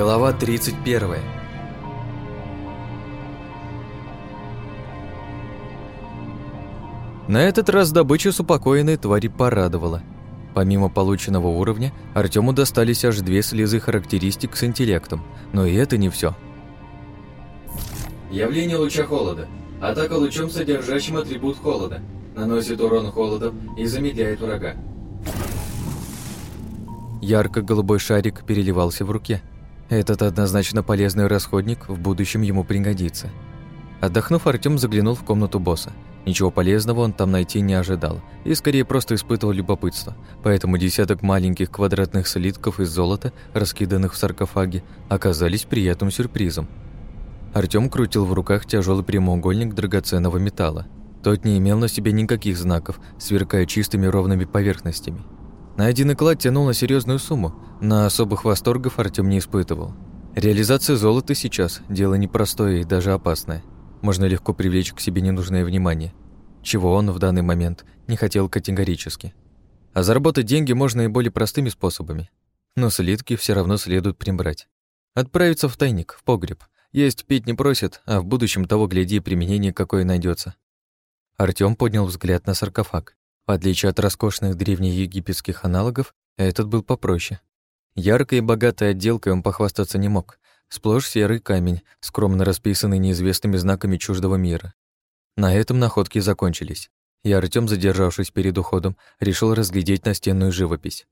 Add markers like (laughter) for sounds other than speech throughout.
Глава 31. На этот раз добыча с упокоенной твари порадовала. Помимо полученного уровня, Артему достались аж две слезы характеристик с интеллектом, но и это не все. Явление луча холода. Атака лучом, содержащим атрибут холода. Наносит урон холодом и замедляет врага. Ярко-голубой шарик переливался в руке. Этот однозначно полезный расходник в будущем ему пригодится. Отдохнув, Артём заглянул в комнату босса. Ничего полезного он там найти не ожидал и скорее просто испытывал любопытство. Поэтому десяток маленьких квадратных слитков из золота, раскиданных в саркофаге, оказались приятным сюрпризом. Артём крутил в руках тяжелый прямоугольник драгоценного металла. Тот не имел на себе никаких знаков, сверкая чистыми ровными поверхностями. Найденный клад тянул на серьезную сумму, но особых восторгов Артем не испытывал. Реализация золота сейчас – дело непростое и даже опасное. Можно легко привлечь к себе ненужное внимание, чего он в данный момент не хотел категорически. А заработать деньги можно и более простыми способами. Но слитки все равно следует прибрать. Отправиться в тайник, в погреб. Есть пить не просят, а в будущем того гляди применение какое найдется. Артём поднял взгляд на саркофаг. В отличие от роскошных древнеегипетских аналогов, этот был попроще. Яркой и богатой отделкой он похвастаться не мог. Сплошь серый камень, скромно расписанный неизвестными знаками чуждого мира. На этом находки закончились, и Артём, задержавшись перед уходом, решил разглядеть настенную живопись.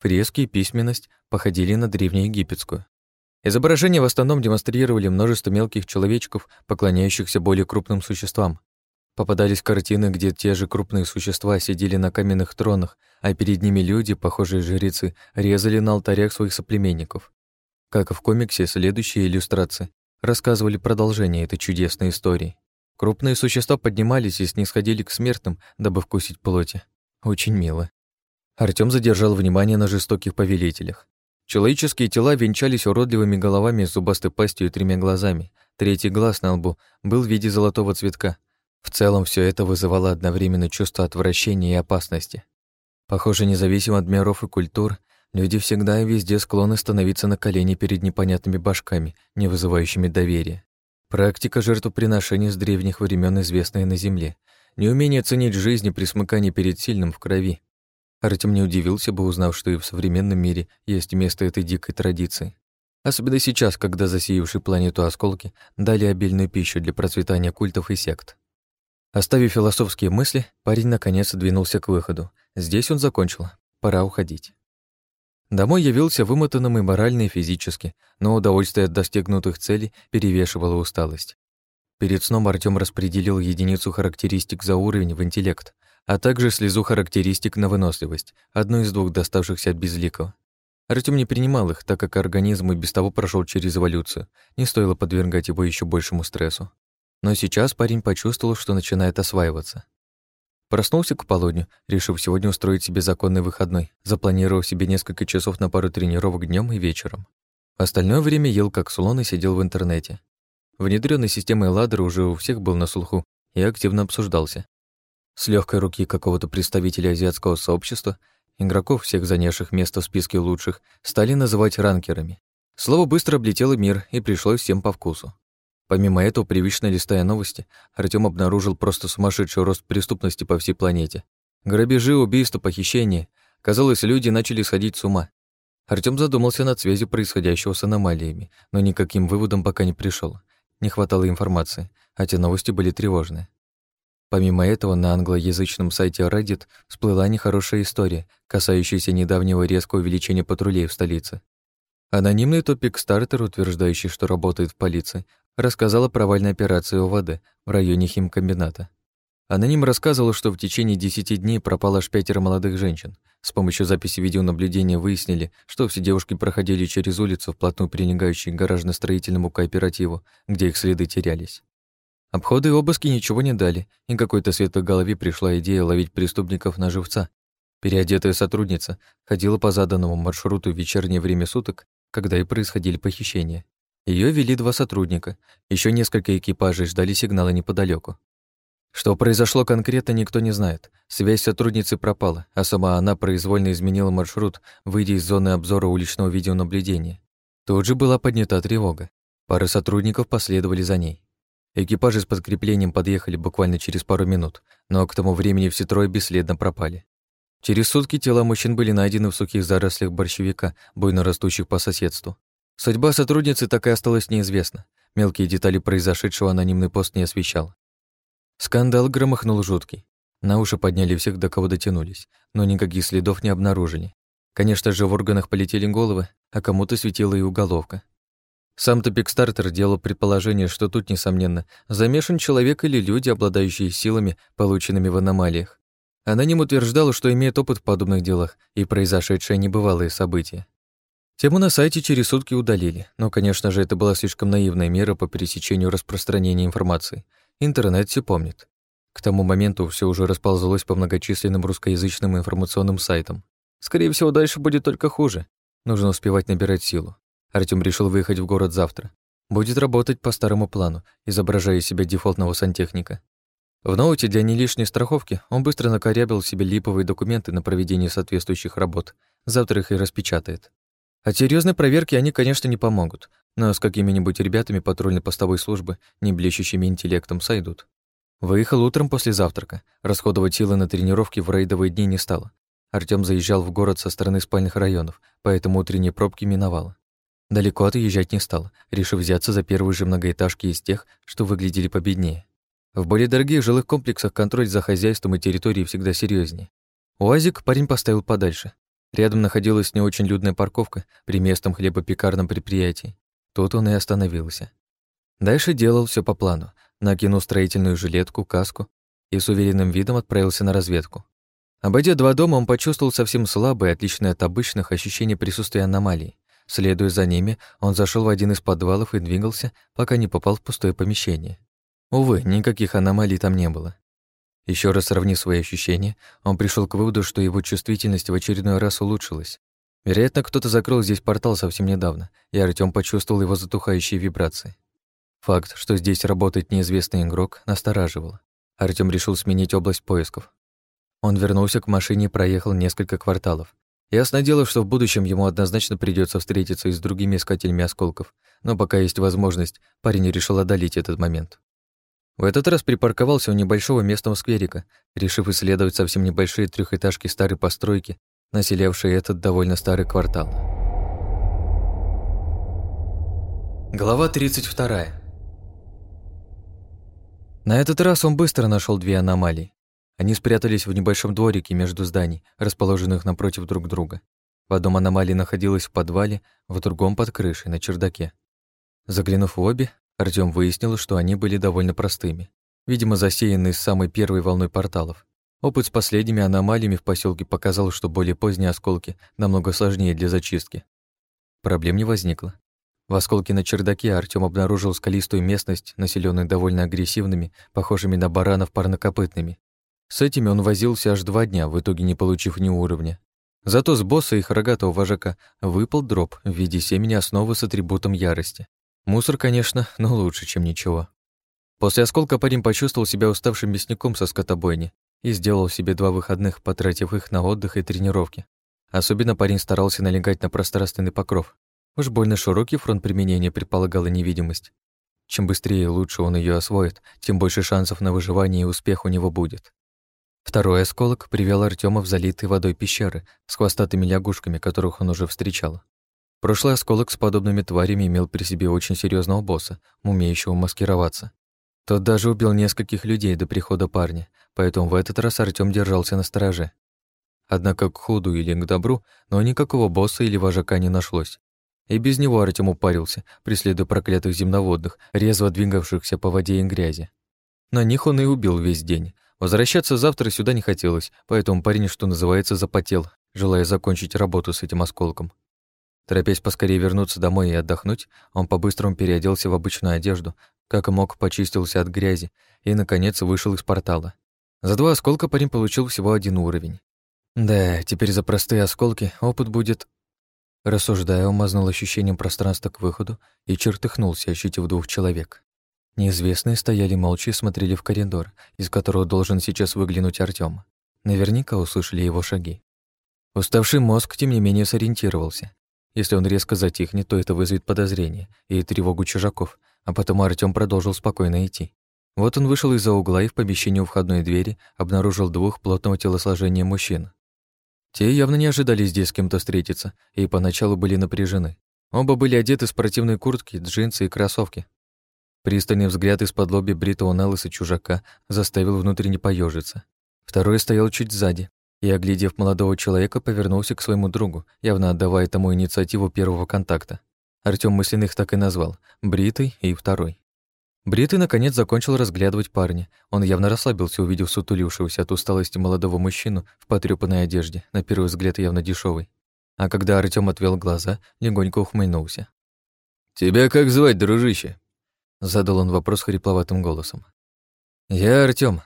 Фрески и письменность походили на древнеегипетскую. Изображения в основном демонстрировали множество мелких человечков, поклоняющихся более крупным существам, Попадались картины, где те же крупные существа сидели на каменных тронах, а перед ними люди, похожие жрецы, резали на алтарях своих соплеменников. Как и в комиксе, следующие иллюстрации рассказывали продолжение этой чудесной истории. Крупные существа поднимались и снисходили к смертным, дабы вкусить плоти. Очень мило. Артём задержал внимание на жестоких повелителях. Человеческие тела венчались уродливыми головами с зубастой пастью и тремя глазами. Третий глаз на лбу был в виде золотого цветка, в целом все это вызывало одновременно чувство отвращения и опасности. Похоже, независимо от миров и культур, люди всегда и везде склонны становиться на колени перед непонятными башками, не вызывающими доверия. Практика жертвоприношений с древних времен известная на Земле. Неумение ценить жизнь и присмыкание перед сильным в крови. Артем не удивился бы, узнав, что и в современном мире есть место этой дикой традиции. Особенно сейчас, когда засеявшие планету осколки дали обильную пищу для процветания культов и сект. Оставив философские мысли, парень наконец двинулся к выходу. Здесь он закончил. Пора уходить. Домой явился вымотанным и морально, и физически, но удовольствие от достигнутых целей перевешивало усталость. Перед сном Артём распределил единицу характеристик за уровень в интеллект, а также слезу характеристик на выносливость, одну из двух доставшихся от Безликого. Артём не принимал их, так как организм и без того прошел через эволюцию, не стоило подвергать его еще большему стрессу. Но сейчас парень почувствовал, что начинает осваиваться. Проснулся к полудню, решив сегодня устроить себе законный выходной, запланировав себе несколько часов на пару тренировок днем и вечером. Остальное время ел как слон и сидел в интернете. Внедренный системой ладера уже у всех был на слуху и активно обсуждался. С легкой руки какого-то представителя азиатского сообщества игроков, всех занявших место в списке лучших, стали называть ранкерами. Слово быстро облетело мир и пришлось всем по вкусу. Помимо этого, привычно листая новости, Артём обнаружил просто сумасшедший рост преступности по всей планете. Грабежи, убийства, похищения. Казалось, люди начали сходить с ума. Артём задумался над связью происходящего с аномалиями, но никаким выводом пока не пришел. Не хватало информации, а те новости были тревожные. Помимо этого, на англоязычном сайте Reddit всплыла нехорошая история, касающаяся недавнего резкого увеличения патрулей в столице. Анонимный топик-стартер, утверждающий, что работает в полиции, рассказал о провальной операции ОВД в районе химкомбината. Аноним рассказывал, что в течение 10 дней пропало аж пятеро молодых женщин. С помощью записи видеонаблюдения выяснили, что все девушки проходили через улицу, вплотную прилегающей к гаражно-строительному кооперативу, где их следы терялись. Обходы и обыски ничего не дали, и какой-то светлой пришла идея ловить преступников на живца. Переодетая сотрудница ходила по заданному маршруту в вечернее время суток, когда и происходили похищения. Ее вели два сотрудника. Еще несколько экипажей ждали сигнала неподалеку. Что произошло конкретно, никто не знает. Связь сотрудницы пропала, а сама она произвольно изменила маршрут, выйдя из зоны обзора уличного видеонаблюдения. Тут же была поднята тревога. Пара сотрудников последовали за ней. Экипажи с подкреплением подъехали буквально через пару минут, но к тому времени все трое бесследно пропали. Через сутки тела мужчин были найдены в сухих зарослях борщевика, буйно растущих по соседству. Судьба сотрудницы так и осталась неизвестна. Мелкие детали произошедшего анонимный пост не освещал. Скандал громыхнул жуткий. На уши подняли всех, до кого дотянулись, но никаких следов не обнаружили. Конечно же, в органах полетели головы, а кому-то светила и уголовка. Сам Топикстартер делал предположение, что тут, несомненно, замешан человек или люди, обладающие силами, полученными в аномалиях. Аноним утверждал, что имеет опыт в подобных делах и произошедшие небывалые события. Тему на сайте через сутки удалили, но, конечно же, это была слишком наивная мера по пересечению распространения информации. Интернет все помнит. К тому моменту все уже расползлось по многочисленным русскоязычным информационным сайтам. Скорее всего, дальше будет только хуже. Нужно успевать набирать силу. Артём решил выехать в город завтра. Будет работать по старому плану, изображая себя дефолтного сантехника. В ноуте для не лишней страховки он быстро накорябил себе липовые документы на проведение соответствующих работ. Завтра их и распечатает. От серьезной проверки они, конечно, не помогут, но с какими-нибудь ребятами патрульно-постовой службы, не блещущими интеллектом, сойдут. Выехал утром после завтрака. Расходовать силы на тренировки в рейдовые дни не стало. Артём заезжал в город со стороны спальных районов, поэтому утренние пробки миновало. Далеко отъезжать не стал, решив взяться за первые же многоэтажки из тех, что выглядели победнее. В более дорогих жилых комплексах контроль за хозяйством и территорией всегда серьезнее. УАЗик парень поставил подальше. Рядом находилась не очень людная парковка при местном хлебопекарном предприятии. Тут он и остановился. Дальше делал все по плану, накинул строительную жилетку, каску и с уверенным видом отправился на разведку. Обойдя два дома, он почувствовал совсем слабое, отличное от обычных ощущение присутствия аномалий. Следуя за ними, он зашел в один из подвалов и двигался, пока не попал в пустое помещение. Увы, никаких аномалий там не было. Еще раз сравнив свои ощущения, он пришел к выводу, что его чувствительность в очередной раз улучшилась. Вероятно, кто-то закрыл здесь портал совсем недавно, и Артём почувствовал его затухающие вибрации. Факт, что здесь работает неизвестный игрок, настораживал. Артём решил сменить область поисков. Он вернулся к машине и проехал несколько кварталов, Ясно дело, что в будущем ему однозначно придется встретиться и с другими искателями осколков, но пока есть возможность, парень решил одолеть этот момент. В этот раз припарковался у небольшого местного скверика, решив исследовать совсем небольшие трехэтажки старой постройки, населявшие этот довольно старый квартал. Глава 32. На этот раз он быстро нашел две аномалии. Они спрятались в небольшом дворике между зданий, расположенных напротив друг друга. В одном аномалии находилась в подвале, в другом под крышей, на чердаке. Заглянув в обе, Артём выяснил, что они были довольно простыми. Видимо, засеяны с самой первой волной порталов. Опыт с последними аномалиями в поселке показал, что более поздние осколки намного сложнее для зачистки. Проблем не возникло. В осколке на чердаке Артём обнаружил скалистую местность, населенную довольно агрессивными, похожими на баранов парнокопытными. С этими он возился аж два дня, в итоге не получив ни уровня. Зато с босса их рогатого вожака выпал дроп в виде семени основы с атрибутом ярости. Мусор, конечно, но лучше, чем ничего. После осколка парень почувствовал себя уставшим мясником со скотобойни и сделал себе два выходных, потратив их на отдых и тренировки. Особенно парень старался налегать на пространственный покров. Уж больно широкий фронт применения предполагала невидимость. Чем быстрее и лучше он ее освоит, тем больше шансов на выживание и успех у него будет. Второй осколок привел Артема в залитые водой пещеры с хвостатыми лягушками, которых он уже встречал. Прошлый осколок с подобными тварями имел при себе очень серьезного босса, умеющего маскироваться. Тот даже убил нескольких людей до прихода парня, поэтому в этот раз Артём держался на стороже. Однако к худу или к добру, но никакого босса или вожака не нашлось. И без него Артём упарился, преследуя проклятых земноводных, резво двигавшихся по воде и грязи. На них он и убил весь день, Возвращаться завтра сюда не хотелось, поэтому парень, что называется, запотел, желая закончить работу с этим осколком. Торопясь поскорее вернуться домой и отдохнуть, он по-быстрому переоделся в обычную одежду, как мог почистился от грязи и, наконец, вышел из портала. За два осколка парень получил всего один уровень. Да, теперь за простые осколки опыт будет... Рассуждая, он мазнул ощущением пространства к выходу и чертыхнулся, ощутив двух человек. Неизвестные стояли молча и смотрели в коридор, из которого должен сейчас выглянуть Артём. Наверняка услышали его шаги. Уставший мозг, тем не менее, сориентировался. Если он резко затихнет, то это вызовет подозрение и тревогу чужаков, а потом Артём продолжил спокойно идти. Вот он вышел из-за угла и в помещении у входной двери обнаружил двух плотного телосложения мужчин. Те явно не ожидали здесь с кем-то встретиться и поначалу были напряжены. Оба были одеты в спортивные куртки, джинсы и кроссовки. Пристальный взгляд из-под лоби бритого налыса чужака заставил внутренне поежиться. Второй стоял чуть сзади и, оглядев молодого человека, повернулся к своему другу, явно отдавая тому инициативу первого контакта. Артём мысленных так и назвал — Бритый и второй. Бритый, наконец, закончил разглядывать парня. Он явно расслабился, увидев сутулившегося от усталости молодого мужчину в потрёпанной одежде, на первый взгляд явно дешевый. А когда Артём отвел глаза, легонько ухмыльнулся. «Тебя как звать, дружище?» Задал он вопрос хрипловатым голосом. «Я Артём».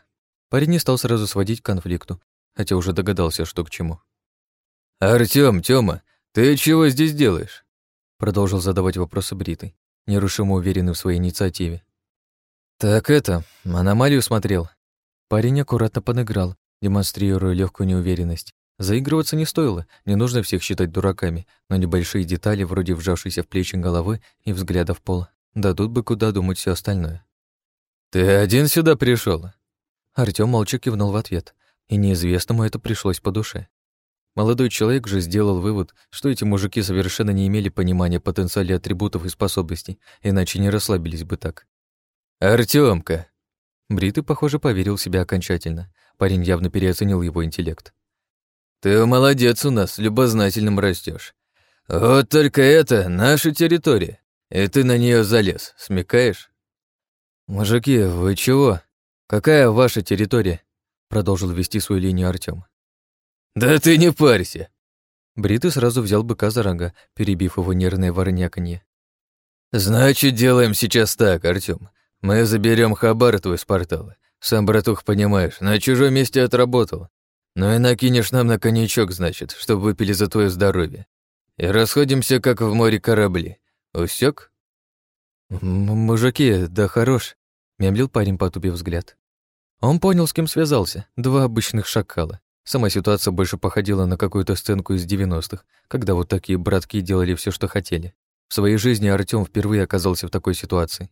Парень не стал сразу сводить к конфликту, хотя уже догадался, что к чему. «Артём, Тёма, ты чего здесь делаешь?» Продолжил задавать вопросы Бритый, нерушимо уверенный в своей инициативе. «Так это, аномалию смотрел». Парень аккуратно подыграл, демонстрируя легкую неуверенность. Заигрываться не стоило, не нужно всех считать дураками, но небольшие детали, вроде вжавшейся в плечи головы и взгляда в пол, Дадут бы куда думать все остальное. «Ты один сюда пришел? Артём молча кивнул в ответ, и неизвестному это пришлось по душе. Молодой человек же сделал вывод, что эти мужики совершенно не имели понимания потенциала атрибутов и способностей, иначе не расслабились бы так. «Артёмка!» Бритый, похоже, поверил в себя окончательно. Парень явно переоценил его интеллект. «Ты молодец у нас, любознательным растешь. Вот только это наша территория. И ты на нее залез, смекаешь? Мужики, вы чего? Какая ваша территория? Продолжил вести свою линию Артём. Да ты не парься. Бритый сразу взял быка за рога, перебив его нервное ворняканье. Значит, делаем сейчас так, Артём. Мы заберем хабар твой с портала. Сам, братух, понимаешь, на чужом месте отработал. Ну и накинешь нам на коньячок, значит, чтобы выпили за твое здоровье. И расходимся, как в море корабли. Усек? «Мужики, да хорош», — мямлил парень, потупив взгляд. Он понял, с кем связался. Два обычных шакала. Сама ситуация больше походила на какую-то сценку из 90-х, когда вот такие братки делали все, что хотели. В своей жизни Артём впервые оказался в такой ситуации.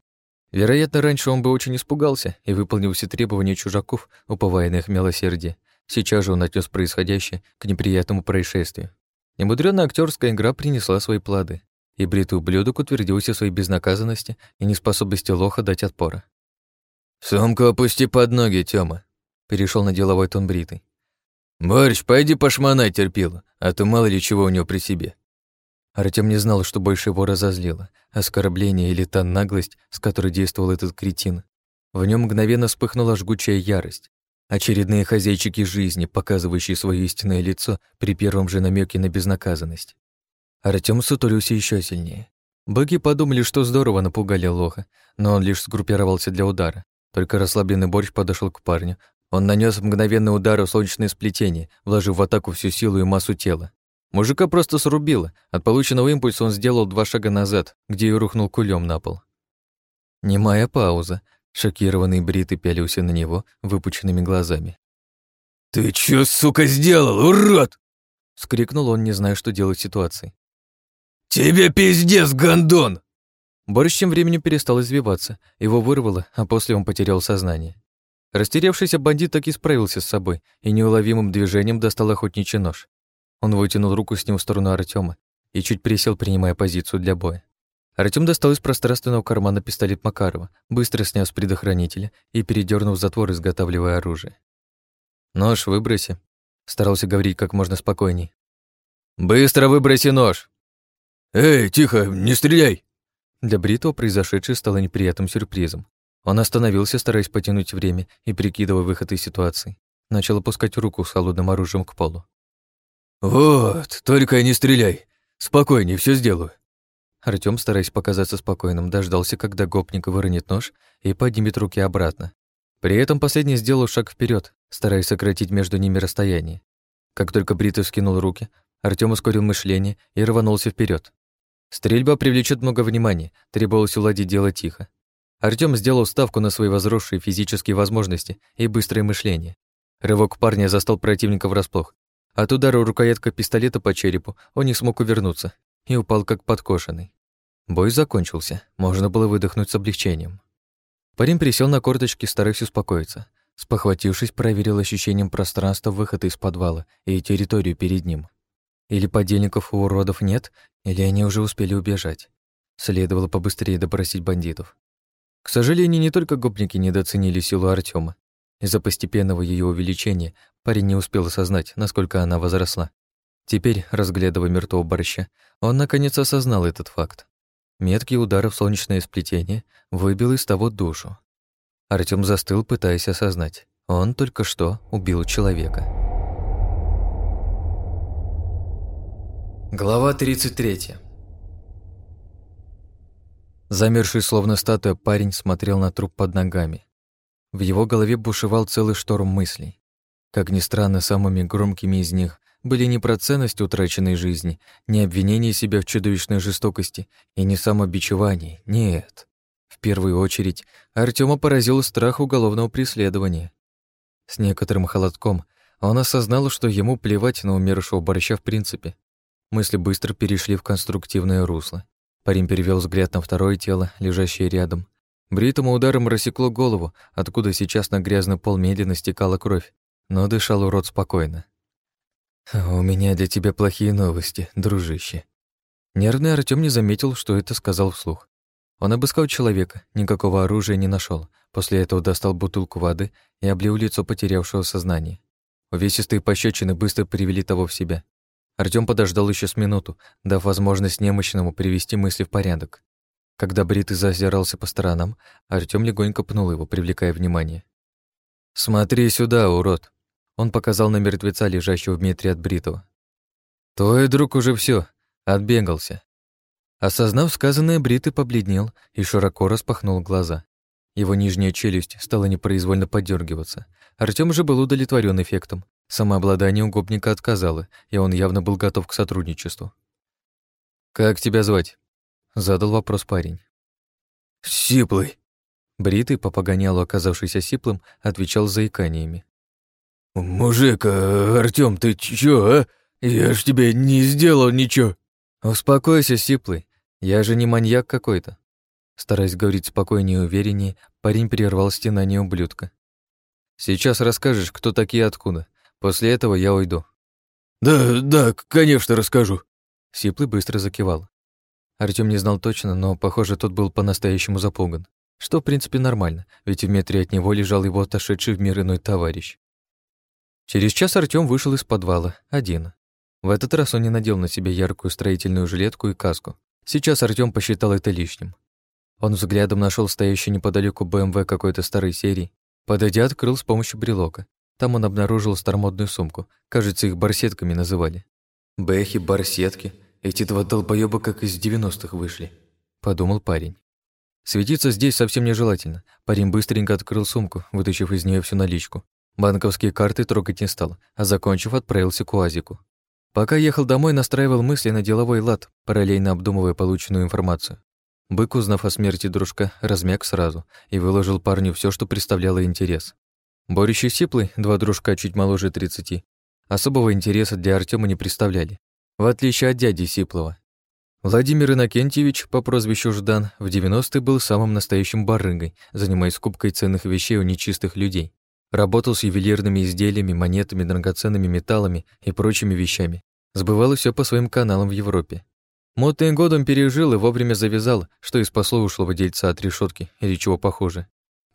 Вероятно, раньше он бы очень испугался и выполнил все требования чужаков, уповая на их милосердие. Сейчас же он отнес происходящее к неприятному происшествию. Немудрённая актерская игра принесла свои плоды и бритый ублюдок утвердился в своей безнаказанности и неспособности лоха дать отпора. «Сумку опусти под ноги, Тёма», — перешел на деловой тон бритый. «Борщ, пойди пошмонай терпила, а то мало ли чего у него при себе». Артём не знал, что больше его разозлило — оскорбление или та наглость, с которой действовал этот кретин. В нем мгновенно вспыхнула жгучая ярость. Очередные хозяйчики жизни, показывающие свое истинное лицо при первом же намеке на безнаказанность. Артём сутулился еще сильнее. Боги подумали, что здорово напугали лоха, но он лишь сгруппировался для удара. Только расслабленный борщ подошел к парню. Он нанес мгновенный удар в солнечное сплетение, вложив в атаку всю силу и массу тела. Мужика просто срубило. От полученного импульса он сделал два шага назад, где и рухнул кулем на пол. Немая пауза. Шокированный Брит пялился на него выпученными глазами. «Ты чё, сука, сделал, урод?» — скрикнул он, не зная, что делать в ситуации. «Тебе пиздец, гондон!» Борщ тем временем перестал извиваться, его вырвало, а после он потерял сознание. Растерявшийся бандит так и справился с собой и неуловимым движением достал охотничий нож. Он вытянул руку с ним в сторону Артема и чуть присел, принимая позицию для боя. Артем достал из пространственного кармана пистолет Макарова, быстро сняв с предохранителя и передернув затвор, изготавливая оружие. «Нож выброси», — старался говорить как можно спокойней. «Быстро выброси нож!» «Эй, тихо, не стреляй!» Для Бритова произошедшее стало неприятным сюрпризом. Он остановился, стараясь потянуть время и прикидывая выход из ситуации. Начал опускать руку с холодным оружием к полу. «Вот, только не стреляй. Спокойнее, все сделаю». Артём, стараясь показаться спокойным, дождался, когда гопник выронит нож и поднимет руки обратно. При этом последний сделал шаг вперед, стараясь сократить между ними расстояние. Как только Бритов скинул руки, Артём ускорил мышление и рванулся вперед. Стрельба привлечет много внимания, требовалось уладить дело тихо. Артём сделал ставку на свои возросшие физические возможности и быстрое мышление. Рывок парня застал противника врасплох. От удара рукоятка пистолета по черепу он не смог увернуться и упал как подкошенный. Бой закончился, можно было выдохнуть с облегчением. Парень присел на корточки, стараясь успокоиться. Спохватившись, проверил ощущением пространства выхода из подвала и территорию перед ним. Или подельников у уродов нет, или они уже успели убежать. Следовало побыстрее допросить бандитов. К сожалению, не только гопники недооценили силу Артема. Из-за постепенного ее увеличения парень не успел осознать, насколько она возросла. Теперь, разглядывая мертвого борща, он наконец осознал этот факт. Меткий удар в солнечное сплетение выбил из того душу. Артём застыл, пытаясь осознать. Он только что убил человека. Глава 33. Замерший словно статуя парень смотрел на труп под ногами. В его голове бушевал целый шторм мыслей. Как ни странно, самыми громкими из них были не про ценность утраченной жизни, не обвинение себя в чудовищной жестокости и не самобичевание, нет. В первую очередь Артема поразил страх уголовного преследования. С некоторым холодком он осознал, что ему плевать на умершего борща в принципе. Мысли быстро перешли в конструктивное русло. Парень перевел взгляд на второе тело, лежащее рядом. Бритому ударом рассекло голову, откуда сейчас на грязный пол медленно стекала кровь, но дышал урод спокойно. «У меня для тебя плохие новости, дружище». Нервный Артём не заметил, что это сказал вслух. Он обыскал человека, никакого оружия не нашел. После этого достал бутылку воды и облил лицо потерявшего сознание. Увесистые пощечины быстро привели того в себя. Артём подождал еще с минуту, дав возможность немощному привести мысли в порядок. Когда Бритый зазирался по сторонам, Артём легонько пнул его, привлекая внимание. «Смотри сюда, урод!» Он показал на мертвеца, лежащего в метре от Бритова. «Твой друг уже все, отбегался». Осознав сказанное, Бритый побледнел и широко распахнул глаза. Его нижняя челюсть стала непроизвольно подергиваться. Артём же был удовлетворен эффектом. Самообладание у гопника отказало, и он явно был готов к сотрудничеству. «Как тебя звать?» — задал вопрос парень. «Сиплый». Бритый, по погонялу оказавшийся сиплым, отвечал заиканиями. «Мужик, а, Артём, ты чё, а? Я ж тебе не сделал ничего!» «Успокойся, Сиплый, я же не маньяк какой-то». Стараясь говорить спокойнее и увереннее, парень прервал стенание ублюдка. «Сейчас расскажешь, кто такие и откуда. После этого я уйду». «Да, да, конечно, расскажу». Сиплый быстро закивал. Артём не знал точно, но, похоже, тот был по-настоящему запуган. Что, в принципе, нормально, ведь в метре от него лежал его отошедший в мир иной товарищ. Через час Артём вышел из подвала, один. В этот раз он не надел на себя яркую строительную жилетку и каску. Сейчас Артём посчитал это лишним. Он взглядом нашел стоящий неподалеку БМВ какой-то старой серии. Подойдя, открыл с помощью брелока. Там он обнаружил старомодную сумку. Кажется, их барсетками называли. «Бэхи, барсетки. Эти два долбоёба как из девяностых вышли», — подумал парень. Светиться здесь совсем нежелательно. Парень быстренько открыл сумку, вытащив из нее всю наличку. Банковские карты трогать не стал, а закончив, отправился к УАЗику. Пока ехал домой, настраивал мысли на деловой лад, параллельно обдумывая полученную информацию. Бык, узнав о смерти дружка, размяк сразу и выложил парню все, что представляло интерес. Борющий и Сиплый, два дружка чуть моложе 30, особого интереса для Артема не представляли, в отличие от дяди Сиплова. Владимир Иннокентьевич по прозвищу Ждан в 90-е был самым настоящим барыгой, занимаясь скупкой ценных вещей у нечистых людей. Работал с ювелирными изделиями, монетами, драгоценными металлами и прочими вещами. Сбывал все по своим каналам в Европе. Мутные годы он пережил и вовремя завязал, что и спасло ушлого дельца от решетки или чего похуже.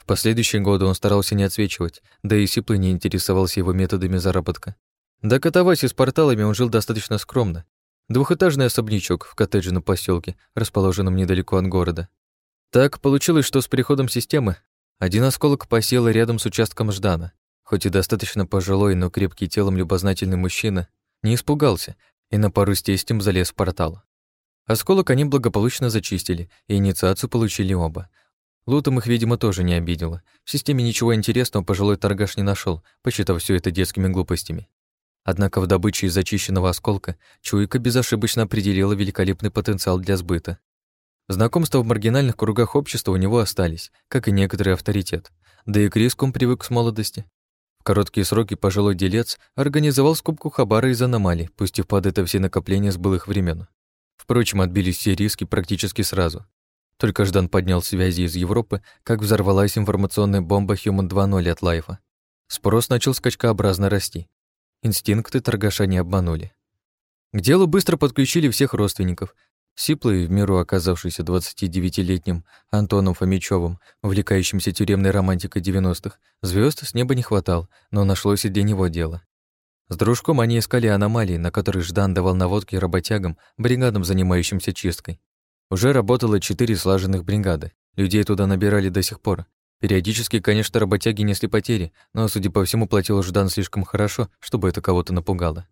В последующие годы он старался не отсвечивать, да и Сиплый не интересовался его методами заработка. До Катаваси с порталами он жил достаточно скромно. Двухэтажный особнячок в коттеджном поселке, расположенном недалеко от города. Так получилось, что с приходом системы один осколок посела рядом с участком Ждана. Хоть и достаточно пожилой, но крепкий телом любознательный мужчина, не испугался и на пару с тестем залез в портал. Осколок они благополучно зачистили, и инициацию получили оба. Лутом их, видимо, тоже не обидело. В системе ничего интересного пожилой торгаш не нашел, посчитав все это детскими глупостями. Однако в добыче из зачищенного осколка чуйка безошибочно определила великолепный потенциал для сбыта. Знакомства в маргинальных кругах общества у него остались, как и некоторый авторитет. Да и к риску он привык с молодости. В короткие сроки пожилой делец организовал скупку хабара из аномалий, пустив под это все накопления с былых времен. Впрочем, отбились все риски практически сразу. Только Ждан поднял связи из Европы, как взорвалась информационная бомба Human 2.0 от Лайфа. Спрос начал скачкообразно расти. Инстинкты торгаша не обманули. К делу быстро подключили всех родственников. Сиплый, в миру оказавшийся 29-летним Антоном Фомичевым, увлекающимся тюремной романтикой 90-х, звезд с неба не хватал, но нашлось и для него дело. С дружком они искали аномалии, на которые Ждан давал наводки работягам, бригадам, занимающимся чисткой. Уже работало четыре слаженных бригады. Людей туда набирали до сих пор. Периодически, конечно, работяги несли потери, но, судя по всему, платил Ждан слишком хорошо, чтобы это кого-то напугало.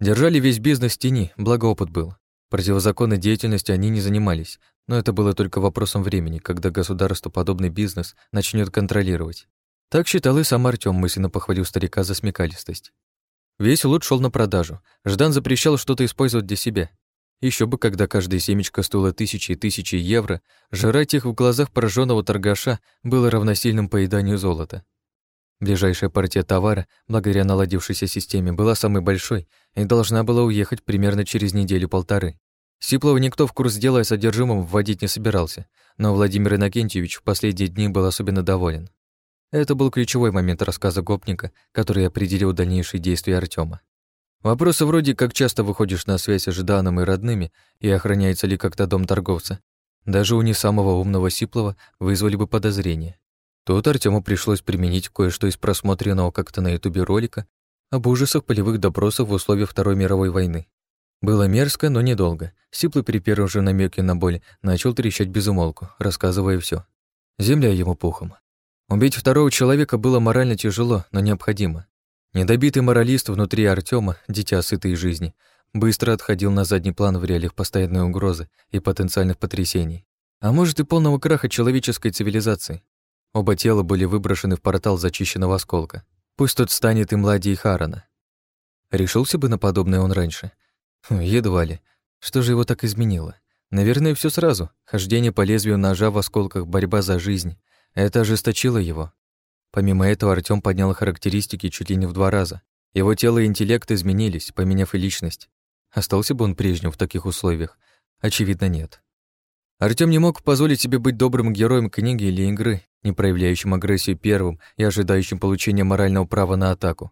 Держали весь бизнес в тени, благо опыт был. Противозаконной деятельностью они не занимались, но это было только вопросом времени, когда государство подобный бизнес начнет контролировать. Так считал и сам Артём, мысленно похвалил старика за смекалистость. Весь лут шел на продажу. Ждан запрещал что-то использовать для себя. Еще бы, когда каждая семечка стоила тысячи и тысячи евро, жрать их в глазах пораженного торгаша было равносильным поеданию золота. Ближайшая партия товара, благодаря наладившейся системе, была самой большой и должна была уехать примерно через неделю-полторы. Сиплова никто в курс дела о содержимом вводить не собирался, но Владимир Иннокентьевич в последние дни был особенно доволен. Это был ключевой момент рассказа гопника, который определил дальнейшие действия Артема. Вопросы вроде «как часто выходишь на связь с Жданом и родными» и «охраняется ли как-то дом торговца» даже у не самого умного Сиплова вызвали бы подозрения. Тут Артему пришлось применить кое-что из просмотренного как-то на ютубе ролика об ужасах полевых допросов в условиях Второй мировой войны. Было мерзко, но недолго. Сиплый при первом же намеке на боль начал трещать безумолку, рассказывая все. Земля ему пухом. Убить второго человека было морально тяжело, но необходимо. Недобитый моралист внутри Артема, дитя сытой жизни, быстро отходил на задний план в реалиях постоянной угрозы и потенциальных потрясений. А может и полного краха человеческой цивилизации. Оба тела были выброшены в портал зачищенного осколка. Пусть тот станет и младей Харана. Решился бы на подобное он раньше? Хм, едва ли. Что же его так изменило? Наверное, все сразу. Хождение по лезвию ножа в осколках, борьба за жизнь, это ожесточило его. Помимо этого, Артём поднял характеристики чуть ли не в два раза. Его тело и интеллект изменились, поменяв и личность. Остался бы он прежним в таких условиях? Очевидно, нет. Артём не мог позволить себе быть добрым героем книги или игры, не проявляющим агрессию первым и ожидающим получения морального права на атаку.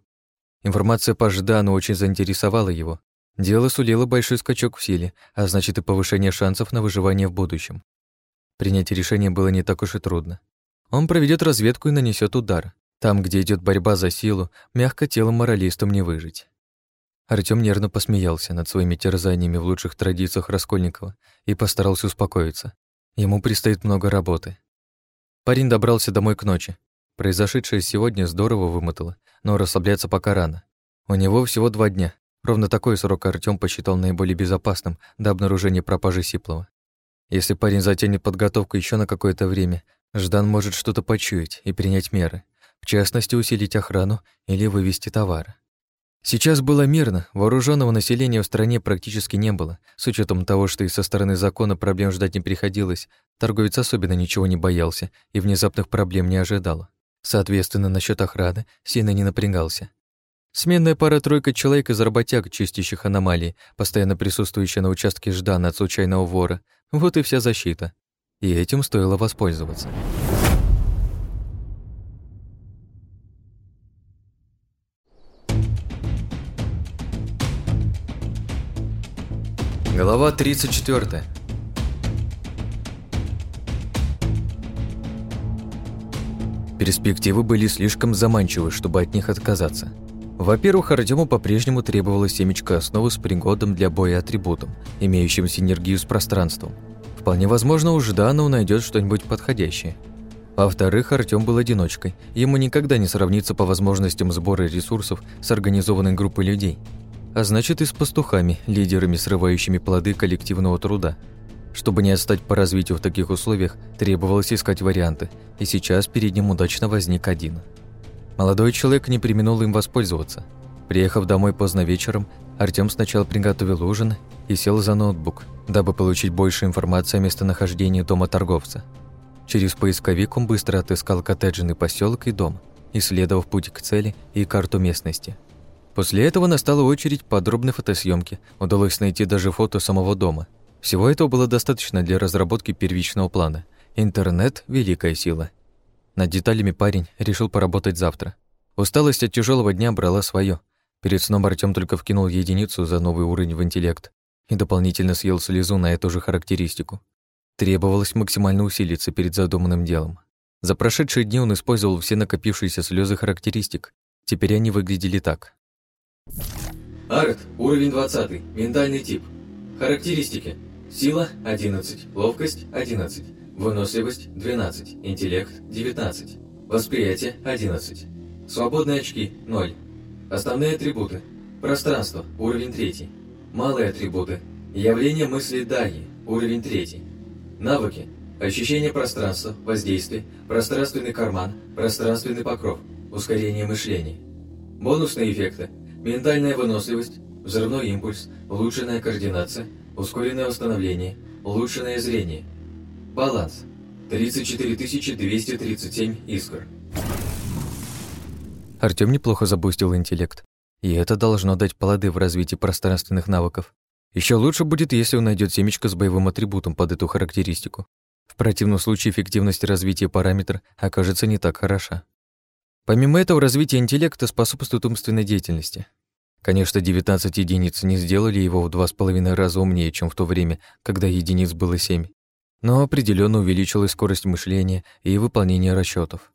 Информация по Ждану очень заинтересовала его. Дело сулило большой скачок в силе, а значит и повышение шансов на выживание в будущем. Принять решение было не так уж и трудно. Он проведет разведку и нанесет удар. Там, где идет борьба за силу, мягко телом моралистам не выжить. Артём нервно посмеялся над своими терзаниями в лучших традициях Раскольникова и постарался успокоиться. Ему предстоит много работы. Парень добрался домой к ночи. Произошедшее сегодня здорово вымотало, но расслабляться пока рано. У него всего два дня. Ровно такой срок Артём посчитал наиболее безопасным до обнаружения пропажи Сиплова. Если парень затянет подготовку еще на какое-то время, Ждан может что-то почуять и принять меры, в частности, усилить охрану или вывести товар. Сейчас было мирно, вооруженного населения в стране практически не было. С учетом того, что и со стороны закона проблем ждать не приходилось, торговец особенно ничего не боялся и внезапных проблем не ожидал. Соответственно, насчет охраны сильно не напрягался. Сменная пара-тройка человек из работяг, чистящих аномалии, постоянно присутствующая на участке Ждана от случайного вора, вот и вся защита и этим стоило воспользоваться. Глава 34. Перспективы были слишком заманчивы, чтобы от них отказаться. Во-первых, Артему по-прежнему требовалась семечка основы с пригодом для боя атрибутом, имеющим синергию с пространством – Вполне возможно, у Ждана найдет что-нибудь подходящее. Во-вторых, Артём был одиночкой. Ему никогда не сравниться по возможностям сбора ресурсов с организованной группой людей. А значит, и с пастухами, лидерами, срывающими плоды коллективного труда. Чтобы не отстать по развитию в таких условиях, требовалось искать варианты, и сейчас перед ним удачно возник один. Молодой человек не применил им воспользоваться. Приехав домой поздно вечером, Артём сначала приготовил ужин и сел за ноутбук, дабы получить больше информации о местонахождении дома торговца. Через поисковик он быстро отыскал коттеджный поселок и дом, исследовав путь к цели и карту местности. После этого настала очередь подробной фотосъемки. Удалось найти даже фото самого дома. Всего этого было достаточно для разработки первичного плана. Интернет — великая сила. Над деталями парень решил поработать завтра. Усталость от тяжелого дня брала свое. Перед сном Артём только вкинул единицу за новый уровень в интеллект и дополнительно съел слезу на эту же характеристику. Требовалось максимально усилиться перед задуманным делом. За прошедшие дни он использовал все накопившиеся слезы характеристик. Теперь они выглядели так. Арт, уровень 20, ментальный тип. Характеристики. Сила – 11, ловкость – 11, выносливость – 12, интеллект – 19, восприятие – 11. Свободные очки – 0. Основные атрибуты. Пространство – уровень 3. Малые атрибуты. Явление мысли Даи – уровень 3. Навыки. Ощущение пространства, воздействие, пространственный карман, пространственный покров, ускорение мышления. Бонусные эффекты. Ментальная выносливость, взрывной импульс, улучшенная координация, ускоренное восстановление, улучшенное зрение. Баланс. 34 237 искр. Артём неплохо забустил интеллект, и это должно дать плоды в развитии пространственных навыков. Еще лучше будет, если он найдет семечко с боевым атрибутом под эту характеристику. В противном случае эффективность развития параметра окажется не так хороша. Помимо этого, развитие интеллекта способствует умственной деятельности. Конечно, 19 единиц не сделали его в два с половиной раза умнее, чем в то время, когда единиц было 7, но определенно увеличилась скорость мышления и выполнения расчетов.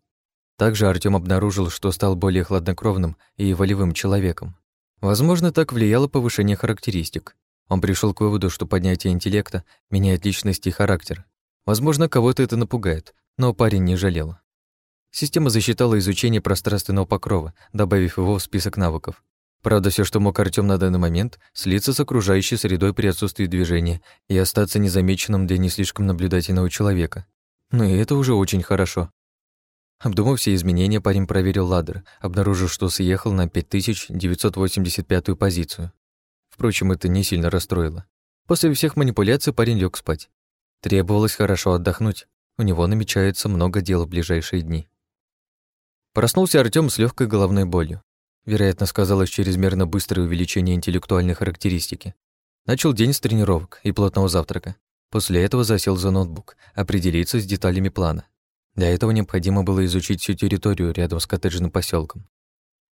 Также Артём обнаружил, что стал более хладнокровным и волевым человеком. Возможно, так влияло повышение характеристик. Он пришел к выводу, что поднятие интеллекта меняет личность и характер. Возможно, кого-то это напугает, но парень не жалел. Система засчитала изучение пространственного покрова, добавив его в список навыков. Правда, все, что мог Артём на данный момент, слиться с окружающей средой при отсутствии движения и остаться незамеченным для не слишком наблюдательного человека. Но и это уже очень хорошо. Обдумав все изменения, парень проверил ладер, обнаружив, что съехал на 5985-ю позицию. Впрочем, это не сильно расстроило. После всех манипуляций парень лег спать. Требовалось хорошо отдохнуть. У него намечается много дел в ближайшие дни. Проснулся Артём с легкой головной болью. Вероятно, сказалось чрезмерно быстрое увеличение интеллектуальной характеристики. Начал день с тренировок и плотного завтрака. После этого засел за ноутбук, определиться с деталями плана. Для этого необходимо было изучить всю территорию рядом с коттеджным поселком.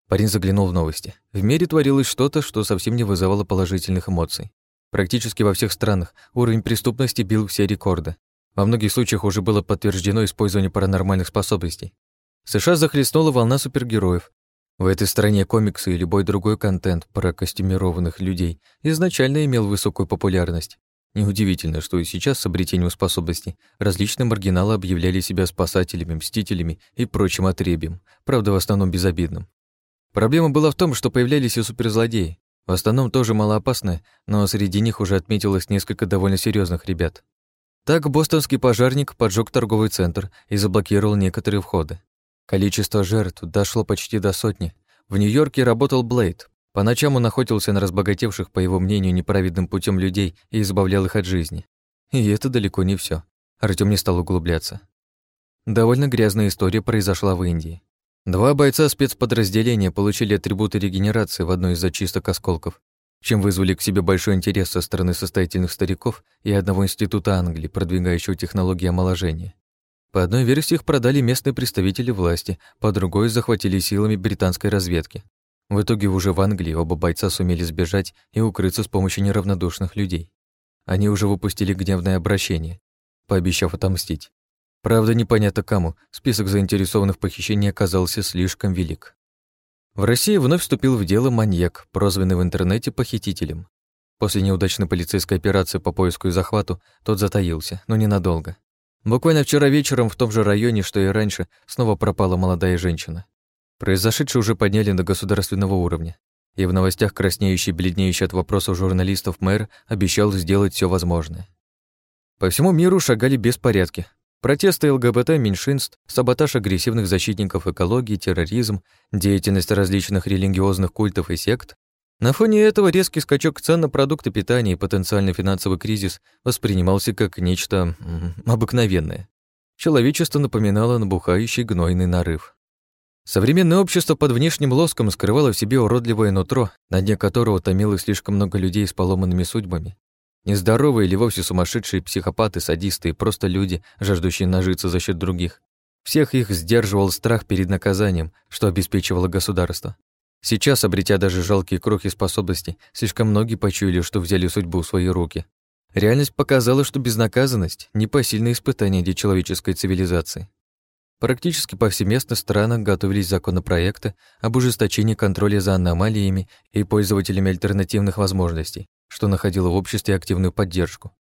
Парень заглянул в новости. В мире творилось что-то, что совсем не вызывало положительных эмоций. Практически во всех странах уровень преступности бил все рекорды. Во многих случаях уже было подтверждено использование паранормальных способностей. США захлестнула волна супергероев, в этой стране комиксы и любой другой контент про костюмированных людей изначально имел высокую популярность. Неудивительно, что и сейчас с обретением способностей различные маргиналы объявляли себя спасателями, мстителями и прочим отребием, правда, в основном безобидным. Проблема была в том, что появлялись и суперзлодеи, в основном тоже малоопасные, но среди них уже отметилось несколько довольно серьезных ребят. Так бостонский пожарник поджег торговый центр и заблокировал некоторые входы. Количество жертв дошло почти до сотни. В Нью-Йорке работал Блейд. По ночам он охотился на разбогатевших, по его мнению, неправедным путем людей и избавлял их от жизни. И это далеко не все. Артём не стал углубляться. Довольно грязная история произошла в Индии. Два бойца спецподразделения получили атрибуты регенерации в одной из зачисток осколков, чем вызвали к себе большой интерес со стороны состоятельных стариков и одного института Англии, продвигающего технологии омоложения. По одной версии их продали местные представители власти, по другой захватили силами британской разведки. В итоге уже в Англии оба бойца сумели сбежать и укрыться с помощью неравнодушных людей. Они уже выпустили гневное обращение, пообещав отомстить. Правда, непонятно кому, список заинтересованных в оказался слишком велик. В России вновь вступил в дело маньяк, прозванный в интернете похитителем. После неудачной полицейской операции по поиску и захвату тот затаился, но ненадолго. Буквально вчера вечером в том же районе, что и раньше, снова пропала молодая женщина. Произошедшее уже подняли до государственного уровня. И в новостях краснеющий, бледнеющий от вопросов журналистов мэр обещал сделать все возможное. По всему миру шагали беспорядки. Протесты ЛГБТ, меньшинств, саботаж агрессивных защитников экологии, терроризм, деятельность различных религиозных культов и сект, на фоне этого резкий скачок цен на продукты питания и потенциальный финансовый кризис воспринимался как нечто обыкновенное. Человечество напоминало набухающий гнойный нарыв. Современное общество под внешним лоском скрывало в себе уродливое нутро, на дне которого томилось слишком много людей с поломанными судьбами. Нездоровые или вовсе сумасшедшие психопаты, садисты и просто люди, жаждущие нажиться за счет других. Всех их сдерживал страх перед наказанием, что обеспечивало государство. Сейчас, обретя даже жалкие крохи способностей, слишком многие почуяли, что взяли судьбу в свои руки. Реальность показала, что безнаказанность – непосильное испытание для человеческой цивилизации. Практически повсеместно в странах готовились законопроекты об ужесточении контроля за аномалиями и пользователями альтернативных возможностей, что находило в обществе активную поддержку.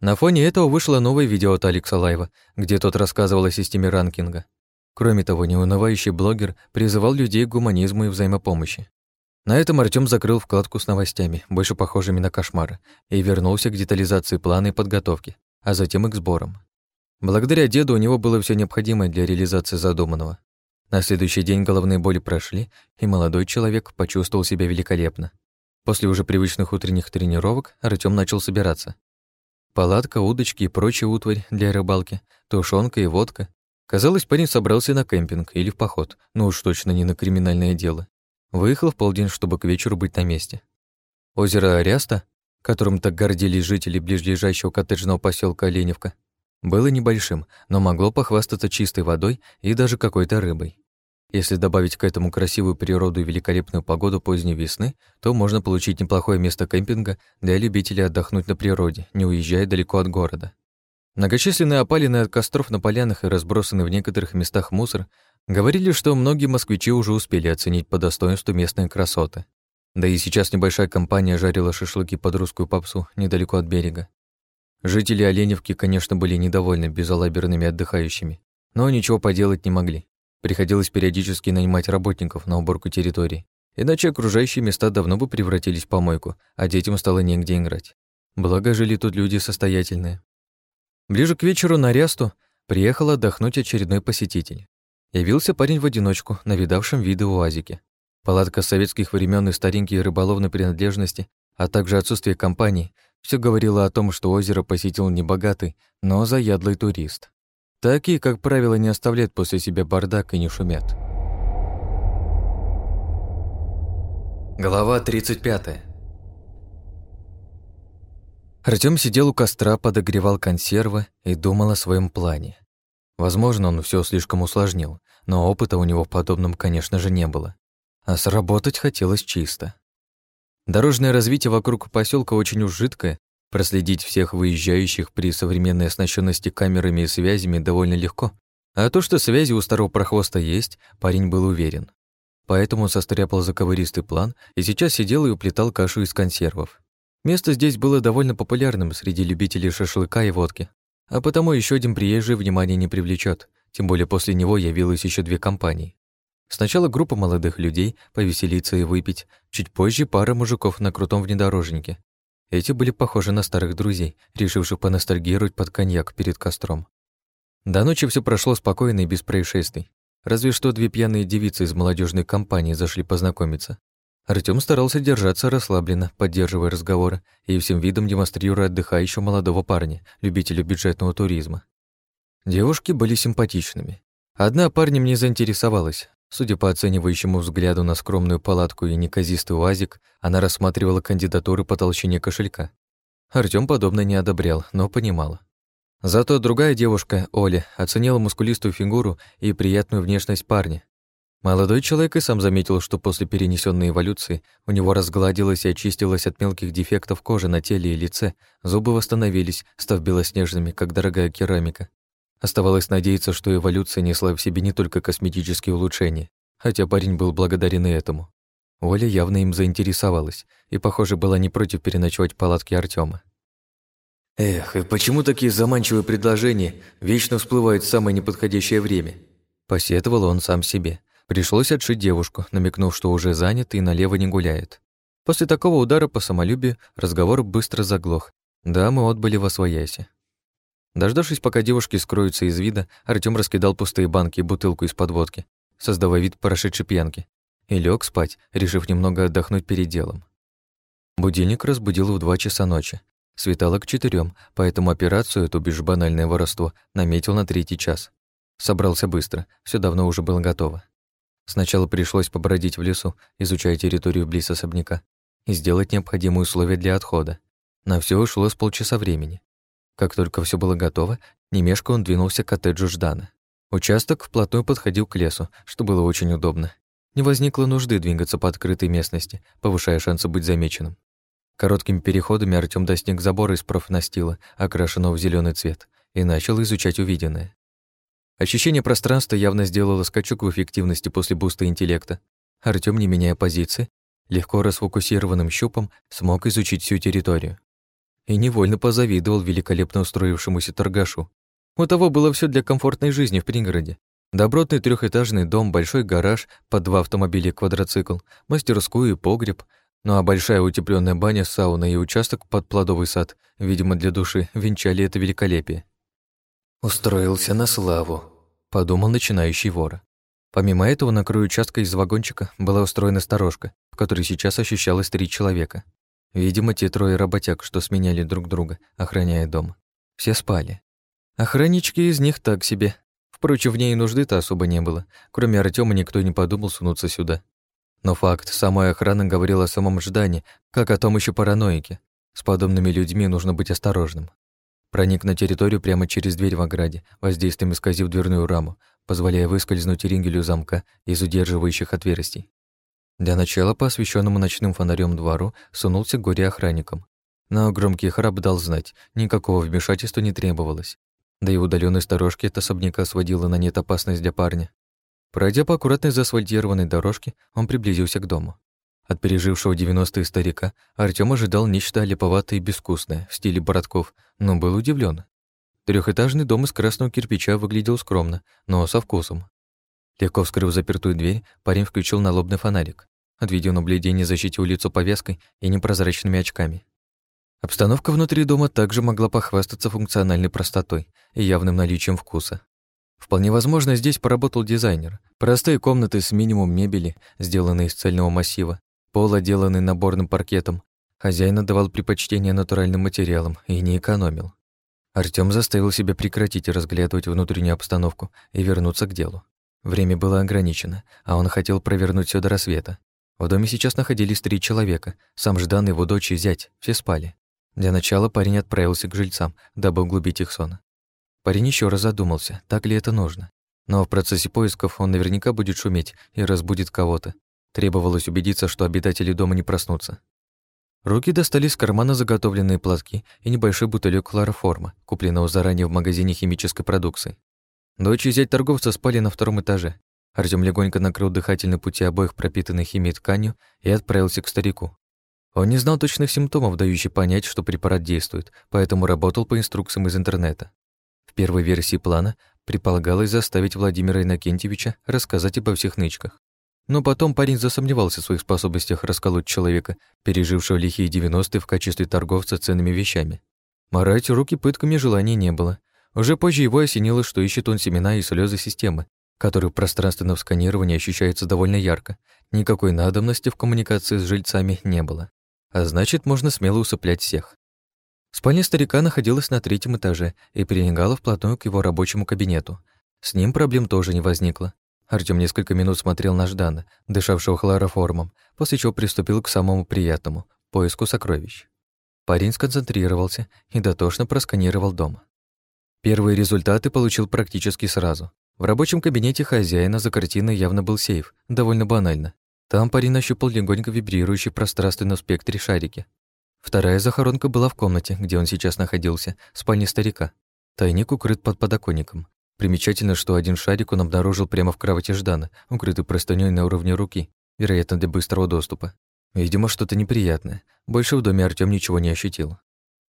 На фоне этого вышло новое видео от Алекса Лайва, где тот рассказывал о системе ранкинга. Кроме того, неунывающий блогер призывал людей к гуманизму и взаимопомощи. На этом Артём закрыл вкладку с новостями, больше похожими на кошмары, и вернулся к детализации плана и подготовки, а затем и к сборам. Благодаря деду у него было все необходимое для реализации задуманного. На следующий день головные боли прошли, и молодой человек почувствовал себя великолепно. После уже привычных утренних тренировок Артём начал собираться. Палатка, удочки и прочая утварь для рыбалки, тушенка и водка. Казалось, парень собрался на кемпинг или в поход, но уж точно не на криминальное дело. Выехал в полдень, чтобы к вечеру быть на месте. Озеро Ариаста, которым так гордились жители ближайшего коттеджного поселка Оленевка, было небольшим, но могло похвастаться чистой водой и даже какой-то рыбой. Если добавить к этому красивую природу и великолепную погоду поздней весны, то можно получить неплохое место кемпинга для любителей отдохнуть на природе, не уезжая далеко от города. Многочисленные опалины от костров на полянах и разбросанный в некоторых местах мусор говорили, что многие москвичи уже успели оценить по достоинству местные красоты. Да и сейчас небольшая компания жарила шашлыки под русскую попсу недалеко от берега. Жители Оленевки, конечно, были недовольны безалаберными отдыхающими, но ничего поделать не могли. Приходилось периодически нанимать работников на уборку территории, иначе окружающие места давно бы превратились в помойку, а детям стало негде играть. Благо жили тут люди состоятельные. Ближе к вечеру на Рясту приехал отдохнуть очередной посетитель. Явился парень в одиночку, на видавшем виды УАЗике. Палатка советских времен и старенькие рыболовные принадлежности, а также отсутствие компаний, все говорило о том, что озеро посетил небогатый, но заядлый турист. Такие, как правило, не оставляют после себя бардак и не шумят. Глава 35 Артём сидел у костра, подогревал консервы и думал о своем плане. Возможно, он все слишком усложнил, но опыта у него в подобном, конечно же, не было. А сработать хотелось чисто. Дорожное развитие вокруг поселка очень уж жидкое, Проследить всех выезжающих при современной оснащенности камерами и связями довольно легко. А то, что связи у старого прохвоста есть, парень был уверен. Поэтому состряпал заковыристый план и сейчас сидел и уплетал кашу из консервов. Место здесь было довольно популярным среди любителей шашлыка и водки, а потому еще один приезжий внимания не привлечет, тем более после него явилось еще две компании. Сначала группа молодых людей повеселиться и выпить, чуть позже пара мужиков на крутом внедорожнике, эти были похожи на старых друзей, решивших поностальгировать под коньяк перед костром. До ночи все прошло спокойно и без происшествий. Разве что две пьяные девицы из молодежной компании зашли познакомиться. Артём старался держаться расслабленно, поддерживая разговоры и всем видом демонстрируя отдыхающего молодого парня, любителя бюджетного туризма. Девушки были симпатичными. Одна парнем не заинтересовалась, Судя по оценивающему взгляду на скромную палатку и неказистый уазик, она рассматривала кандидатуры по толщине кошелька. Артём подобно не одобрял, но понимал. Зато другая девушка, Оля, оценила мускулистую фигуру и приятную внешность парня. Молодой человек и сам заметил, что после перенесенной эволюции у него разгладилась и очистилась от мелких дефектов кожи на теле и лице, зубы восстановились, став белоснежными, как дорогая керамика. Оставалось надеяться, что эволюция несла в себе не только косметические улучшения, хотя парень был благодарен и этому. Оля явно им заинтересовалась и, похоже, была не против переночевать в палатке Артема. «Эх, и почему такие заманчивые предложения вечно всплывают в самое неподходящее время?» Посетовал он сам себе. Пришлось отшить девушку, намекнув, что уже занят и налево не гуляет. После такого удара по самолюбию разговор быстро заглох. Да, мы отбыли во свояси. Дождавшись, пока девушки скроются из вида, Артём раскидал пустые банки и бутылку из-под водки, создавая вид прошедшей пьянки, и лег спать, решив немного отдохнуть перед делом. Будильник разбудил в два часа ночи. Светало к четырем, поэтому операцию, эту бишь банальное воровство, наметил на третий час. Собрался быстро, все давно уже было готово. Сначала пришлось побродить в лесу, изучая территорию близ особняка, и сделать необходимые условия для отхода. На все ушло с полчаса времени. Как только все было готово, немешко он двинулся к коттеджу Ждана. Участок вплотную подходил к лесу, что было очень удобно. Не возникло нужды двигаться по открытой местности, повышая шансы быть замеченным. Короткими переходами Артём достиг забора из профнастила, окрашенного в зеленый цвет, и начал изучать увиденное. Ощущение пространства явно сделало скачок в эффективности после буста интеллекта. Артём, не меняя позиции, легко расфокусированным щупом смог изучить всю территорию. И невольно позавидовал великолепно устроившемуся торгашу. У того было все для комфортной жизни в пригороде. Добротный трехэтажный дом, большой гараж, под два автомобиля и квадроцикл, мастерскую и погреб, ну а большая утепленная баня, сауна и участок под плодовый сад, видимо, для души, венчали это великолепие. «Устроился на славу», — подумал начинающий вор. Помимо этого, на краю участка из вагончика была устроена сторожка, в которой сейчас ощущалось три человека. Видимо, те трое работяг, что сменяли друг друга, охраняя дом. Все спали. Охраннички из них так себе, Впрочем, в ней нужды-то особо не было. Кроме Артема никто не подумал сунуться сюда. Но факт самой охраны говорил о самом Ждане, как о том еще параноике. С подобными людьми нужно быть осторожным. Проник на территорию прямо через дверь в ограде, воздействием исказив дверную раму, позволяя выскользнуть рингелю замка из удерживающих отверстий. Для начала по освещенному ночным фонарем двору сунулся горе-охранником. Но громкий храп дал знать, никакого вмешательства не требовалось. Да и удаленной сторожки от особняка сводила на нет опасность для парня. Пройдя по аккуратной заасфальтированной дорожке, он приблизился к дому. От пережившего 90-е старика Артём ожидал нечто липоватое и безвкусное, в стиле боротков, но был удивлен. Трехэтажный дом из красного кирпича выглядел скромно, но со вкусом. Легко вскрыв запертую дверь, парень включил налобный фонарик. От видеонаблюдения защитил лицо повязкой и непрозрачными очками. Обстановка внутри дома также могла похвастаться функциональной простотой и явным наличием вкуса. Вполне возможно, здесь поработал дизайнер. Простые комнаты с минимум мебели, сделанные из цельного массива, пол, отделанный наборным паркетом. Хозяин отдавал предпочтение натуральным материалам и не экономил. Артём заставил себя прекратить разглядывать внутреннюю обстановку и вернуться к делу. Время было ограничено, а он хотел провернуть все до рассвета. В доме сейчас находились три человека, сам Ждан, его дочь и зять, все спали. Для начала парень отправился к жильцам, дабы углубить их сон. Парень еще раз задумался, так ли это нужно. Но в процессе поисков он наверняка будет шуметь и разбудит кого-то. Требовалось убедиться, что обитатели дома не проснутся. Руки достали из кармана заготовленные платки и небольшой бутылек хлороформа, купленного заранее в магазине химической продукции. Дочь и зять торговца спали на втором этаже. Артём легонько накрыл дыхательные пути обоих пропитанной химией тканью и отправился к старику. Он не знал точных симптомов, дающих понять, что препарат действует, поэтому работал по инструкциям из интернета. В первой версии плана предполагалось заставить Владимира Иннокентьевича рассказать обо всех нычках. Но потом парень засомневался в своих способностях расколоть человека, пережившего лихие 90-е в качестве торговца ценными вещами. Морать руки пытками желания не было. Уже позже его осенило, что ищет он семена и слезы системы, которые в пространственном сканировании ощущаются довольно ярко. Никакой надобности в коммуникации с жильцами не было а значит, можно смело усыплять всех. Спальня старика находилась на третьем этаже и перелегала вплотную к его рабочему кабинету. С ним проблем тоже не возникло. Артём несколько минут смотрел на Ждана, дышавшего хлороформом, после чего приступил к самому приятному — поиску сокровищ. Парень сконцентрировался и дотошно просканировал дом. Первые результаты получил практически сразу. В рабочем кабинете хозяина за картиной явно был сейф, довольно банально. Там парень нащупал легонько вибрирующий пространственном спектре шарики. Вторая захоронка была в комнате, где он сейчас находился, в спальне старика. Тайник укрыт под подоконником. Примечательно, что один шарик он обнаружил прямо в кровати Ждана, укрытый простынёй на уровне руки, вероятно, для быстрого доступа. Видимо, что-то неприятное. Больше в доме Артём ничего не ощутил.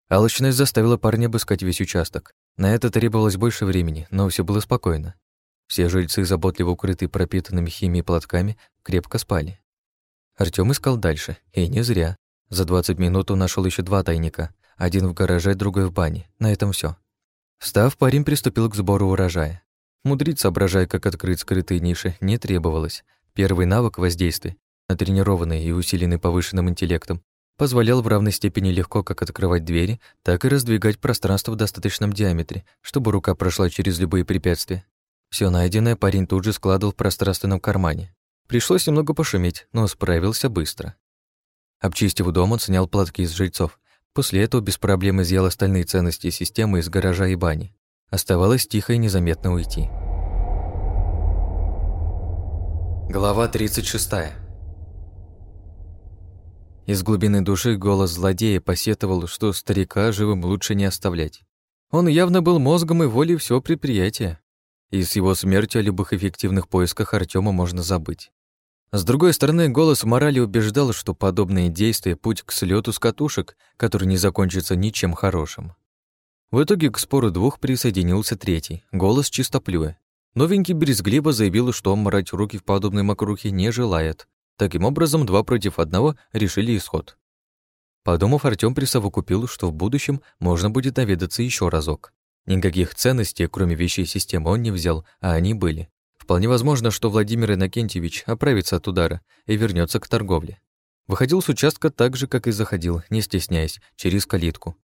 Алчность заставила парня обыскать весь участок. На это требовалось больше времени, но все было спокойно. Все жильцы, заботливо укрытые пропитанными химией платками, крепко спали. Артём искал дальше, и не зря. За 20 минут он нашел еще два тайника. Один в гараже, другой в бане. На этом все. Встав, парень приступил к сбору урожая. Мудрить, соображая, как открыть скрытые ниши, не требовалось. Первый навык воздействия, натренированный и усиленный повышенным интеллектом, позволял в равной степени легко как открывать двери, так и раздвигать пространство в достаточном диаметре, чтобы рука прошла через любые препятствия. Все найденное парень тут же складывал в пространственном кармане. Пришлось немного пошуметь, но справился быстро. Обчистив дом, он снял платки из жильцов, После этого без проблем изъял остальные ценности системы из гаража и бани. Оставалось тихо и незаметно уйти. Глава 36 Из глубины души голос злодея посетовал, что старика живым лучше не оставлять. Он явно был мозгом и волей всего предприятия. И с его смертью о любых эффективных поисках Артема можно забыть. С другой стороны, голос морали убеждал, что подобные действия – путь к слету с катушек, который не закончится ничем хорошим. В итоге к спору двух присоединился третий, голос чистоплюя. Новенький брезгливо заявил, что морать руки в подобной мокрухе не желает. Таким образом, два против одного решили исход. Подумав, Артём присовокупил, что в будущем можно будет наведаться еще разок. Никаких ценностей, кроме вещей системы, он не взял, а они были. Вполне возможно, что Владимир Иннокентьевич оправится от удара и вернется к торговле. Выходил с участка так же, как и заходил, не стесняясь, через калитку.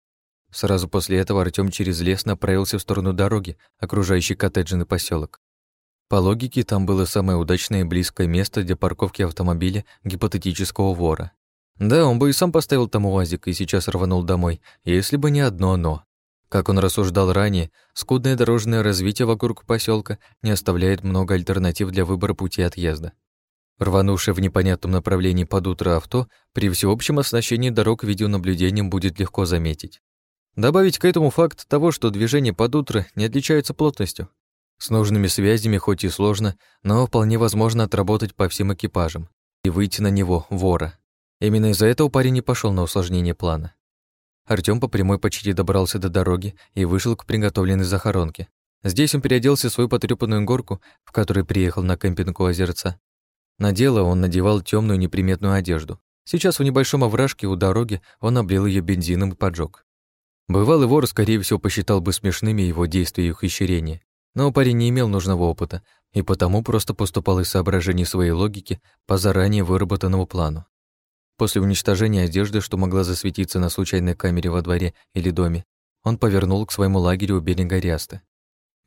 Сразу после этого Артём через лес направился в сторону дороги, окружающей коттеджный поселок. По логике, там было самое удачное и близкое место для парковки автомобиля гипотетического вора. Да, он бы и сам поставил там УАЗик и сейчас рванул домой, если бы не одно «но». Как он рассуждал ранее, скудное дорожное развитие вокруг поселка не оставляет много альтернатив для выбора пути отъезда. Рванувшее в непонятном направлении под утро авто при всеобщем оснащении дорог видеонаблюдением будет легко заметить. Добавить к этому факт того, что движение под утро не отличаются плотностью. С нужными связями хоть и сложно, но вполне возможно отработать по всем экипажам и выйти на него, вора. Именно из-за этого парень не пошел на усложнение плана. Артём по прямой почти добрался до дороги и вышел к приготовленной захоронке. Здесь он переоделся в свою потрёпанную горку, в которой приехал на кемпинг у озерца. На дело он надевал темную неприметную одежду. Сейчас в небольшом овражке у дороги он облил ее бензином и поджег. Бывалый вор, скорее всего, посчитал бы смешными его действия и ухищрения, но парень не имел нужного опыта и потому просто поступал из соображений своей логики по заранее выработанному плану. После уничтожения одежды, что могла засветиться на случайной камере во дворе или доме, он повернул к своему лагерю у берега Рясты.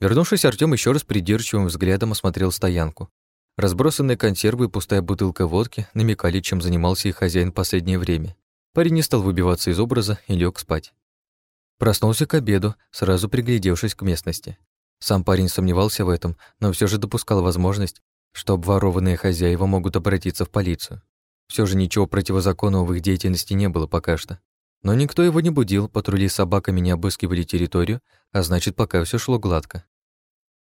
Вернувшись, Артём еще раз придирчивым взглядом осмотрел стоянку. Разбросанные консервы и пустая бутылка водки намекали, чем занимался их хозяин последнее время. Парень не стал выбиваться из образа и лег спать. Проснулся к обеду, сразу приглядевшись к местности. Сам парень сомневался в этом, но все же допускал возможность, что обворованные хозяева могут обратиться в полицию. Все же ничего противозаконного в их деятельности не было пока что. Но никто его не будил, патрули с собаками не обыскивали территорию, а значит, пока все шло гладко.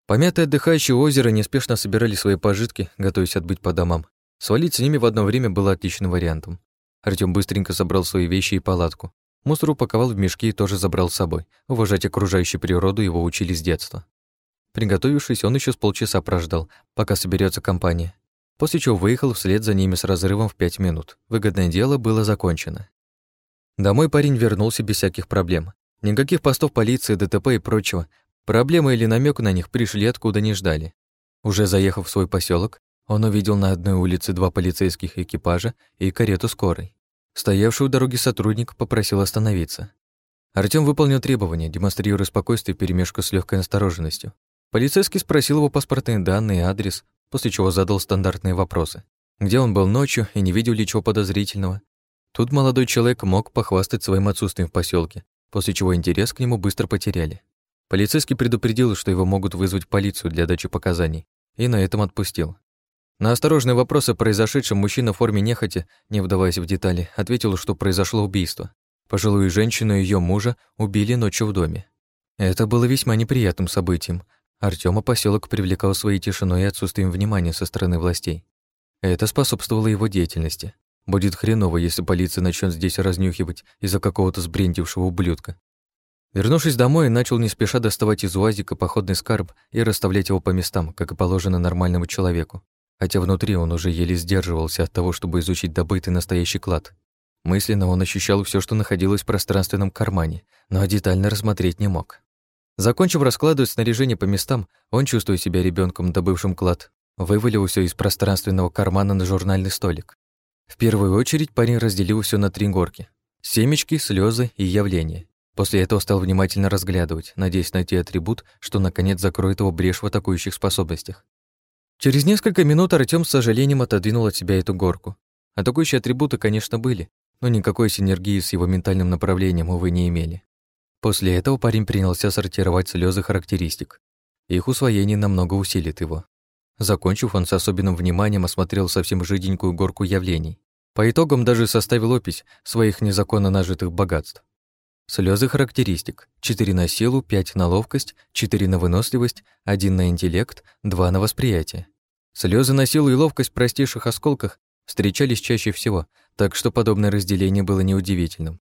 Помятые отдыхающие озеро неспешно собирали свои пожитки, готовясь отбыть по домам. Свалить с ними в одно время было отличным вариантом. Артём быстренько собрал свои вещи и палатку. Мусор упаковал в мешки и тоже забрал с собой. Уважать окружающую природу его учили с детства. Приготовившись, он еще с полчаса прождал, пока соберется компания после чего выехал вслед за ними с разрывом в пять минут. Выгодное дело было закончено. Домой парень вернулся без всяких проблем. Никаких постов полиции, ДТП и прочего. Проблемы или намек на них пришли откуда не ждали. Уже заехав в свой поселок, он увидел на одной улице два полицейских экипажа и карету скорой. Стоявший у дороги сотрудник попросил остановиться. Артём выполнил требования, демонстрируя спокойствие перемешку с легкой настороженностью. Полицейский спросил его паспортные данные и адрес, после чего задал стандартные вопросы. Где он был ночью и не видел ли чего подозрительного? Тут молодой человек мог похвастать своим отсутствием в поселке, после чего интерес к нему быстро потеряли. Полицейский предупредил, что его могут вызвать полицию для дачи показаний, и на этом отпустил. На осторожные вопросы о произошедшем мужчина в форме нехоти, не вдаваясь в детали, ответил, что произошло убийство. Пожилую женщину и ее мужа убили ночью в доме. Это было весьма неприятным событием, Артема поселок привлекал своей тишиной и отсутствием внимания со стороны властей. Это способствовало его деятельности. Будет хреново, если полиция начнет здесь разнюхивать из-за какого-то сбрендившего ублюдка. Вернувшись домой, начал не спеша доставать из УАЗика походный скарб и расставлять его по местам, как и положено нормальному человеку. Хотя внутри он уже еле сдерживался от того, чтобы изучить добытый настоящий клад. Мысленно он ощущал все, что находилось в пространственном кармане, но детально рассмотреть не мог. Закончив раскладывать снаряжение по местам, он, чувствуя себя ребенком, добывшим клад, вывалил все из пространственного кармана на журнальный столик. В первую очередь парень разделил все на три горки. Семечки, слезы и явления. После этого стал внимательно разглядывать, надеясь найти атрибут, что наконец закроет его брешь в атакующих способностях. Через несколько минут Артём с сожалением отодвинул от себя эту горку. Атакующие атрибуты, конечно, были, но никакой синергии с его ментальным направлением, увы, не имели. После этого парень принялся сортировать слезы характеристик. Их усвоение намного усилит его. Закончив, он с особенным вниманием осмотрел совсем жиденькую горку явлений. По итогам даже составил опись своих незаконно нажитых богатств. Слезы характеристик. 4 на силу, 5 на ловкость, 4 на выносливость, 1 на интеллект, 2 на восприятие. Слезы на силу и ловкость в простейших осколках встречались чаще всего, так что подобное разделение было неудивительным.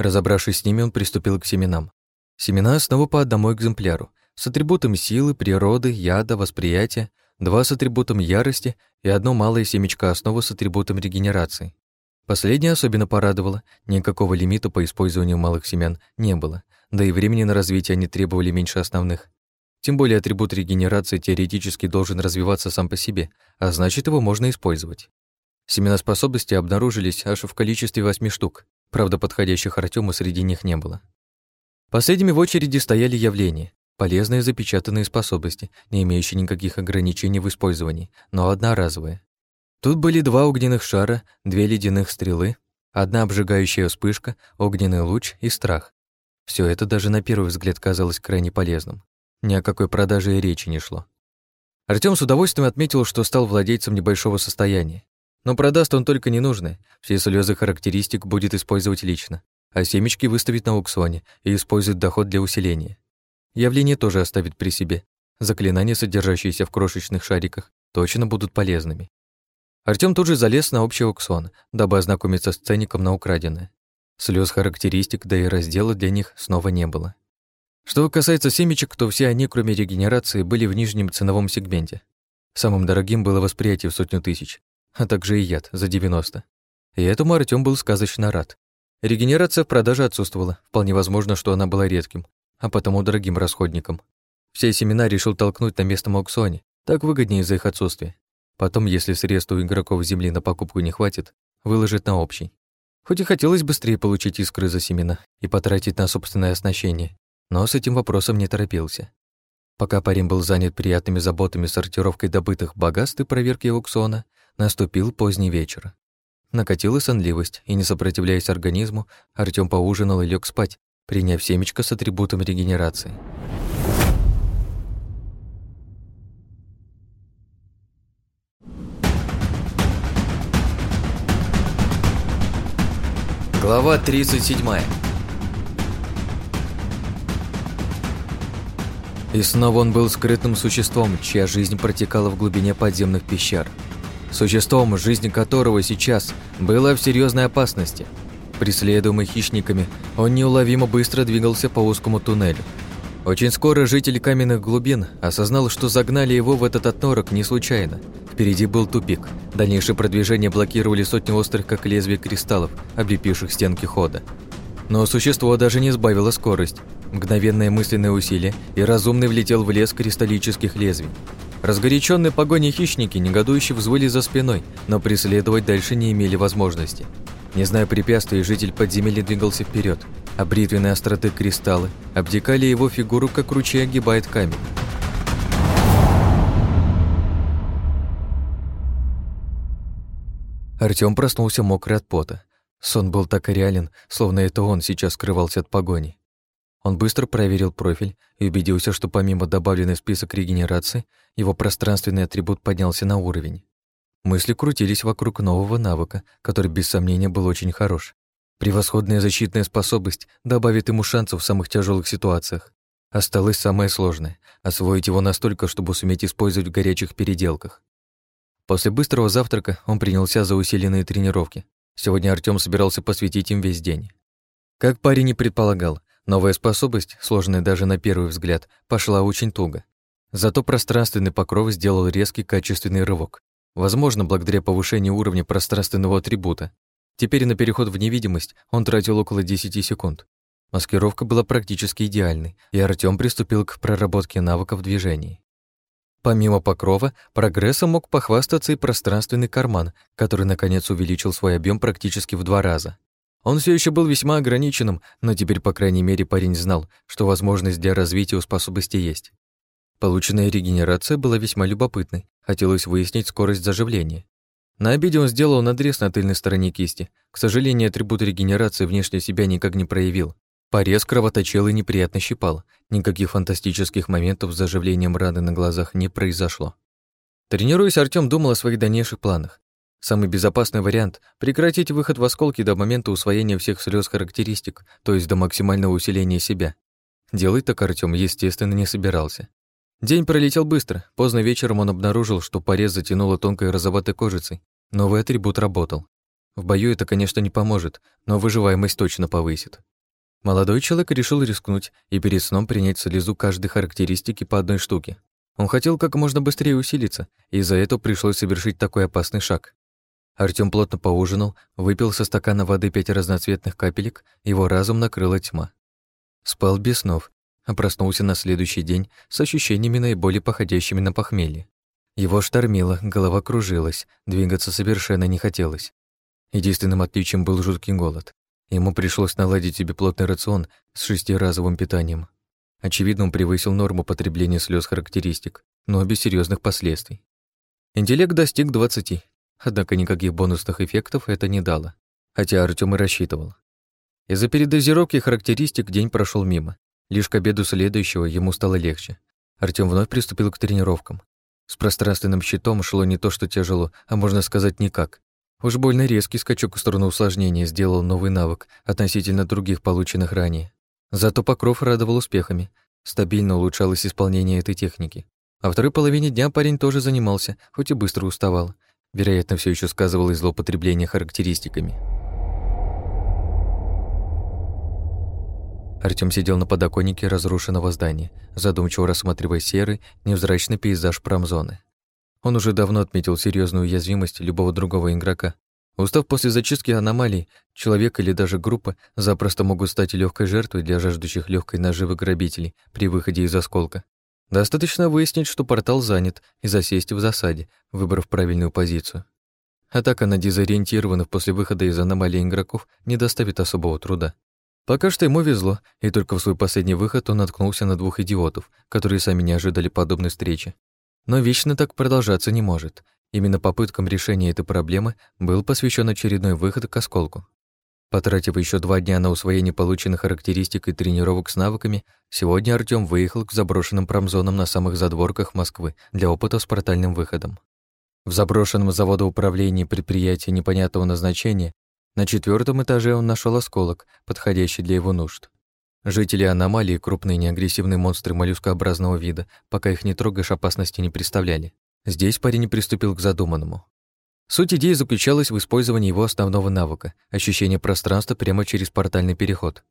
Разобравшись с ними, он приступил к семенам. Семена снова по одному экземпляру, с атрибутом силы, природы, яда, восприятия, два с атрибутом ярости и одно малое семечко основы с атрибутом регенерации. Последнее особенно порадовало, никакого лимита по использованию малых семян не было, да и времени на развитие они требовали меньше основных. Тем более атрибут регенерации теоретически должен развиваться сам по себе, а значит, его можно использовать. Семена способности обнаружились аж в количестве восьми штук, правда, подходящих Артему среди них не было. Последними в очереди стояли явления, полезные запечатанные способности, не имеющие никаких ограничений в использовании, но одноразовые. Тут были два огненных шара, две ледяных стрелы, одна обжигающая вспышка, огненный луч и страх. Все это даже на первый взгляд казалось крайне полезным. Ни о какой продаже и речи не шло. Артём с удовольствием отметил, что стал владельцем небольшого состояния. Но продаст он только ненужное, все слезы характеристик будет использовать лично, а семечки выставит на аукционе и использует доход для усиления. Явление тоже оставит при себе. Заклинания, содержащиеся в крошечных шариках, точно будут полезными. Артём тут же залез на общий аукцион, дабы ознакомиться с ценником на украденное. Слез характеристик, да и раздела для них снова не было. Что касается семечек, то все они, кроме регенерации, были в нижнем ценовом сегменте. Самым дорогим было восприятие в сотню тысяч, а также и яд за 90. И этому Артём был сказочно рад. Регенерация в продаже отсутствовала, вполне возможно, что она была редким, а потому дорогим расходником. Все семена решил толкнуть на местном аукционе, так выгоднее из-за их отсутствия. Потом, если средств у игроков земли на покупку не хватит, выложит на общий. Хоть и хотелось быстрее получить искры за семена и потратить на собственное оснащение, но с этим вопросом не торопился. Пока парень был занят приятными заботами сортировкой добытых богатств и проверки аукциона, наступил поздний вечер. Накатила сонливость, и, не сопротивляясь организму, Артём поужинал и лег спать, приняв семечко с атрибутом регенерации. Глава 37. И снова он был скрытым существом, чья жизнь протекала в глубине подземных пещер. Существом, жизнь которого сейчас была в серьезной опасности. Преследуемый хищниками, он неуловимо быстро двигался по узкому туннелю. Очень скоро житель каменных глубин осознал, что загнали его в этот отнорок не случайно – Впереди был тупик. Дальнейшее продвижение блокировали сотни острых, как лезвие кристаллов, облепивших стенки хода. Но существо даже не сбавило скорость. Мгновенное мысленное усилие, и разумный влетел в лес кристаллических лезвий. Разгоряченные погони хищники негодующе взвыли за спиной, но преследовать дальше не имели возможности. Не зная препятствий, житель подземелья двигался вперед, а бритвенные остроты кристаллы обтекали его фигуру, как ручей огибает камень. Артём проснулся мокрый от пота. Сон был так реален, словно это он сейчас скрывался от погони. Он быстро проверил профиль и убедился, что помимо добавленной в список регенерации, его пространственный атрибут поднялся на уровень. Мысли крутились вокруг нового навыка, который без сомнения был очень хорош. Превосходная защитная способность добавит ему шансов в самых тяжелых ситуациях. Осталось самое сложное — освоить его настолько, чтобы суметь использовать в горячих переделках. После быстрого завтрака он принялся за усиленные тренировки. Сегодня Артём собирался посвятить им весь день. Как парень и предполагал, новая способность, сложная даже на первый взгляд, пошла очень туго. Зато пространственный покров сделал резкий качественный рывок. Возможно, благодаря повышению уровня пространственного атрибута. Теперь на переход в невидимость он тратил около 10 секунд. Маскировка была практически идеальной, и Артём приступил к проработке навыков движений. Помимо покрова, прогрессом мог похвастаться и пространственный карман, который, наконец, увеличил свой объем практически в два раза. Он все еще был весьма ограниченным, но теперь, по крайней мере, парень знал, что возможность для развития у способности есть. Полученная регенерация была весьма любопытной, хотелось выяснить скорость заживления. На обеде он сделал надрез на тыльной стороне кисти. К сожалению, атрибут регенерации внешне себя никак не проявил. Порез кровоточил и неприятно щипал. Никаких фантастических моментов с заживлением раны на глазах не произошло. Тренируясь, Артём думал о своих дальнейших планах. Самый безопасный вариант — прекратить выход в осколки до момента усвоения всех слез характеристик, то есть до максимального усиления себя. Делать так Артём, естественно, не собирался. День пролетел быстро. Поздно вечером он обнаружил, что порез затянуло тонкой розоватой кожицей. Новый атрибут работал. В бою это, конечно, не поможет, но выживаемость точно повысит. Молодой человек решил рискнуть и перед сном принять слезу каждой характеристики по одной штуке. Он хотел как можно быстрее усилиться, и из-за этого пришлось совершить такой опасный шаг. Артём плотно поужинал, выпил со стакана воды пять разноцветных капелек, его разум накрыла тьма. Спал без снов, а проснулся на следующий день с ощущениями наиболее походящими на похмелье. Его штормило, голова кружилась, двигаться совершенно не хотелось. Единственным отличием был жуткий голод. Ему пришлось наладить себе плотный рацион с шестиразовым питанием. Очевидно, он превысил норму потребления слез характеристик, но без серьезных последствий. Интеллект достиг 20, Однако никаких бонусных эффектов это не дало, хотя Артём и рассчитывал. Из-за передозировки характеристик день прошел мимо. Лишь к обеду следующего ему стало легче. Артём вновь приступил к тренировкам. С пространственным щитом шло не то что тяжело, а можно сказать никак. Уж больно резкий скачок в сторону усложнения сделал новый навык относительно других полученных ранее. Зато Покров радовал успехами. Стабильно улучшалось исполнение этой техники. А второй половине дня парень тоже занимался, хоть и быстро уставал. Вероятно, все еще сказывалось злоупотребление характеристиками. Артём сидел на подоконнике разрушенного здания, задумчиво рассматривая серый, невзрачный пейзаж промзоны. Он уже давно отметил серьезную уязвимость любого другого игрока. Устав после зачистки аномалий, человек или даже группа запросто могут стать легкой жертвой для жаждущих легкой наживы грабителей при выходе из осколка. Достаточно выяснить, что портал занят, и засесть в засаде, выбрав правильную позицию. Атака на дезориентированных после выхода из аномалии игроков не доставит особого труда. Пока что ему везло, и только в свой последний выход он наткнулся на двух идиотов, которые сами не ожидали подобной встречи. Но вечно так продолжаться не может. Именно попыткам решения этой проблемы был посвящен очередной выход к осколку. Потратив еще два дня на усвоение полученных характеристик и тренировок с навыками, сегодня Артём выехал к заброшенным промзонам на самых задворках Москвы для опыта с портальным выходом. В заброшенном заводоуправлении предприятия непонятного назначения на четвертом этаже он нашел осколок, подходящий для его нужд. Жители аномалии, крупные неагрессивные монстры моллюскообразного вида, пока их не трогаешь, опасности не представляли. Здесь парень приступил к задуманному. Суть идеи заключалась в использовании его основного навыка — ощущения пространства прямо через портальный переход.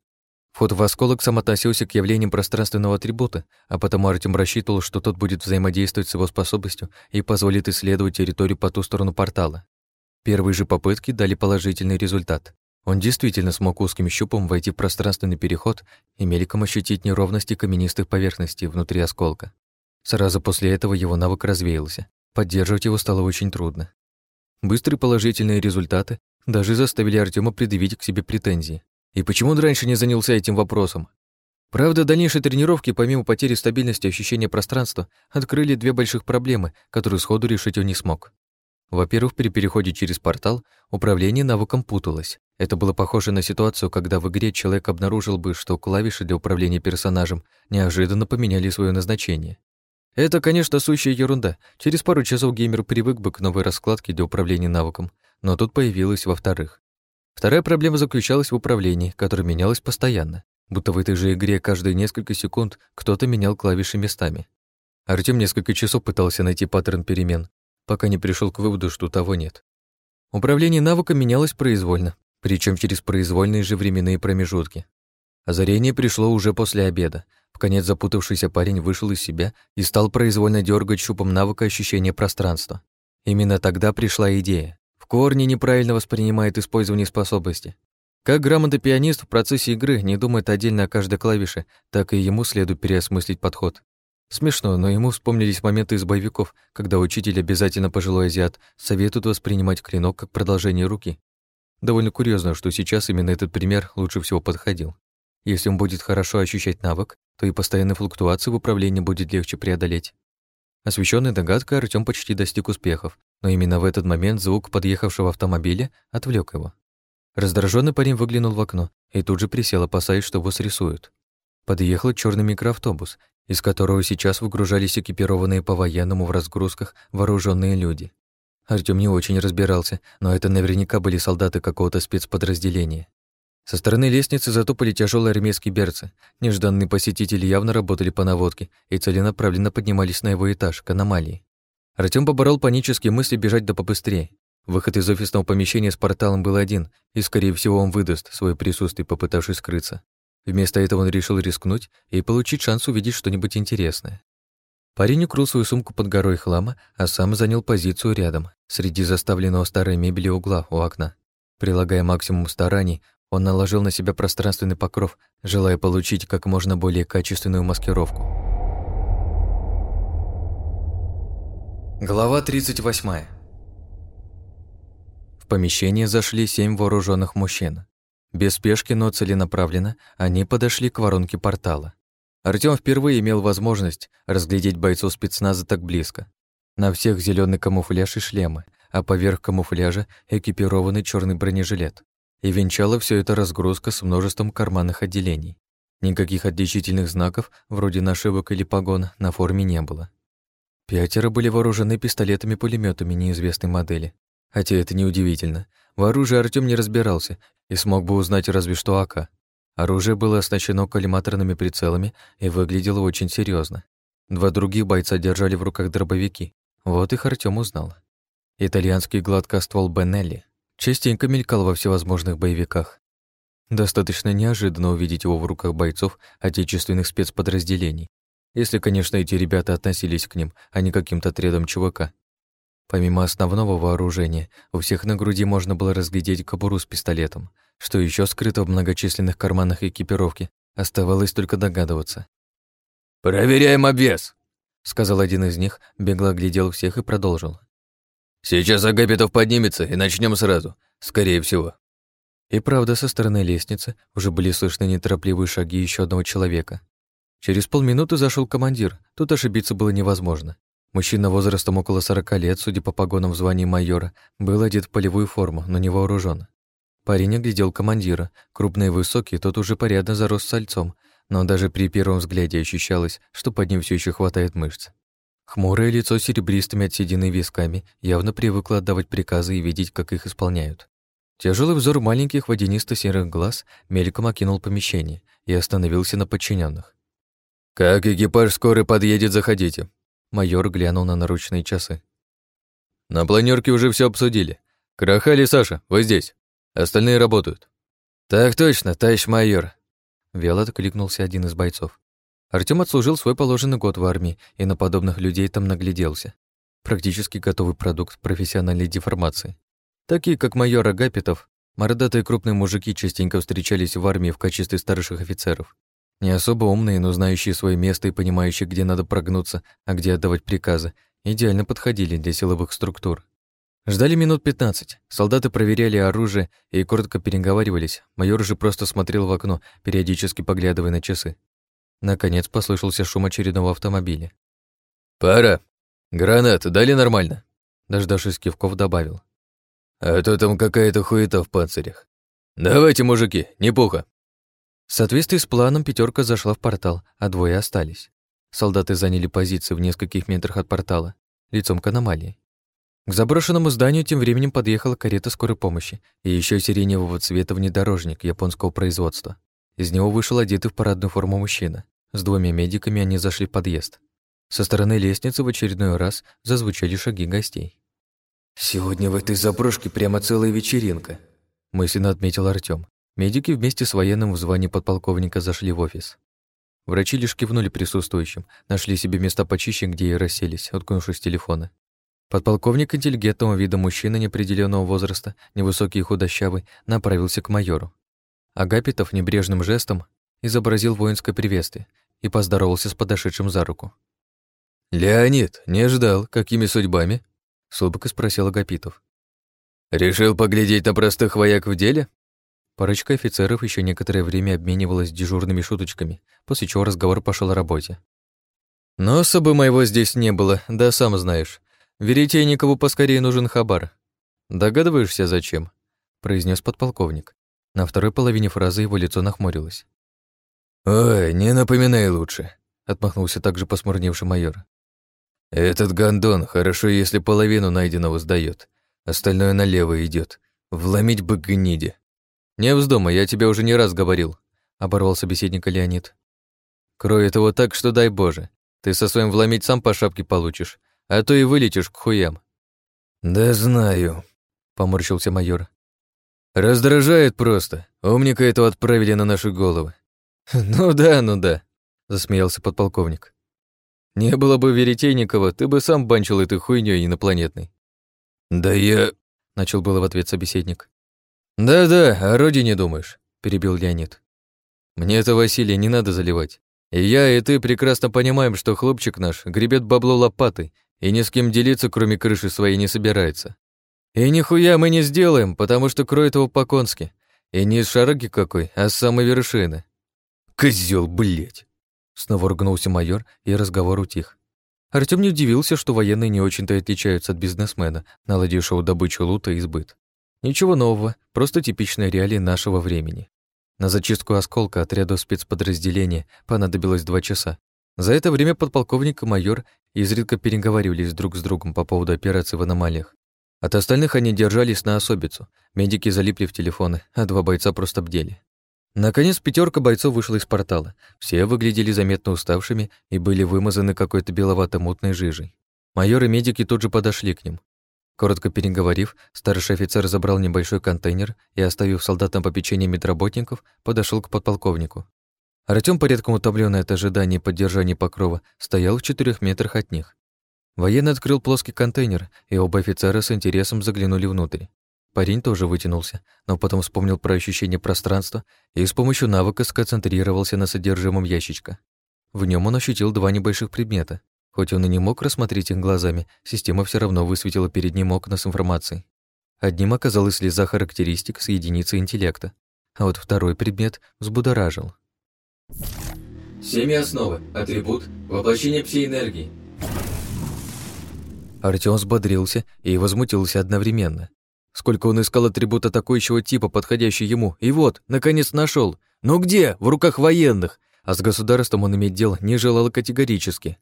Вход в осколок сам относился к явлениям пространственного атрибута, а потому Артем рассчитывал, что тот будет взаимодействовать с его способностью и позволит исследовать территорию по ту сторону портала. Первые же попытки дали положительный результат. Он действительно смог узким щупом войти в пространственный переход и мельком ощутить неровности каменистых поверхностей внутри осколка. Сразу после этого его навык развеялся. Поддерживать его стало очень трудно. Быстрые положительные результаты даже заставили Артема предъявить к себе претензии. И почему он раньше не занялся этим вопросом? Правда, дальнейшие тренировки, помимо потери стабильности ощущения пространства, открыли две больших проблемы, которые сходу решить он не смог. Во-первых, при переходе через портал управление навыком путалось. Это было похоже на ситуацию, когда в игре человек обнаружил бы, что клавиши для управления персонажем неожиданно поменяли свое назначение. Это, конечно, сущая ерунда. Через пару часов геймер привык бы к новой раскладке для управления навыком, но тут появилась во-вторых. Вторая проблема заключалась в управлении, которое менялось постоянно, будто в этой же игре каждые несколько секунд кто-то менял клавиши местами. Артём несколько часов пытался найти паттерн перемен, пока не пришел к выводу, что того нет. Управление навыком менялось произвольно, причем через произвольные же временные промежутки. Озарение пришло уже после обеда, в конец запутавшийся парень вышел из себя и стал произвольно дергать щупом навыка ощущения пространства. Именно тогда пришла идея. В корне неправильно воспринимает использование способности. Как грамотный пианист в процессе игры не думает отдельно о каждой клавише, так и ему следует переосмыслить подход. Смешно, но ему вспомнились моменты из боевиков, когда учитель, обязательно пожилой азиат, советует воспринимать клинок как продолжение руки. Довольно курьезно, что сейчас именно этот пример лучше всего подходил. Если он будет хорошо ощущать навык, то и постоянные флуктуации в управлении будет легче преодолеть. Освещенный догадкой, Артём почти достиг успехов но именно в этот момент звук подъехавшего автомобиля отвлек его. Раздраженный парень выглянул в окно и тут же присел, опасаясь, что его срисуют. Подъехал черный микроавтобус, из которого сейчас выгружались экипированные по-военному в разгрузках вооруженные люди. Артём не очень разбирался, но это наверняка были солдаты какого-то спецподразделения. Со стороны лестницы затопали тяжелые армейские берцы. Нежданные посетители явно работали по наводке и целенаправленно поднимались на его этаж, к аномалии. Артём поборол панические мысли бежать да побыстрее. Выход из офисного помещения с порталом был один, и, скорее всего, он выдаст свое присутствие, попытавшись скрыться. Вместо этого он решил рискнуть и получить шанс увидеть что-нибудь интересное. Парень укрыл свою сумку под горой хлама, а сам занял позицию рядом, среди заставленного старой мебели угла у окна. Прилагая максимум стараний, он наложил на себя пространственный покров, желая получить как можно более качественную маскировку. Глава 38. В помещение зашли семь вооруженных мужчин. Без спешки, но целенаправленно они подошли к воронке портала. Артём впервые имел возможность разглядеть бойцов спецназа так близко. На всех зеленый камуфляж и шлемы, а поверх камуфляжа экипированный черный бронежилет. И венчала все это разгрузка с множеством карманных отделений. Никаких отличительных знаков, вроде нашивок или погон, на форме не было. Пятеро были вооружены пистолетами пулеметами неизвестной модели. Хотя это неудивительно. В оружии Артём не разбирался и смог бы узнать разве что АК. Оружие было оснащено коллиматорными прицелами и выглядело очень серьезно. Два других бойца держали в руках дробовики. Вот их Артём узнал. Итальянский гладкоствол Бенелли частенько мелькал во всевозможных боевиках. Достаточно неожиданно увидеть его в руках бойцов отечественных спецподразделений, если, конечно, эти ребята относились к ним, а не каким-то отрядом ЧВК. Помимо основного вооружения, у всех на груди можно было разглядеть кобуру с пистолетом. Что еще скрыто в многочисленных карманах экипировки, оставалось только догадываться. «Проверяем обвес», — сказал один из них, бегло оглядел всех и продолжил. «Сейчас Агапитов поднимется, и начнем сразу, скорее всего». И правда, со стороны лестницы уже были слышны неторопливые шаги еще одного человека. Через полминуты зашел командир, тут ошибиться было невозможно. Мужчина возрастом около сорока лет, судя по погонам в звании майора, был одет в полевую форму, но не вооружен. Парень оглядел командира. Крупный и высокий, тот уже порядно зарос сальцом, но даже при первом взгляде ощущалось, что под ним все еще хватает мышц. Хмурое лицо с серебристыми от седины висками явно привыкло отдавать приказы и видеть, как их исполняют. Тяжелый взор маленьких водянисто-серых глаз мельком окинул помещение и остановился на подчиненных. «Как экипаж скоро подъедет, заходите», Майор глянул на наручные часы. «На планерке уже все обсудили. Крахали Саша, вы здесь. Остальные работают». «Так точно, товарищ майор», — вяло откликнулся один из бойцов. Артём отслужил свой положенный год в армии и на подобных людей там нагляделся. Практически готовый продукт профессиональной деформации. Такие, как майор Агапитов, мордатые крупные мужики частенько встречались в армии в качестве старших офицеров. Не особо умные, но знающие свое место и понимающие, где надо прогнуться, а где отдавать приказы, идеально подходили для силовых структур. Ждали минут 15. Солдаты проверяли оружие и коротко переговаривались. Майор же просто смотрел в окно, периодически поглядывая на часы. Наконец послышался шум очередного автомобиля. «Пора. Гранат дали нормально?» Дождавшись кивков, добавил. «А то там какая-то хуета в панцирях. Давайте, мужики, не пуха. В соответствии с планом пятерка зашла в портал, а двое остались. Солдаты заняли позиции в нескольких метрах от портала, лицом к аномалии. К заброшенному зданию тем временем подъехала карета скорой помощи и еще сиреневого цвета внедорожник японского производства. Из него вышел одетый в парадную форму мужчина. С двумя медиками они зашли в подъезд. Со стороны лестницы в очередной раз зазвучали шаги гостей. «Сегодня в этой заброшке прямо целая вечеринка», мысленно отметил Артём. Медики вместе с военным в звании подполковника зашли в офис. Врачи лишь кивнули присутствующим, нашли себе места почище, где и расселись, уткнувшись телефоны. Подполковник интеллигентного вида мужчина неопределенного возраста, невысокий и худощавый, направился к майору. Агапитов небрежным жестом изобразил воинское приветствие и поздоровался с подошедшим за руку. «Леонид, не ждал, какими судьбами?» — с спросил Агапитов. «Решил поглядеть на простых вояк в деле?» Парочка офицеров еще некоторое время обменивалась дежурными шуточками, после чего разговор пошел о работе. «Но особо моего здесь не было, да сам знаешь. Веретейникову поскорее нужен хабар. Догадываешься, зачем? произнес подполковник. На второй половине фразы его лицо нахмурилось. «Ой, не напоминай лучше», — отмахнулся также посмурневший майор. «Этот гондон хорошо, если половину найденного сдает, остальное налево идет. Вломить бы гниде». «Не вздумай, я тебе уже не раз говорил», — оборвал собеседника Леонид. «Кроет его так, что дай Боже. Ты со своим вломить сам по шапке получишь, а то и вылетишь к хуям». «Да знаю», — поморщился майор. «Раздражает просто. Умника этого отправили на наши головы». (laughs) «Ну да, ну да», — засмеялся подполковник. «Не было бы Веретейникова, ты бы сам банчил этой хуйнёй инопланетной». «Да я...» — начал было в ответ собеседник. «Да-да, о родине думаешь», — перебил Леонид. «Мне это, Василий, не надо заливать. И я, и ты прекрасно понимаем, что хлопчик наш гребет бабло лопатой и ни с кем делиться, кроме крыши своей, не собирается. И нихуя мы не сделаем, потому что кроет его по-конски. И не из шараги какой, а с самой вершины. Козел, блядь! Снова ругнулся майор, и разговор утих. Артём не удивился, что военные не очень-то отличаются от бизнесмена, наладившего добычу лута и сбыт. Ничего нового, просто типичные реалии нашего времени. На зачистку осколка отряду спецподразделения понадобилось два часа. За это время подполковник и майор изредка переговаривались друг с другом по поводу операции в аномалиях. От остальных они держались на особицу. Медики залипли в телефоны, а два бойца просто бдели. Наконец пятерка бойцов вышла из портала. Все выглядели заметно уставшими и были вымазаны какой-то беловато-мутной жижей. Майор и медики тут же подошли к ним. Коротко переговорив, старший офицер забрал небольшой контейнер и, оставив солдат на попечение медработников, подошел к подполковнику. Артём, порядком утомленный от ожидания и поддержания покрова, стоял в четырех метрах от них. Военный открыл плоский контейнер, и оба офицера с интересом заглянули внутрь. Парень тоже вытянулся, но потом вспомнил про ощущение пространства и с помощью навыка сконцентрировался на содержимом ящичка. В нем он ощутил два небольших предмета. Хоть он и не мог рассмотреть их глазами, система все равно высветила перед ним окна с информацией. Одним оказалась слеза характеристик с единицей интеллекта, а вот второй предмет взбудоражил. Семя основы. Атрибут. Воплощение пси-энергии. Артём взбодрился и возмутился одновременно. Сколько он искал атрибут атакующего типа, подходящий ему, и вот, наконец нашел. Но где? В руках военных. А с государством он иметь дело не желал категорически.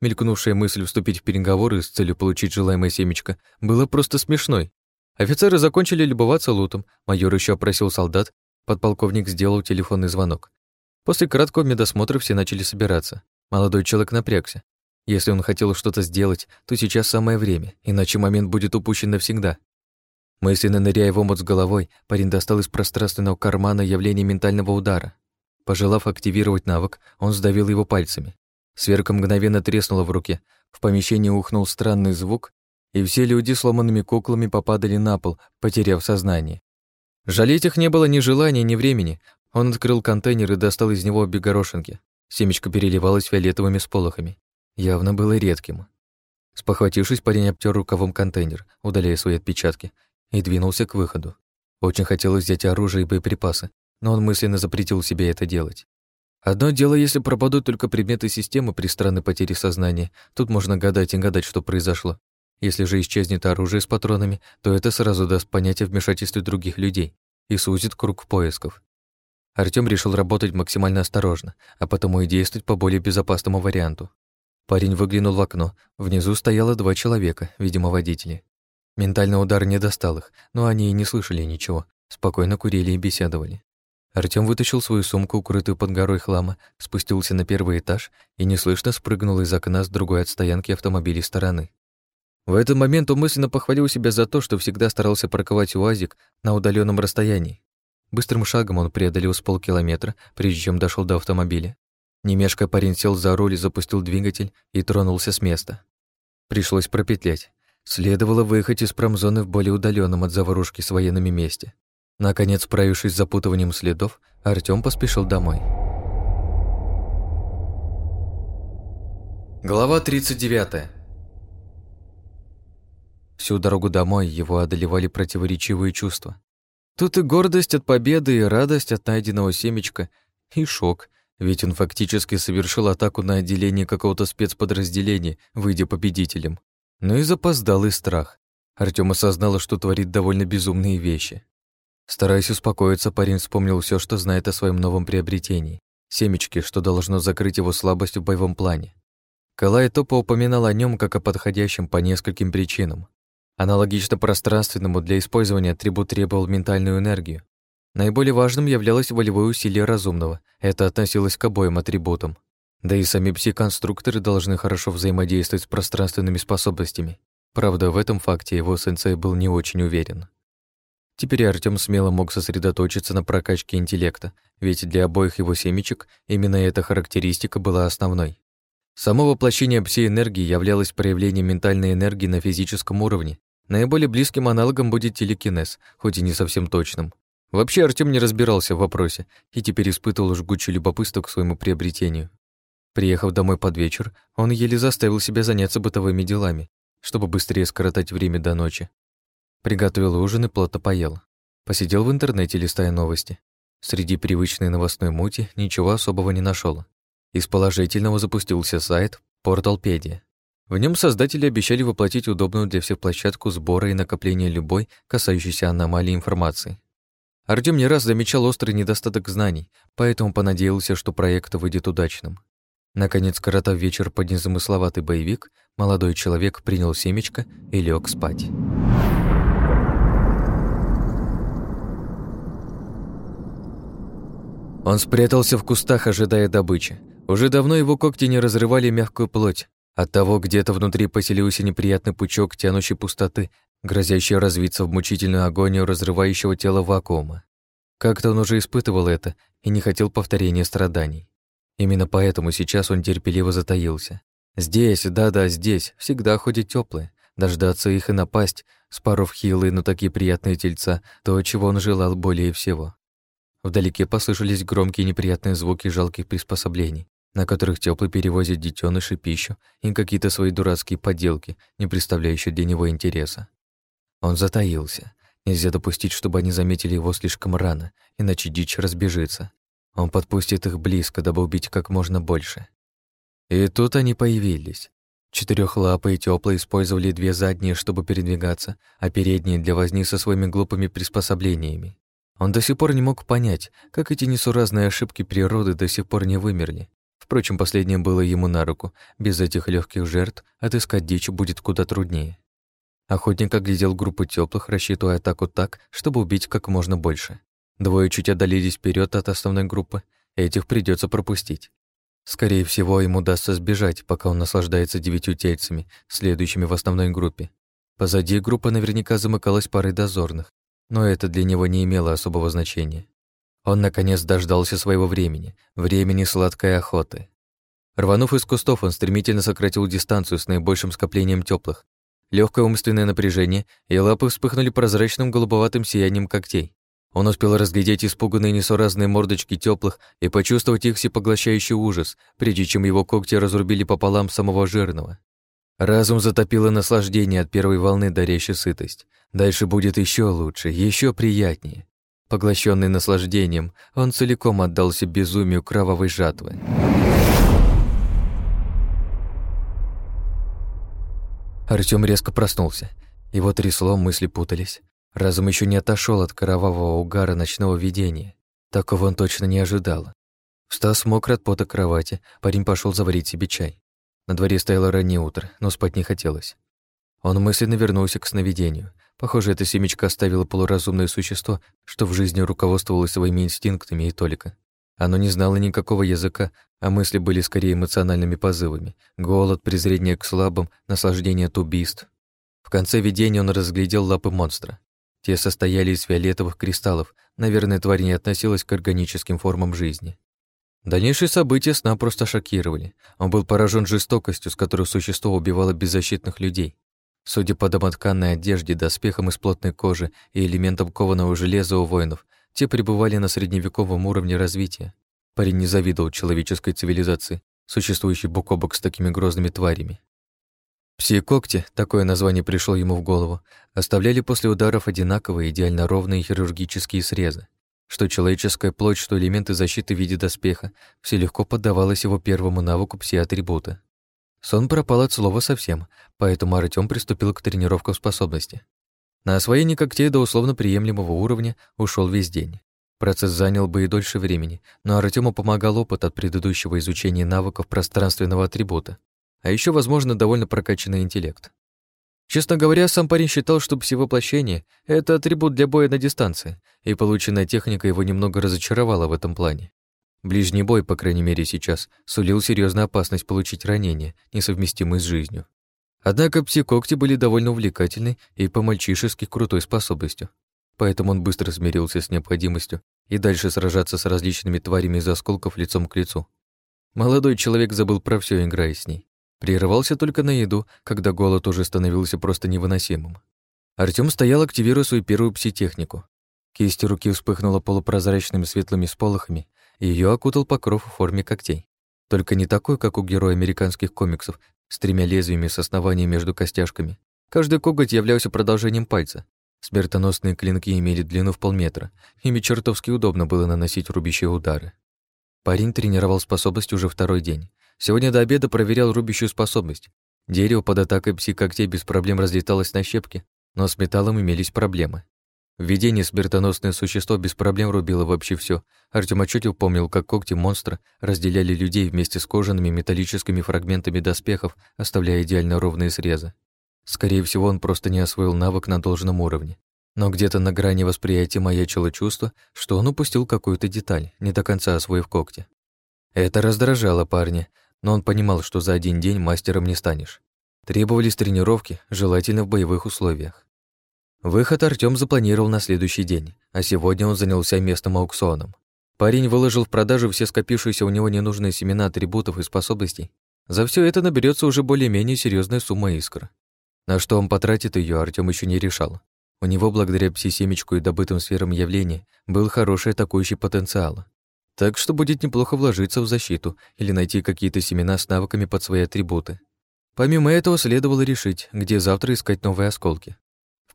Мелькнувшая мысль вступить в переговоры с целью получить желаемое семечко была просто смешной. Офицеры закончили любоваться лутом, майор еще опросил солдат, подполковник сделал телефонный звонок. После краткого медосмотра все начали собираться. Молодой человек напрягся. Если он хотел что-то сделать, то сейчас самое время, иначе момент будет упущен навсегда. Мысленно ныряя в омут с головой, парень достал из пространственного кармана явление ментального удара. Пожелав активировать навык, он сдавил его пальцами. Сверка мгновенно треснула в руке, в помещении ухнул странный звук, и все люди сломанными куклами попадали на пол, потеряв сознание. Жалеть их не было ни желания, ни времени. Он открыл контейнер и достал из него обе горошинки. Семечко переливалось фиолетовыми сполохами. Явно было редким. Спохватившись, парень обтер рукавом контейнер, удаляя свои отпечатки, и двинулся к выходу. Очень хотелось взять оружие и боеприпасы, но он мысленно запретил себе это делать. Одно дело, если пропадут только предметы системы при странной потере сознания, тут можно гадать и гадать, что произошло. Если же исчезнет оружие с патронами, то это сразу даст понятие вмешательстве других людей и сузит круг поисков. Артём решил работать максимально осторожно, а потому и действовать по более безопасному варианту. Парень выглянул в окно. Внизу стояло два человека, видимо, водители. Ментальный удар не достал их, но они и не слышали ничего, спокойно курили и беседовали. Артём вытащил свою сумку, укрытую под горой хлама, спустился на первый этаж и неслышно спрыгнул из окна с другой от стоянки автомобилей стороны. В этот момент он мысленно похвалил себя за то, что всегда старался парковать УАЗик на удаленном расстоянии. Быстрым шагом он преодолел с полкилометра, прежде чем дошел до автомобиля. Немешко парень сел за руль и запустил двигатель и тронулся с места. Пришлось пропетлять. Следовало выехать из промзоны в более удаленном от заварушки с военными месте. Наконец, справившись с запутыванием следов, Артём поспешил домой. Глава 39. Всю дорогу домой его одолевали противоречивые чувства. Тут и гордость от победы, и радость от найденного семечка, и шок, ведь он фактически совершил атаку на отделение какого-то спецподразделения, выйдя победителем. но и запоздалый страх. Артём осознал, что творит довольно безумные вещи. Стараясь успокоиться, парень вспомнил все, что знает о своем новом приобретении. Семечки, что должно закрыть его слабость в боевом плане. Калай тупо упоминал о нем как о подходящем по нескольким причинам. Аналогично пространственному для использования атрибут требовал ментальную энергию. Наиболее важным являлось волевое усилие разумного. Это относилось к обоим атрибутам. Да и сами пси-конструкторы должны хорошо взаимодействовать с пространственными способностями. Правда, в этом факте его сенсей был не очень уверен. Теперь Артём смело мог сосредоточиться на прокачке интеллекта, ведь для обоих его семечек именно эта характеристика была основной. Само воплощение пси-энергии являлось проявлением ментальной энергии на физическом уровне. Наиболее близким аналогом будет телекинез, хоть и не совсем точным. Вообще Артём не разбирался в вопросе и теперь испытывал жгучее любопытство к своему приобретению. Приехав домой под вечер, он еле заставил себя заняться бытовыми делами, чтобы быстрее скоротать время до ночи. Приготовил ужин и плотно поел. Посидел в интернете, листая новости. Среди привычной новостной мути ничего особого не нашел. Из положительного запустился сайт Порталпедия. В нем создатели обещали воплотить удобную для всех площадку сбора и накопления любой, касающейся аномалии информации. Артём не раз замечал острый недостаток знаний, поэтому понадеялся, что проект выйдет удачным. Наконец, коротав вечер под незамысловатый боевик, молодой человек принял семечко и лег спать. Он спрятался в кустах, ожидая добычи. Уже давно его когти не разрывали мягкую плоть. Оттого где-то внутри поселился неприятный пучок тянущей пустоты, грозящий развиться в мучительную агонию разрывающего тело вакуума. Как-то он уже испытывал это и не хотел повторения страданий. Именно поэтому сейчас он терпеливо затаился. Здесь, да-да, здесь, всегда ходит теплые. Дождаться их и напасть, споров хилые, но такие приятные тельца, то, чего он желал более всего. Вдалеке послышались громкие неприятные звуки жалких приспособлений, на которых теплый перевозит детеныши пищу и какие-то свои дурацкие поделки, не представляющие для него интереса. Он затаился. Нельзя допустить, чтобы они заметили его слишком рано, иначе дичь разбежится. Он подпустит их близко, дабы убить как можно больше. И тут они появились. Четырёхлапые тёплые использовали две задние, чтобы передвигаться, а передние для возни со своими глупыми приспособлениями. Он до сих пор не мог понять, как эти несуразные ошибки природы до сих пор не вымерли. Впрочем, последнее было ему на руку. Без этих легких жертв отыскать дичь будет куда труднее. Охотник оглядел группу тёплых, рассчитывая атаку так, чтобы убить как можно больше. Двое чуть отдалились вперед от основной группы, этих придется пропустить. Скорее всего, им удастся сбежать, пока он наслаждается девятью тельцами, следующими в основной группе. Позади группа наверняка замыкалась парой дозорных, но это для него не имело особого значения. Он, наконец, дождался своего времени, времени сладкой охоты. Рванув из кустов, он стремительно сократил дистанцию с наибольшим скоплением теплых. Легкое умственное напряжение, и лапы вспыхнули прозрачным голубоватым сиянием когтей. Он успел разглядеть испуганные несуразные мордочки теплых и почувствовать их всепоглощающий ужас, прежде чем его когти разрубили пополам самого жирного. Разум затопило наслаждение от первой волны, дарящей сытость. Дальше будет еще лучше, еще приятнее. Поглощенный наслаждением, он целиком отдался безумию кровавой жатвы. Артём резко проснулся. Его трясло, мысли путались. Разум еще не отошел от кровавого угара ночного видения. Такого он точно не ожидал. Встав мокро от пота кровати, парень пошел заварить себе чай. На дворе стояло раннее утро, но спать не хотелось. Он мысленно вернулся к сновидению. Похоже, эта семечка оставила полуразумное существо, что в жизни руководствовалось своими инстинктами и только. Оно не знало никакого языка, а мысли были скорее эмоциональными позывами. Голод, презрение к слабым, наслаждение от убийств. В конце видения он разглядел лапы монстра. Те состояли из фиолетовых кристаллов, наверное, тварь не относилась к органическим формам жизни. Дальнейшие события сна просто шокировали. Он был поражен жестокостью, с которой существо убивало беззащитных людей. Судя по домотканной одежде, доспехам из плотной кожи и элементам кованого железа у воинов, те пребывали на средневековом уровне развития. Парень не завидовал человеческой цивилизации, существующей бок о бок с такими грозными тварями. Пси-когти, такое название пришло ему в голову, оставляли после ударов одинаковые идеально ровные хирургические срезы. Что человеческая плоть, что элементы защиты в виде доспеха, все легко поддавалось его первому навыку пси-атрибута. Сон пропал от слова совсем, поэтому Артём приступил к тренировкам способности. На освоение когтей до условно приемлемого уровня ушел весь день. Процесс занял бы и дольше времени, но Артему помогал опыт от предыдущего изучения навыков пространственного атрибута, а еще, возможно, довольно прокачанный интеллект. Честно говоря, сам парень считал, что псевоплощение — это атрибут для боя на дистанции, и полученная техника его немного разочаровала в этом плане. Ближний бой, по крайней мере сейчас, сулил серьезную опасность получить ранение, несовместимое с жизнью. Однако пси-когти были довольно увлекательной и по-мальчишески крутой способностью. Поэтому он быстро смирился с необходимостью и дальше сражаться с различными тварями из осколков лицом к лицу. Молодой человек забыл про все, играя с ней. Прерывался только на еду, когда голод уже становился просто невыносимым. Артём стоял, активируя свою первую пси-технику. Кисть руки вспыхнула полупрозрачными светлыми сполохами, и её окутал покров в форме когтей. Только не такой, как у героя американских комиксов, с тремя лезвиями с основания между костяшками. Каждый коготь являлся продолжением пальца. Смертоносные клинки имели длину в полметра, ими чертовски удобно было наносить рубящие удары. Парень тренировал способность уже второй день. Сегодня до обеда проверял рубящую способность. Дерево под атакой пси-когтей без проблем разлеталось на щепки, но с металлом имелись проблемы. В видении смертоносное существо без проблем рубило вообще все. Артем отчетливо помнил, как когти монстра разделяли людей вместе с кожаными металлическими фрагментами доспехов, оставляя идеально ровные срезы. Скорее всего, он просто не освоил навык на должном уровне. Но где-то на грани восприятия маячило чувство, что он упустил какую-то деталь, не до конца освоив когти. Это раздражало парня, но он понимал, что за один день мастером не станешь. Требовались тренировки, желательно в боевых условиях. Выход Артём запланировал на следующий день, а сегодня он занялся местным аукционом. Парень выложил в продажу все скопившиеся у него ненужные семена атрибутов и способностей. За все это наберется уже более-менее серьезная сумма искр. На что он потратит ее, Артём еще не решал. У него, благодаря пси-семечку и добытым сферам явления, был хороший атакующий потенциал. Так что будет неплохо вложиться в защиту или найти какие-то семена с навыками под свои атрибуты. Помимо этого, следовало решить, где завтра искать новые осколки.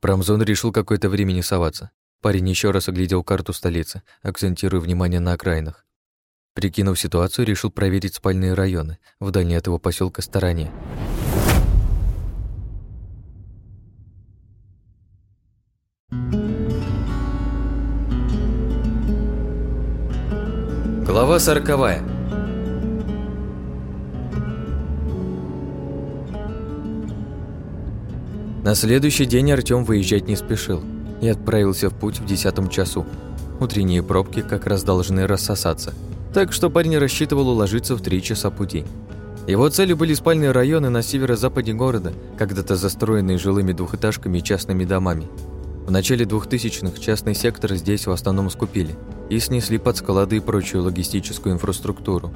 Промзон решил какое-то время не соваться. Парень еще раз оглядел карту столицы, акцентируя внимание на окраинах. Прикинув ситуацию, решил проверить спальные районы в дальней от его поселка стороне. Глава сороковая. На следующий день Артём выезжать не спешил и отправился в путь в десятом часу. Утренние пробки как раз должны рассосаться, так что парень рассчитывал уложиться в три часа пути. Его целью были спальные районы на северо-западе города, когда-то застроенные жилыми двухэтажками и частными домами. В начале 2000-х частный сектор здесь в основном скупили – и снесли под склады и прочую логистическую инфраструктуру.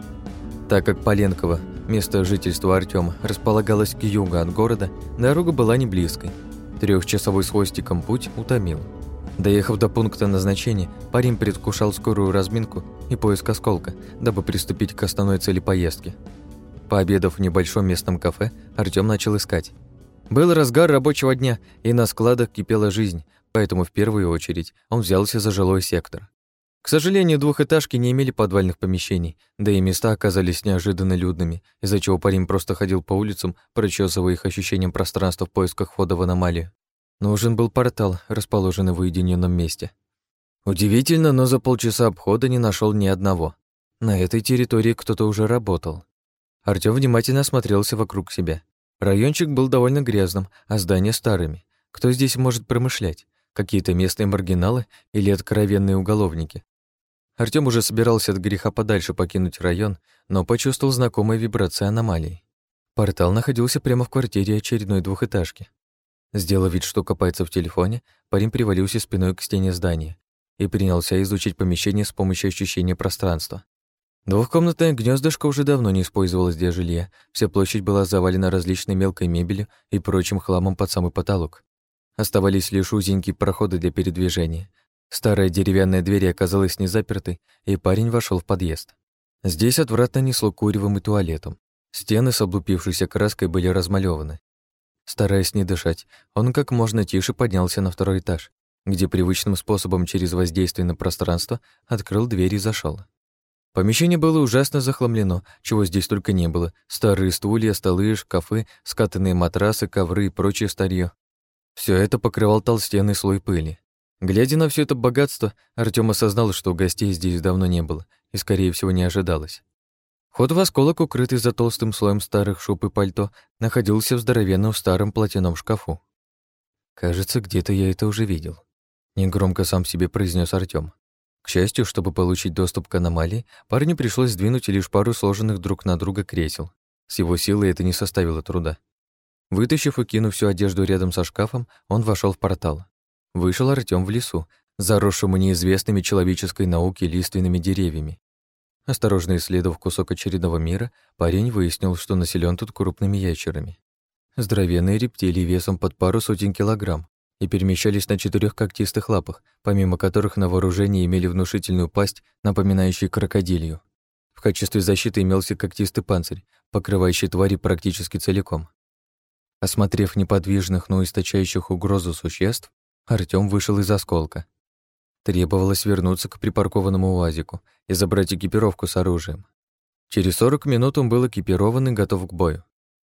Так как Поленково, место жительства Артема, располагалось к югу от города, дорога была не близкой. Трехчасовой с хвостиком путь утомил. Доехав до пункта назначения, парень предвкушал скорую разминку и поиск осколка, дабы приступить к основной цели поездки. Пообедав в небольшом местном кафе, Артём начал искать. Был разгар рабочего дня, и на складах кипела жизнь, поэтому в первую очередь он взялся за жилой сектор. К сожалению, двухэтажки не имели подвальных помещений, да и места оказались неожиданно людными, из-за чего парень просто ходил по улицам, прочесывая их ощущением пространства в поисках входа в аномалию. Нужен был портал, расположенный в уединенном месте. Удивительно, но за полчаса обхода не нашел ни одного. На этой территории кто-то уже работал. Артём внимательно осмотрелся вокруг себя. Райончик был довольно грязным, а здания старыми. Кто здесь может промышлять? Какие-то местные маргиналы или откровенные уголовники? Артём уже собирался от греха подальше покинуть район, но почувствовал знакомые вибрации аномалий. Портал находился прямо в квартире очередной двухэтажки. Сделав вид, что копается в телефоне, парень привалился спиной к стене здания и принялся изучить помещение с помощью ощущения пространства. Двухкомнатное гнездышко уже давно не использовалось для жилья, вся площадь была завалена различной мелкой мебелью и прочим хламом под самый потолок. Оставались лишь узенькие проходы для передвижения, Старая деревянная дверь оказалась не запертой, и парень вошел в подъезд. Здесь отвратно несло куревом и туалетом. Стены с облупившейся краской были размалеваны. Стараясь не дышать, он как можно тише поднялся на второй этаж, где привычным способом через воздействие на пространство открыл дверь и зашел. Помещение было ужасно захламлено, чего здесь только не было. Старые стулья, столы, шкафы, скатанные матрасы, ковры и прочее старье. Все это покрывал толстенный слой пыли. Глядя на все это богатство, Артём осознал, что гостей здесь давно не было и, скорее всего, не ожидалось. Ход в осколок, укрытый за толстым слоем старых шуб и пальто, находился в здоровенном старом платяном шкафу. «Кажется, где-то я это уже видел», — негромко сам себе произнес Артём. К счастью, чтобы получить доступ к аномалии, парню пришлось сдвинуть лишь пару сложенных друг на друга кресел. С его силой это не составило труда. Вытащив и кинув всю одежду рядом со шкафом, он вошел в портал. Вышел Артём в лесу, заросшему неизвестными человеческой науке лиственными деревьями. Осторожно исследовав кусок очередного мира, парень выяснил, что населен тут крупными ящерами. Здоровенные рептилии весом под пару сотен килограмм, и перемещались на четырех когтистых лапах, помимо которых на вооружении имели внушительную пасть, напоминающую крокодилью. В качестве защиты имелся когтистый панцирь, покрывающий твари практически целиком. Осмотрев неподвижных, но источающих угрозу существ, Артём вышел из осколка. Требовалось вернуться к припаркованному УАЗику и забрать экипировку с оружием. Через 40 минут он был экипирован и готов к бою.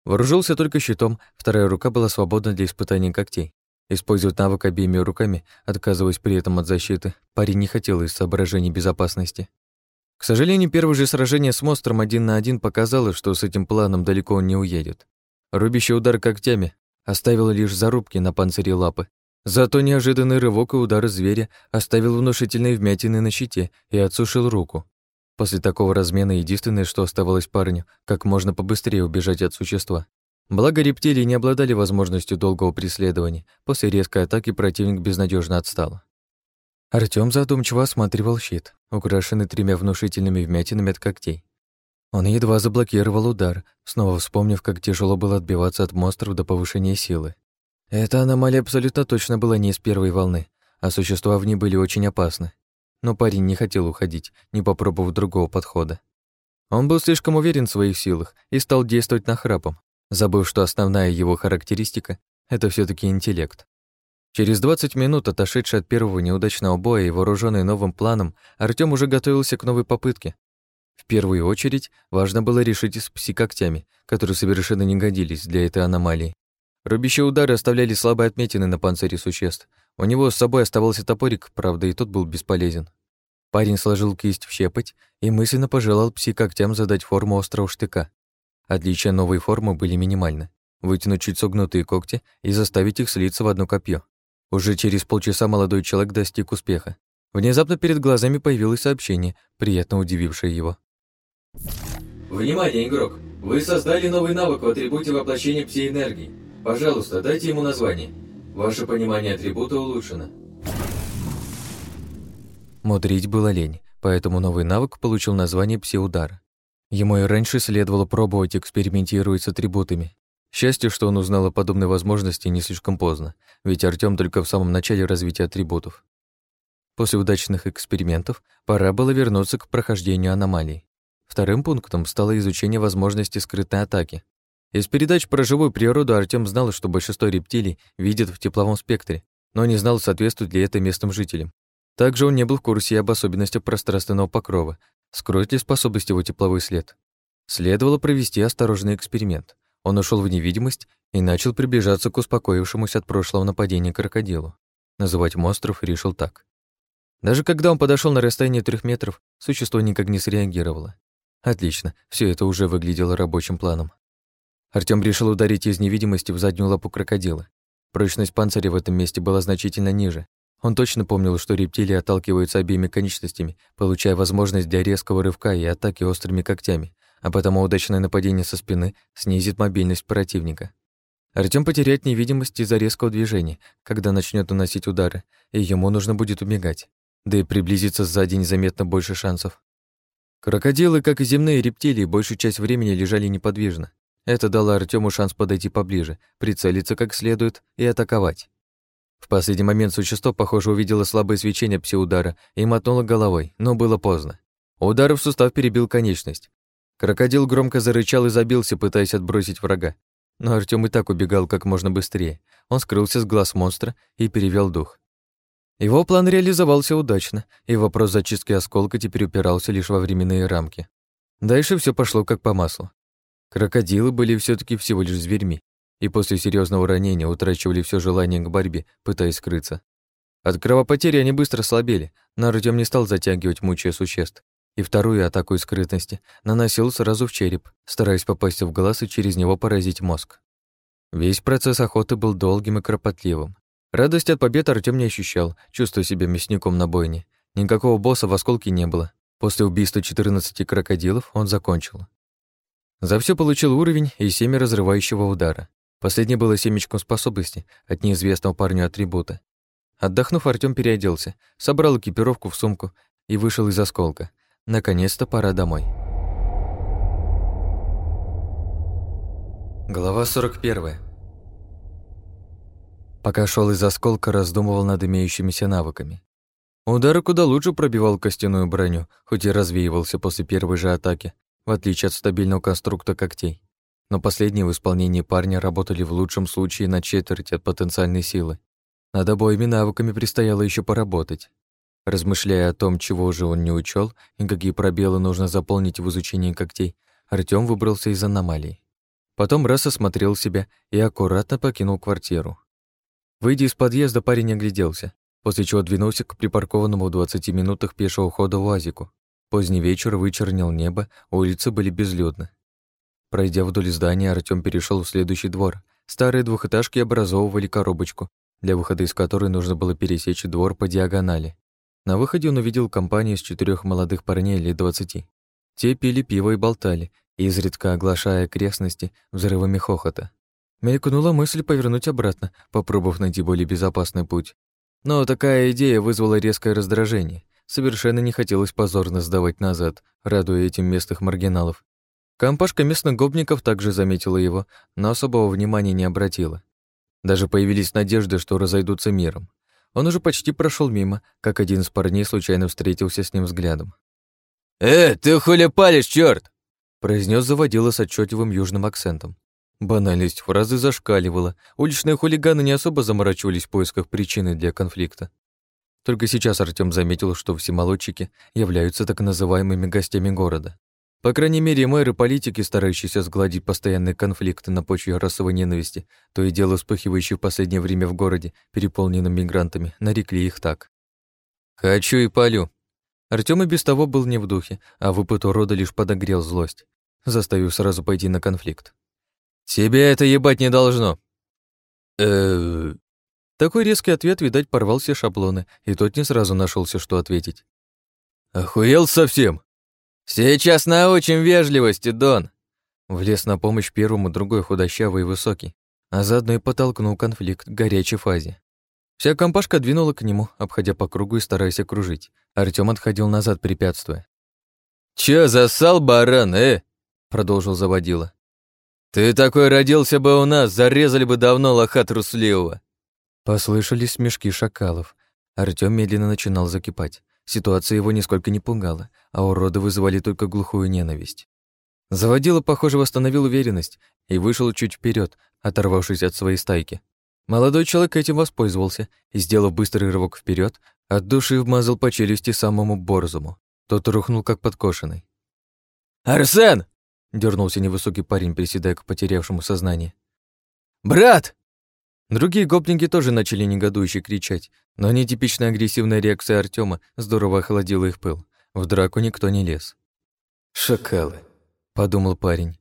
Вооружился только щитом, вторая рука была свободна для испытаний когтей. Использовать навык обеими руками, отказываясь при этом от защиты, парень не хотел из соображений безопасности. К сожалению, первое же сражение с монстром один на один показало, что с этим планом далеко он не уедет. Рубящий удар когтями оставил лишь зарубки на панцире лапы. Зато неожиданный рывок и удар зверя оставил внушительные вмятины на щите и отсушил руку. После такого размена единственное, что оставалось парню, как можно побыстрее убежать от существа. Благо рептилии не обладали возможностью долгого преследования. После резкой атаки противник безнадежно отстал. Артём задумчиво осматривал щит, украшенный тремя внушительными вмятинами от когтей. Он едва заблокировал удар, снова вспомнив, как тяжело было отбиваться от монстров до повышения силы. Эта аномалия абсолютно точно была не из первой волны, а существа в ней были очень опасны. Но парень не хотел уходить, не попробовав другого подхода. Он был слишком уверен в своих силах и стал действовать нахрапом, забыв, что основная его характеристика — это все таки интеллект. Через 20 минут, отошедший от первого неудачного боя и вооруженный новым планом, Артём уже готовился к новой попытке. В первую очередь важно было решить с пси-когтями, которые совершенно не годились для этой аномалии. Рубящие удары оставляли слабые отметины на панцире существ. У него с собой оставался топорик, правда, и тот был бесполезен. Парень сложил кисть в щепоть и мысленно пожелал пси-когтям задать форму острого штыка. Отличия новой формы были минимальны. Вытянуть чуть согнутые когти и заставить их слиться в одно копье. Уже через полчаса молодой человек достиг успеха. Внезапно перед глазами появилось сообщение, приятно удивившее его. Внимание, игрок! Вы создали новый навык в атрибуте воплощения пси-энергии. Пожалуйста, дайте ему название. Ваше понимание атрибута улучшено. Мудрить было лень, поэтому новый навык получил название пси-удар. Ему и раньше следовало пробовать экспериментировать с атрибутами. Счастье, что он узнал о подобной возможности не слишком поздно, ведь Артём только в самом начале развития атрибутов. После удачных экспериментов пора было вернуться к прохождению аномалий. Вторым пунктом стало изучение возможности скрытой атаки. Из передач про живую природу Артём знал, что большинство рептилий видят в тепловом спектре, но не знал, соответствует ли это местным жителям. Также он не был в курсе об особенностях пространственного покрова, Скроет ли способность его тепловой след? Следовало провести осторожный эксперимент. Он ушел в невидимость и начал приближаться к успокоившемуся от прошлого нападения крокодилу. Называть монстров решил так. Даже когда он подошел на расстояние трех метров, существо никак не среагировало. Отлично, все это уже выглядело рабочим планом. Артём решил ударить из невидимости в заднюю лапу крокодила. Прочность панциря в этом месте была значительно ниже, он точно помнил, что рептилии отталкиваются обеими конечностями, получая возможность для резкого рывка и атаки острыми когтями, а потому удачное нападение со спины снизит мобильность противника. Артём потеряет невидимость из-за резкого движения, когда начнет наносить удары, и ему нужно будет убегать. Да и приблизиться сзади незаметно больше шансов. Крокодилы, как и земные рептилии, большую часть времени лежали неподвижно. Это дало Артёму шанс подойти поближе, прицелиться как следует и атаковать. В последний момент существо, похоже, увидело слабое свечение псиудара и мотнуло головой, но было поздно. Удар в сустав перебил конечность. Крокодил громко зарычал и забился, пытаясь отбросить врага. Но Артём и так убегал как можно быстрее. Он скрылся с глаз монстра и перевел дух. Его план реализовался удачно, и вопрос зачистки осколка теперь упирался лишь во временные рамки. Дальше все пошло как по маслу. Крокодилы были все таки всего лишь зверьми, и после серьезного ранения утрачивали все желание к борьбе, пытаясь скрыться. От кровопотери они быстро слабели, но Артём не стал затягивать мучая существ, и вторую атаку из скрытности наносил сразу в череп, стараясь попасть в глаз и через него поразить мозг. Весь процесс охоты был долгим и кропотливым. Радость от победы Артём не ощущал, чувствуя себя мясником на бойне. Никакого босса в осколке не было. После убийства 14 крокодилов он закончил. За все получил уровень и семя разрывающего удара. Последнее было семечком способности от неизвестного парню атрибута. Отдохнув, Артём переоделся, собрал экипировку в сумку и вышел из осколка. Наконец-то пора домой. Глава 41. Пока шел из осколка, раздумывал над имеющимися навыками. Удар куда лучше пробивал костяную броню, хоть и развеивался после первой же атаки, в отличие от стабильного конструкта когтей. Но последние в исполнении парня работали в лучшем случае на четверть от потенциальной силы. Над обоими навыками предстояло еще поработать. Размышляя о том, чего же он не учел и какие пробелы нужно заполнить в изучении когтей, Артём выбрался из аномалий. Потом раз осмотрел себя и аккуратно покинул квартиру. Выйдя из подъезда, парень огляделся, после чего двинулся к припаркованному в 20 минутах пешего хода УАЗику. Поздний вечер вычернил небо, улицы были безлюдны. Пройдя вдоль здания, Артём перешел в следующий двор. Старые двухэтажки образовывали коробочку, для выхода из которой нужно было пересечь двор по диагонали. На выходе он увидел компанию из четырех молодых парней лет двадцати. Те пили пиво и болтали, изредка оглашая окрестности взрывами хохота. Мелькнула мысль повернуть обратно, попробовав найти более безопасный путь. Но такая идея вызвала резкое раздражение. Совершенно не хотелось позорно сдавать назад, радуя этим местных маргиналов. Компашка местных гопников также заметила его, но особого внимания не обратила. Даже появились надежды, что разойдутся миром. Он уже почти прошел мимо, как один из парней случайно встретился с ним взглядом. «Э, ты хули палишь, чёрт!» произнес заводила с отчетливым южным акцентом. Банальность фразы зашкаливала. Уличные хулиганы не особо заморачивались в поисках причины для конфликта. Только сейчас Артём заметил, что все молодчики являются так называемыми гостями города. По крайней мере, мэры политики, старающиеся сгладить постоянные конфликты на почве расовой ненависти, то и дело вспыхивающие в последнее время в городе, переполненным мигрантами, нарекли их так. «Хочу и палю». Артём и без того был не в духе, а выпад урода лишь подогрел злость, заставив сразу пойти на конфликт. «Тебе это ебать не должно!» э Такой резкий ответ, видать, порвал все шаблоны, и тот не сразу нашелся, что ответить. «Охуел совсем?» «Сейчас научим вежливости, Дон!» Влез на помощь первому другой худощавый и высокий, а заодно и подтолкнул конфликт к горячей фазе. Вся компашка двинула к нему, обходя по кругу и стараясь окружить. Артём отходил назад, препятствуя. «Чё засал, баран, э?» Продолжил заводила. «Ты такой родился бы у нас, зарезали бы давно лоха трусливого!» Послышались смешки шакалов. Артём медленно начинал закипать. Ситуация его нисколько не пугала, а уроды вызывали только глухую ненависть. Заводила, похоже, восстановил уверенность и вышел чуть вперед, оторвавшись от своей стайки. Молодой человек этим воспользовался и, сделав быстрый рывок вперед, от души вмазал по челюсти самому борзому. Тот рухнул, как подкошенный. «Арсен!» Дернулся невысокий парень, приседая к потерявшему сознание. «Брат!» Другие гопники тоже начали негодующе кричать, но нетипичная агрессивная реакция Артема здорово охладила их пыл. В драку никто не лез. «Шакалы», — подумал парень.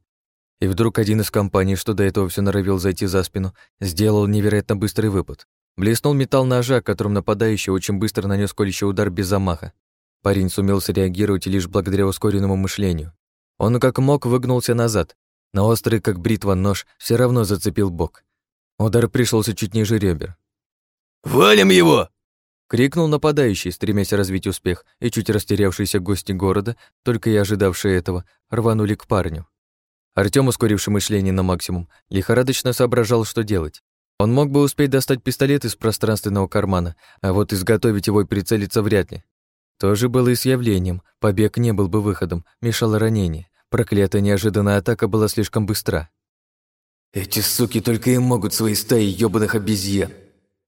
И вдруг один из компаний, что до этого все норовил зайти за спину, сделал невероятно быстрый выпад. Блеснул металл ножа, которым нападающий очень быстро нанес колющий удар без замаха. Парень сумел среагировать лишь благодаря ускоренному мышлению. Он как мог выгнулся назад, но острый, как бритва, нож все равно зацепил бок. Удар пришелся чуть ниже ребер. «Валим его!» Крикнул нападающий, стремясь развить успех, и чуть растерявшиеся гости города, только и ожидавшие этого, рванули к парню. Артём, ускоривший мышление на максимум, лихорадочно соображал, что делать. Он мог бы успеть достать пистолет из пространственного кармана, а вот изготовить его и прицелиться вряд ли. То же было и с явлением, побег не был бы выходом, мешало ранение. Проклятая неожиданная атака была слишком быстра. «Эти суки только и могут свои стаи ёбаных обезьян!»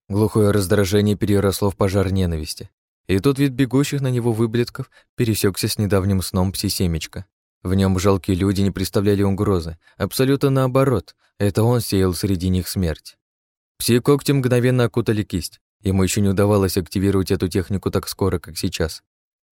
Глухое раздражение переросло в пожар ненависти. И тут вид бегущих на него выблетков пересекся с недавним сном пси-семечка. В нем жалкие люди не представляли угрозы. Абсолютно наоборот. Это он сеял среди них смерть. Пси-когти мгновенно окутали кисть. Ему еще не удавалось активировать эту технику так скоро, как сейчас.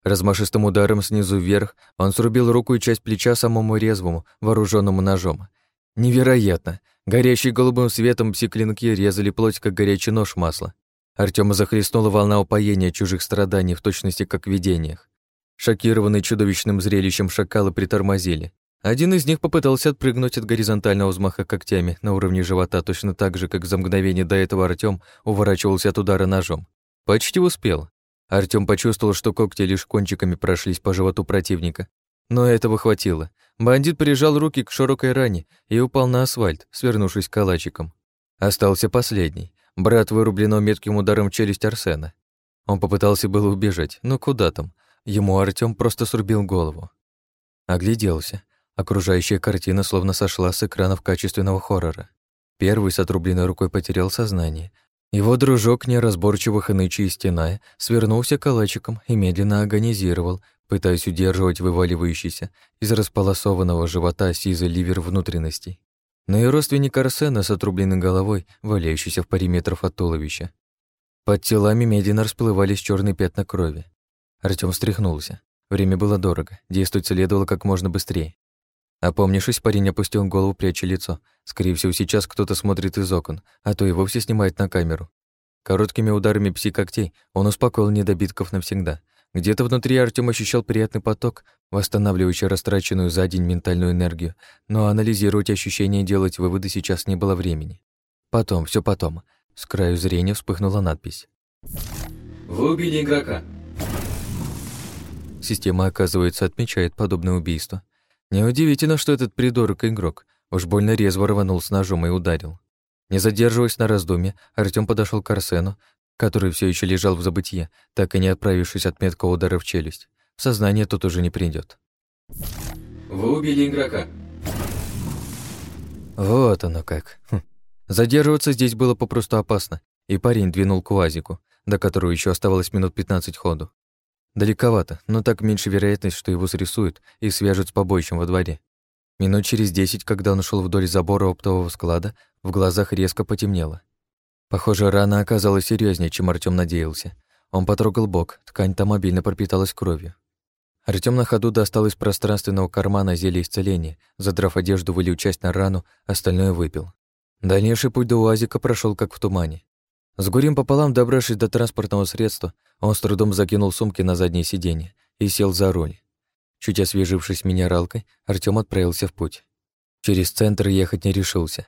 Размашистым ударом снизу вверх он срубил руку и часть плеча самому резвому, вооруженному ножом. Невероятно! Горящие голубым светом пси-клинки резали плоть, как горячий нож масла. Артема захлестнула волна упоения чужих страданий, в точности как в видениях. Шокированные чудовищным зрелищем шакалы притормозили. Один из них попытался отпрыгнуть от горизонтального взмаха когтями на уровне живота точно так же, как за мгновение до этого Артём уворачивался от удара ножом. Почти успел. Артём почувствовал, что когти лишь кончиками прошлись по животу противника. Но этого хватило. Бандит прижал руки к широкой ране и упал на асфальт, свернувшись калачиком. Остался последний. Брат вырублено метким ударом челюсть Арсена. Он попытался было убежать, но куда там? Ему Артём просто срубил голову. Огляделся. Окружающая картина словно сошла с экранов качественного хоррора. Первый с отрубленной рукой потерял сознание. Его дружок, неразборчиво хныча и стеная, свернулся калачиком и медленно агонизировал, пытаясь удерживать вываливающийся из располосованного живота сизый ливер внутренностей. Но и родственник Арсена с отрубленной головой, валяющийся в паре метров от туловища. Под телами медленно расплывались черные пятна крови. Артём встряхнулся. Время было дорого, действовать следовало как можно быстрее. Опомнившись, парень опустил голову, пряча лицо. Скорее всего, сейчас кто-то смотрит из окон, а то и вовсе снимает на камеру. Короткими ударами пси-когтей он успокоил недобитков навсегда. Где-то внутри Артём ощущал приятный поток, восстанавливающий растраченную за день ментальную энергию, но анализировать ощущения и делать выводы сейчас не было времени. Потом, все потом. С краю зрения вспыхнула надпись. «Вы убили игрока». Система, оказывается, отмечает подобное убийство. Неудивительно, что этот придурок игрок уж больно резво рванул с ножом и ударил. Не задерживаясь на раздумье, Артём подошел к Арсену, который все еще лежал в забытье, так и не отправившись от меткого удара в челюсть. В сознание тут уже не придет. «Вы убили игрока». Вот оно как. Хм. Задерживаться здесь было попросту опасно, и парень двинул к УАЗику, до которого еще оставалось минут 15 ходу. Далековато, но так меньше вероятность, что его срисуют и свяжут с побоищем во дворе. Минут через десять, когда он шел вдоль забора оптового склада, в глазах резко потемнело. Похоже, рана оказалась серьезнее, чем Артём надеялся. Он потрогал бок, ткань там мобильно пропиталась кровью. Артём на ходу достал из пространственного кармана зелье исцеления, задрав одежду, вылил часть на рану, остальное выпил. Дальнейший путь до УАЗика прошел как в тумане. С горем пополам, добравшись до транспортного средства, он с трудом закинул сумки на заднее сиденье и сел за руль. Чуть освежившись минералкой, Артём отправился в путь. Через центр ехать не решился.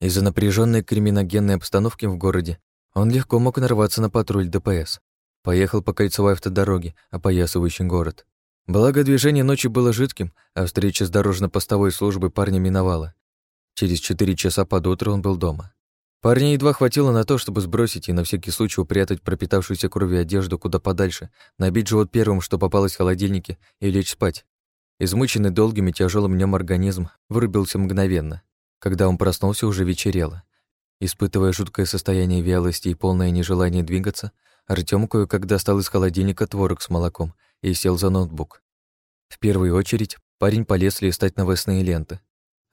Из-за напряженной криминогенной обстановки в городе он легко мог нарваться на патруль ДПС. Поехал по кольцевой автодороге, опоясывающей город. Благо, движение ночи было жидким, а встреча с дорожно-постовой службой парня миновала. Через четыре часа под утро он был дома. Парня едва хватило на то, чтобы сбросить и на всякий случай упрятать пропитавшуюся кровью одежду куда подальше, набить живот первым, что попалось в холодильнике, и лечь спать. Измученный долгим и тяжелым днем организм вырубился мгновенно. Когда он проснулся, уже вечерело. Испытывая жуткое состояние вялости и полное нежелание двигаться, Артём кое-как достал из холодильника творог с молоком и сел за ноутбук. В первую очередь парень полез листать новостные ленты.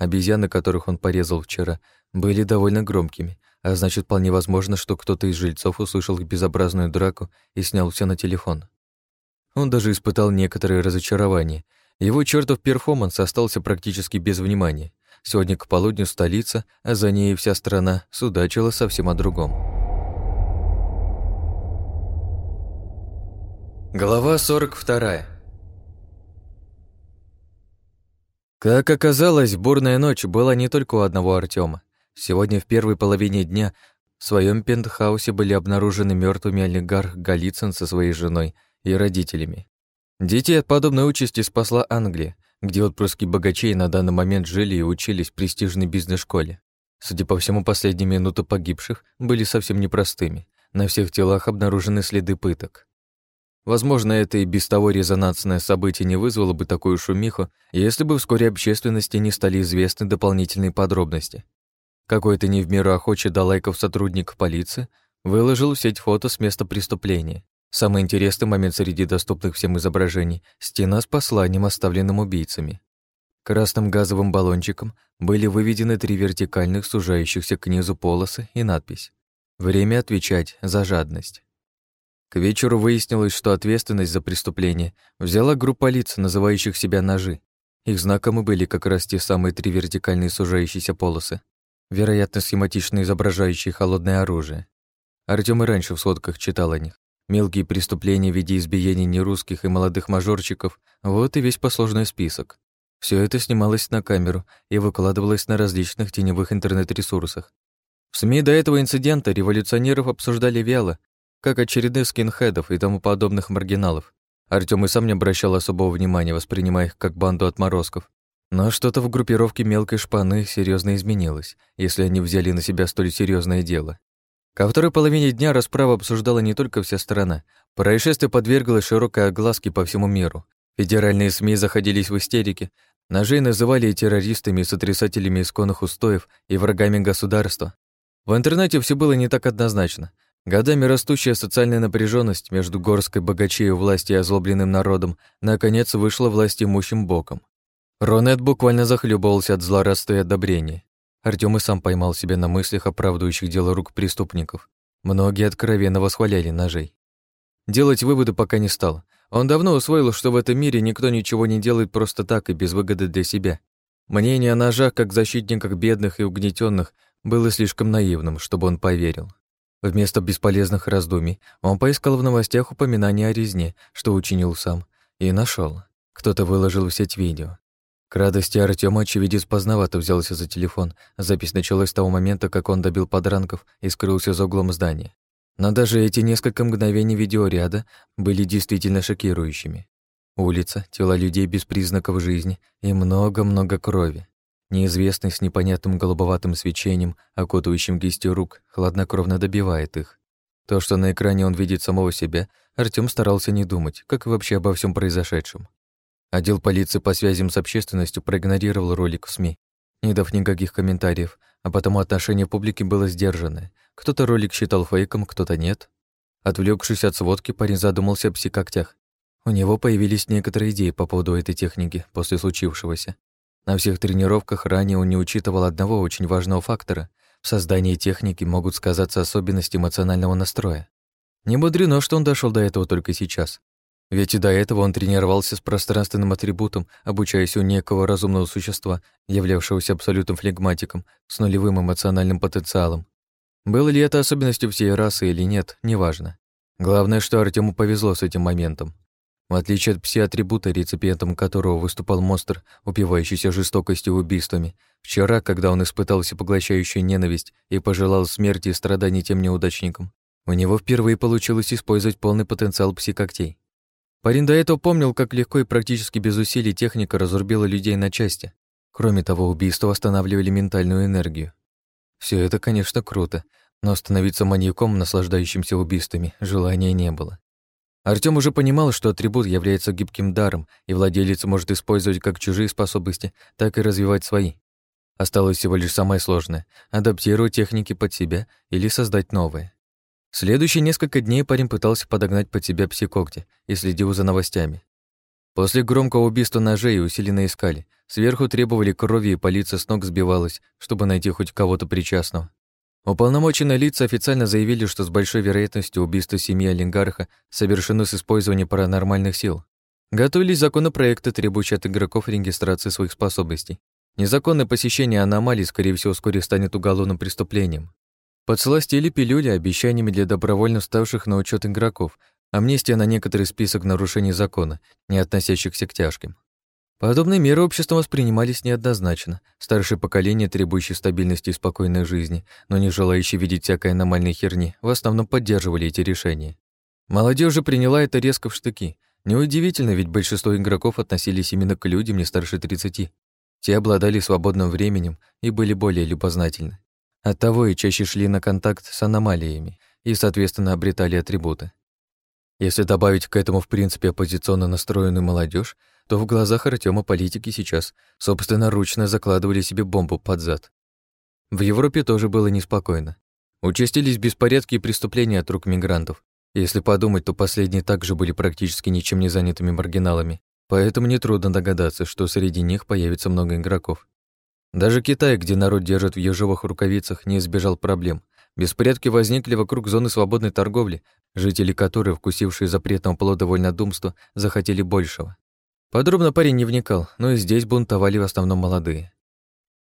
Обезьяны, которых он порезал вчера, были довольно громкими, а значит, вполне возможно, что кто-то из жильцов услышал безобразную драку и снял все на телефон. Он даже испытал некоторое разочарование. Его чертов перформанс остался практически без внимания. Сегодня к полудню столица, а за ней вся страна судачила совсем о другом. Глава 42 Как оказалось, бурная ночь была не только у одного Артема. Сегодня в первой половине дня в своем пентхаусе были обнаружены мертвыми олигарх Голицын со своей женой и родителями. Детей от подобной участи спасла Англия, где отпрыски богачей на данный момент жили и учились в престижной бизнес-школе. Судя по всему, последние минуты погибших были совсем непростыми. На всех телах обнаружены следы пыток. Возможно, это и без того резонансное событие не вызвало бы такую шумиху, если бы вскоре общественности не стали известны дополнительные подробности. Какой-то не в меру охочий до лайков сотрудник полиции Выложил в сеть фото с места преступления. Самый интересный момент среди доступных всем изображений — стена с посланием, оставленным убийцами. Красным газовым баллончиком были выведены три вертикальных, сужающихся к низу полосы и надпись «Время отвечать за жадность». К вечеру выяснилось, что ответственность за преступление взяла группа лиц, называющих себя «ножи». Их знакомы были как раз те самые три вертикальные сужающиеся полосы, вероятно, схематично изображающие холодное оружие. Артём и раньше в сводках читал о них. Мелкие преступления в виде избиений нерусских и молодых мажорчиков — вот и весь послужной список. Все это снималось на камеру и выкладывалось на различных теневых интернет-ресурсах. В СМИ до этого инцидента революционеров обсуждали вяло, как очередных скинхедов и тому подобных маргиналов. Артём и сам не обращал особого внимания, воспринимая их как банду отморозков. Но что-то в группировке мелкой шпаны серьезно изменилось, если они взяли на себя столь серьезное дело. Ко второй половине дня расправа обсуждала не только вся страна. Происшествие подверглось широкой огласке по всему миру. Федеральные СМИ заходились в истерике, ножей называли и террористами, и сотрясателями исконных устоев, и врагами государства. В интернете все было не так однозначно. Годами растущая социальная напряженность между горской у власти и озлобленным народом наконец вышла власть имущим боком. Ронет буквально захлебывался от злорадства и одобрения. Артём и сам поймал себя на мыслях, оправдывающих дело рук преступников. Многие откровенно восхваляли ножей. Делать выводы пока не стал. Он давно усвоил, что в этом мире никто ничего не делает просто так и без выгоды для себя. Мнение о ножах как защитниках бедных и угнетенных было слишком наивным, чтобы он поверил. Вместо бесполезных раздумий он поискал в новостях упоминания о резне, что учинил сам, и нашел. Кто-то выложил в сеть видео. К радости Артема очевидец поздновато взялся за телефон. Запись началась с того момента, как он добил подранков и скрылся за углом здания. Но даже эти несколько мгновений видеоряда были действительно шокирующими. Улица, тела людей без признаков жизни и много-много крови. Неизвестный с непонятным голубоватым свечением, окутывающим кисти рук, хладнокровно добивает их. То, что на экране он видит самого себя, Артём старался не думать, как вообще обо всем произошедшем. Отдел полиции по связям с общественностью проигнорировал ролик в СМИ, не дав никаких комментариев, а потому отношение публики было сдержанное. Кто-то ролик считал фейком, кто-то нет. Отвлекшись от сводки, парень задумался о псикогтях. У него появились некоторые идеи по поводу этой техники после случившегося. На всех тренировках ранее он не учитывал одного очень важного фактора. В создании техники могут сказаться особенности эмоционального настроя. Не мудрено, что он дошел до этого только сейчас. Ведь и до этого он тренировался с пространственным атрибутом, обучаясь у некого разумного существа, являвшегося абсолютным флегматиком, с нулевым эмоциональным потенциалом. Было ли это особенностью всей расы или нет, неважно. Главное, что Артему повезло с этим моментом. В отличие от пси-атрибута, реципиентом которого выступал монстр, упивающийся жестокостью и убийствами, вчера, когда он испытал всепоглощающую ненависть и пожелал смерти и страданий тем неудачникам, у него впервые получилось использовать полный потенциал пси-когтей. Парень до этого помнил, как легко и практически без усилий техника разрубила людей на части. Кроме того, убийства восстанавливали ментальную энергию. Все это, конечно, круто, но становиться маньяком, наслаждающимся убийствами, желания не было. Артём уже понимал, что атрибут является гибким даром, и владелец может использовать как чужие способности, так и развивать свои. Осталось всего лишь самое сложное — адаптировать техники под себя или создать новые. Следующие несколько дней парень пытался подогнать под себя псикогти и следил за новостями. После громкого убийства ножей усиленно искали. Сверху требовали крови, и полиция с ног сбивалась, чтобы найти хоть кого-то причастного. Уполномоченные лица официально заявили, что с большой вероятностью убийство семьи олигарха совершено с использованием паранормальных сил. Готовились законопроекты, требующие от игроков регистрации своих способностей. Незаконное посещение аномалий, скорее всего, вскоре станет уголовным преступлением. Подсластили пилюли обещаниями для добровольно ставших на учет игроков, амнистия на некоторый список нарушений закона, не относящихся к тяжким. Подобные меры обществом воспринимались неоднозначно. Старшее поколение, требующее стабильности и спокойной жизни, но не желающие видеть всякой аномальной херни, в основном поддерживали эти решения. Молодежь же приняла это резко в штыки. Неудивительно, ведь большинство игроков относились именно к людям не старше 30. Те обладали свободным временем и были более любознательны. Оттого и чаще шли на контакт с аномалиями и, соответственно, обретали атрибуты. Если добавить к этому, в принципе, оппозиционно настроенную молодежь, то в глазах Артема политики сейчас собственноручно закладывали себе бомбу под зад. В Европе тоже было неспокойно. Участились беспорядки и преступления от рук мигрантов. Если подумать, то последние также были практически ничем не занятыми маргиналами, поэтому нетрудно догадаться, что среди них появится много игроков. Даже Китай, где народ держит в ежовых рукавицах, не избежал проблем. Беспорядки возникли вокруг зоны свободной торговли, жители которой, вкусившие запретного плода вольнодумства, захотели большего. Подробно парень не вникал, но и здесь бунтовали в основном молодые.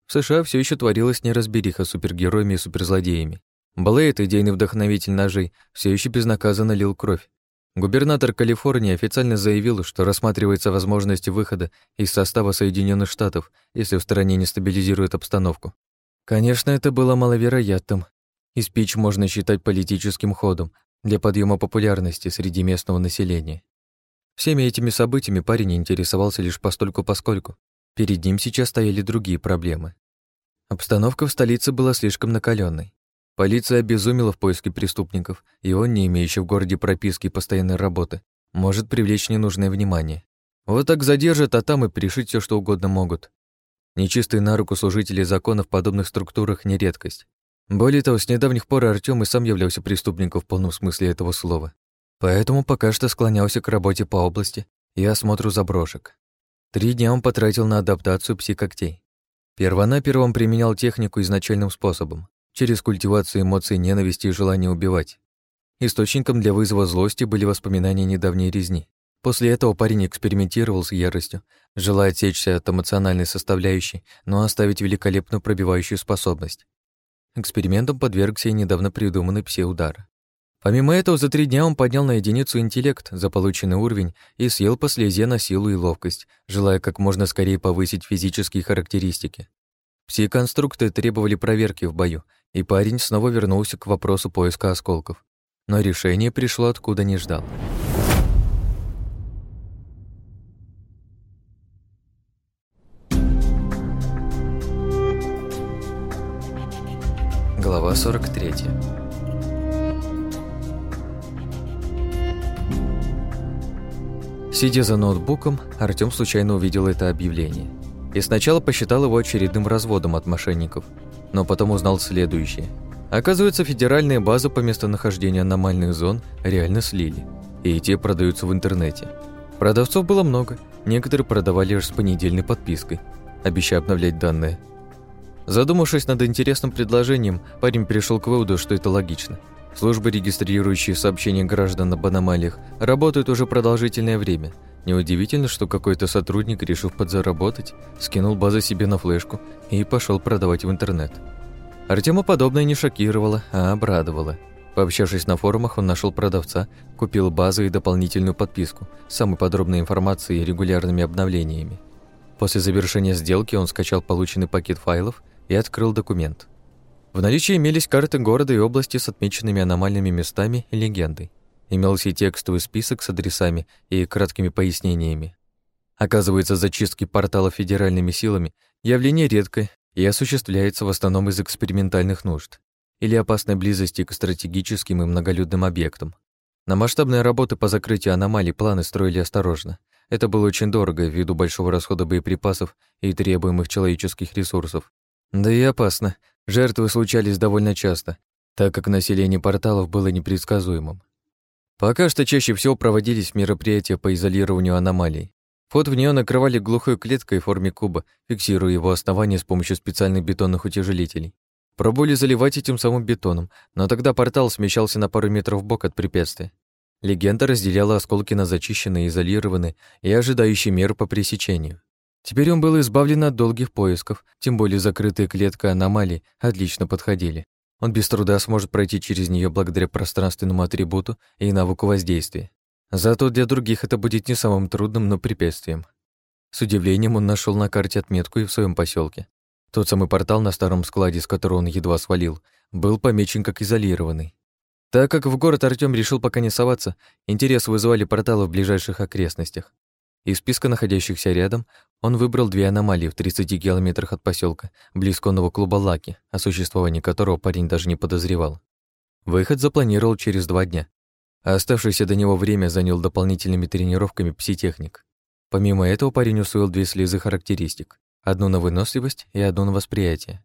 В США все еще творилась неразбериха с супергероями и суперзлодеями. Блейд, идейный вдохновитель ножей, все еще безнаказанно лил кровь. Губернатор Калифорнии официально заявил, что рассматривается возможность выхода из состава Соединенных Штатов, если в стране не стабилизирует обстановку. Конечно, это было маловероятным, и спич можно считать политическим ходом для подъема популярности среди местного населения. Всеми этими событиями парень интересовался лишь постольку-поскольку. Перед ним сейчас стояли другие проблемы. Обстановка в столице была слишком накаленной. Полиция обезумела в поиске преступников, и он, не имеющий в городе прописки и постоянной работы, может привлечь ненужное внимание. Вот так задержат, а там и пришить все, что угодно могут. Нечистые на руку служители закона в подобных структурах не редкость. Более того, с недавних пор Артём и сам являлся преступником в полном смысле этого слова. Поэтому пока что склонялся к работе по области и осмотру заброшек. Три дня он потратил на адаптацию пси-когтей. Первонаперво он применял технику изначальным способом через культивацию эмоций ненависти и желания убивать. Источником для вызова злости были воспоминания недавней резни. После этого парень экспериментировал с яростью, желая отсечься от эмоциональной составляющей, но оставить великолепную пробивающую способность. Экспериментом подвергся и недавно придуманный псеудар. Помимо этого, за три дня он поднял на единицу интеллект за полученный уровень и съел по слезе на силу и ловкость, желая как можно скорее повысить физические характеристики. Пси-конструкты требовали проверки в бою, и парень снова вернулся к вопросу поиска осколков. Но решение пришло откуда не ждал. Глава 43 Сидя за ноутбуком, Артём случайно увидел это объявление. И сначала посчитал его очередным разводом от мошенников – но потом узнал следующее. Оказывается, федеральные базы по местонахождению аномальных зон реально слили, и те продаются в интернете. Продавцов было много, некоторые продавали лишь с понедельной подпиской, обещая обновлять данные. Задумавшись над интересным предложением, парень пришел к выводу, что это логично. Службы, регистрирующие сообщения граждан об аномалиях, работают уже продолжительное время – Неудивительно, что какой-то сотрудник, решив подзаработать, скинул базы себе на флешку и пошел продавать в интернет. Артема подобное не шокировало, а обрадовало. Пообщавшись на форумах, он нашел продавца, купил базы и дополнительную подписку с самой подробной информацией и регулярными обновлениями. После завершения сделки он скачал полученный пакет файлов и открыл документ. В наличии имелись карты города и области с отмеченными аномальными местами и легендой. Имелся и текстовый список с адресами и краткими пояснениями. Оказывается, зачистки порталов федеральными силами – явление редкое и осуществляется в основном из экспериментальных нужд или опасной близости к стратегическим и многолюдным объектам. На масштабные работы по закрытию аномалий планы строили осторожно. Это было очень дорого ввиду большого расхода боеприпасов и требуемых человеческих ресурсов. Да и опасно. Жертвы случались довольно часто, так как население порталов было непредсказуемым. Пока что чаще всего проводились мероприятия по изолированию аномалий. Вход в нее накрывали глухой клеткой в форме куба, фиксируя его основание с помощью специальных бетонных утяжелителей. Пробовали заливать этим самым бетоном, но тогда портал смещался на пару метров бок от препятствия. Легенда разделяла осколки на зачищенные, изолированные и ожидающие мер по пресечению. Теперь он был избавлен от долгих поисков, тем более закрытая клетка аномалий отлично подходили. Он без труда сможет пройти через нее благодаря пространственному атрибуту и навыку воздействия. Зато для других это будет не самым трудным, но препятствием. С удивлением он нашел на карте отметку и в своем поселке. Тот самый портал на старом складе, с которого он едва свалил, был помечен как изолированный. Так как в город Артём решил пока не соваться, интерес вызывали порталы в ближайших окрестностях. Из списка находящихся рядом он выбрал две аномалии в 30 километрах от поселка, близ конного клуба Лаки, о существовании которого парень даже не подозревал. Выход запланировал через два дня, а оставшееся до него время занял дополнительными тренировками пситехник. Помимо этого парень усвоил две слезы характеристик, одну на выносливость и одну на восприятие.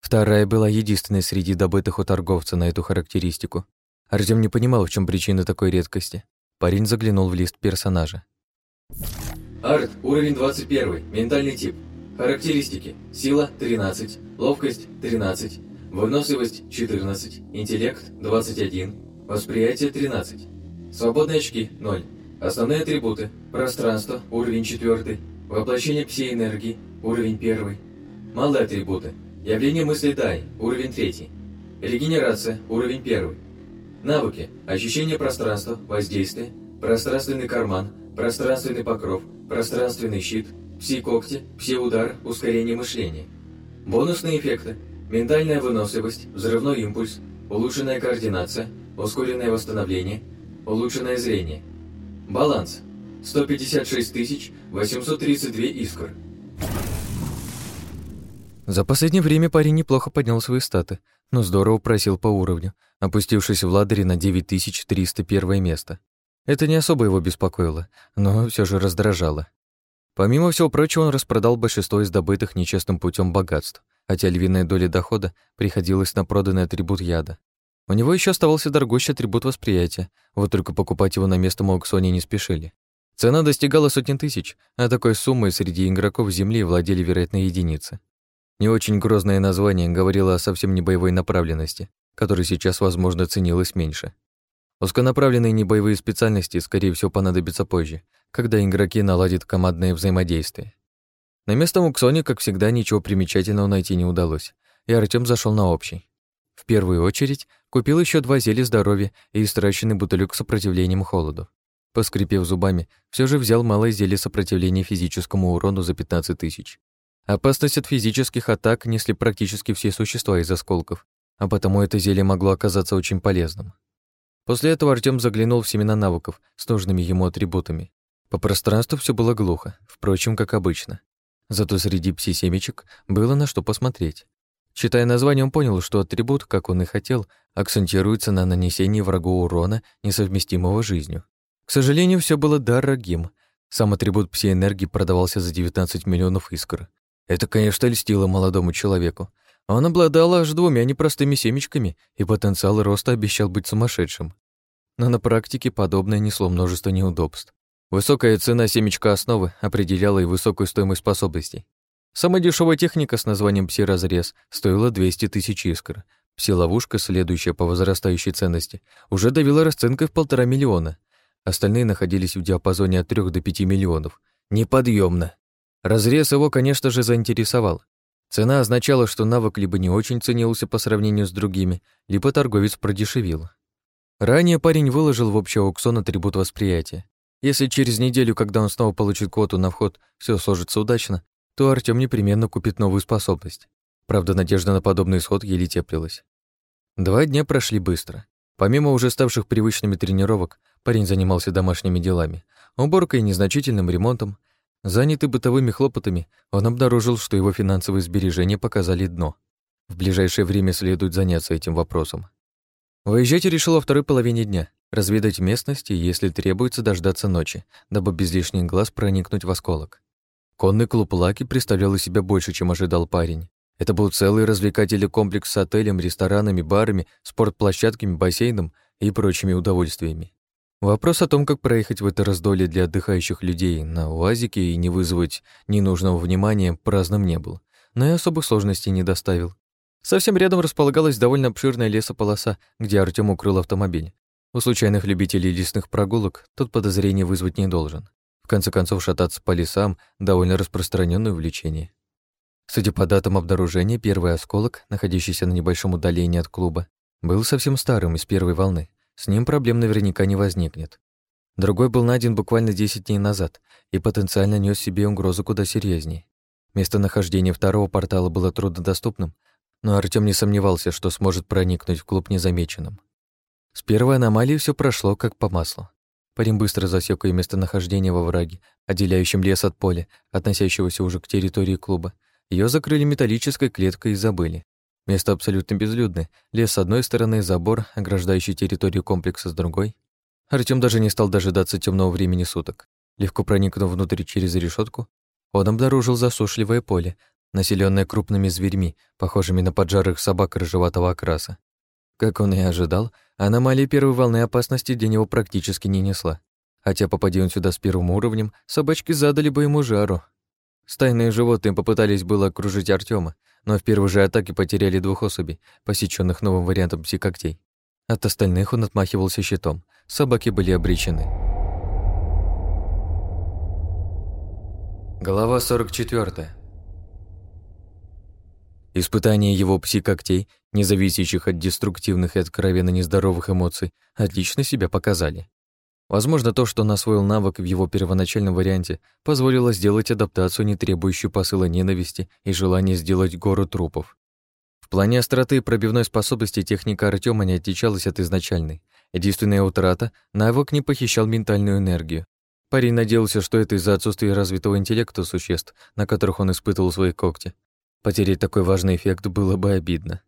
Вторая была единственной среди добытых у торговца на эту характеристику. Артём не понимал, в чем причина такой редкости. Парень заглянул в лист персонажа. Арт, уровень 21, ментальный тип. Характеристики. Сила – 13, ловкость – 13, выносливость – 14, интеллект – 21, восприятие – 13. Свободные очки – 0. Основные атрибуты. Пространство – уровень 4, воплощение пси-энергии – уровень 1. Малые атрибуты. Явление мысли Дай – уровень 3. Регенерация – уровень 1. Навыки. Ощущение пространства, воздействие, пространственный карман, пространственный покров, пространственный щит – пси-когти, пси-удар, ускорение мышления. Бонусные эффекты. Ментальная выносливость, взрывной импульс, улучшенная координация, ускоренное восстановление, улучшенное зрение. Баланс. 156 832 искр. За последнее время парень неплохо поднял свои статы, но здорово просил по уровню, опустившись в ладере на 9301 место. Это не особо его беспокоило, но все же раздражало. Помимо всего прочего, он распродал большинство из добытых нечестным путем богатств, хотя львиная доля дохода приходилась на проданный атрибут яда. У него еще оставался дорогущий атрибут восприятия, вот только покупать его на местном аукционе не спешили. Цена достигала сотни тысяч, а такой суммой среди игроков Земли владели, вероятно, единицы. Не очень грозное название говорило о совсем не боевой направленности, которая сейчас, возможно, ценилась меньше. Узконаправленные небоевые специальности, скорее всего, понадобятся позже, когда игроки наладят командное взаимодействие. На местном аукционе, как всегда, ничего примечательного найти не удалось, и Артём зашел на общий. В первую очередь купил еще два зелья здоровья и истраченный бутылек с сопротивлением холоду. Поскрипев зубами, все же взял малое зелье сопротивления физическому урону за 15 тысяч. Опасность от физических атак несли практически все существа из осколков, а потому это зелье могло оказаться очень полезным. После этого Артём заглянул в семена навыков с нужными ему атрибутами по пространству все было глухо, впрочем, как обычно. Зато среди пси-семечек было на что посмотреть. Читая название, он понял, что атрибут, как он и хотел, акцентируется на нанесении врагу урона, несовместимого жизнью. К сожалению, все было дорогим. Сам атрибут пси-энергии продавался за 19 миллионов искр. Это, конечно, льстило молодому человеку. Он обладал аж двумя непростыми семечками, и потенциал роста обещал быть сумасшедшим. Но на практике подобное несло множество неудобств. Высокая цена семечка основы определяла и высокую стоимость способностей. Самая дешевая техника с названием «Пси-разрез» стоила 200 тысяч искр. Пси-ловушка, следующая по возрастающей ценности, уже давила расценкой в полтора миллиона. Остальные находились в диапазоне от 3 до 5 миллионов. Неподъемно. Разрез его, конечно же, заинтересовал. Цена означала, что навык либо не очень ценился по сравнению с другими, либо торговец продешевил. Ранее парень выложил в общий аукцион атрибут восприятия. Если через неделю, когда он снова получит квоту на вход, все сложится удачно, то Артём непременно купит новую способность. Правда, надежда на подобный исход еле теплилась. Два дня прошли быстро. Помимо уже ставших привычными тренировок, парень занимался домашними делами, уборкой и незначительным ремонтом. Занятый бытовыми хлопотами, он обнаружил, что его финансовые сбережения показали дно. В ближайшее время следует заняться этим вопросом. Выезжать решил во второй половине дня, разведать местность и, если требуется, дождаться ночи, дабы без лишних глаз проникнуть в осколок. Конный клуб Лаки представлял из себя больше, чем ожидал парень. Это был целый развлекательный комплекс с отелем, ресторанами, барами, спортплощадками, бассейном и прочими удовольствиями. Вопрос о том, как проехать в это раздолье для отдыхающих людей на УАЗике и не вызвать ненужного внимания, праздным не был, но и особых сложностей не доставил. Совсем рядом располагалась довольно обширная лесополоса, где Артём укрыл автомобиль. У случайных любителей лесных прогулок тот подозрение вызвать не должен. В конце концов, шататься по лесам — довольно распространенное увлечение. Судя по датам обнаружения, первый осколок, находящийся на небольшом удалении от клуба, был совсем старым, из первой волны. С ним проблем наверняка не возникнет. Другой был найден буквально 10 дней назад и потенциально нес себе угрозу куда серьезнее. Местонахождение второго портала было труднодоступным, но Артём не сомневался, что сможет проникнуть в клуб незамеченным. С первой аномалией все прошло как по маслу. Парень быстро засек ее местонахождение во враге, отделяющем лес от поля, относящегося уже к территории клуба. Ее закрыли металлической клеткой и забыли. Место абсолютно безлюдное. Лес с одной стороны, забор, ограждающий территорию комплекса с другой. Артём даже не стал дожидаться темного времени суток. Легко проникнув внутрь через решетку, он обнаружил засушливое поле, населенная крупными зверьми, похожими на поджарых собак рыжеватого окраса. Как он и ожидал, аномалии первой волны опасности для него практически не несла. Хотя попади он сюда с первым уровнем, собачки задали бы ему жару. Стайные животные попытались было окружить Артема, но в первой же атаке потеряли двух особей, посеченных новым вариантом псикоктей. От остальных он отмахивался щитом. Собаки были обречены. Глава 44. Испытания его пси-когтей, не зависящих от деструктивных и откровенно нездоровых эмоций, отлично себя показали. Возможно, то, что он освоил навык в его первоначальном варианте, позволило сделать адаптацию, не требующую посыла ненависти и желания сделать гору трупов. В плане остроты и пробивной способности техника Артема не отличалась от изначальной. Единственная утрата — навык не похищал ментальную энергию. Парень надеялся, что это из-за отсутствия развитого интеллекта существ, на которых он испытывал свои когти. Потерять такой важный эффект было бы обидно.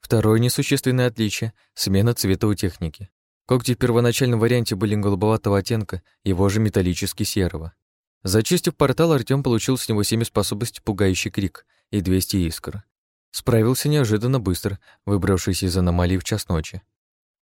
Второе несущественное отличие — смена цвета у техники. Когти в первоначальном варианте были голубоватого оттенка, его же металлически серого. Зачистив портал, Артём получил с него семь способностей «Пугающий крик» и 200 искр. Справился неожиданно быстро, выбравшись из аномалии в час ночи.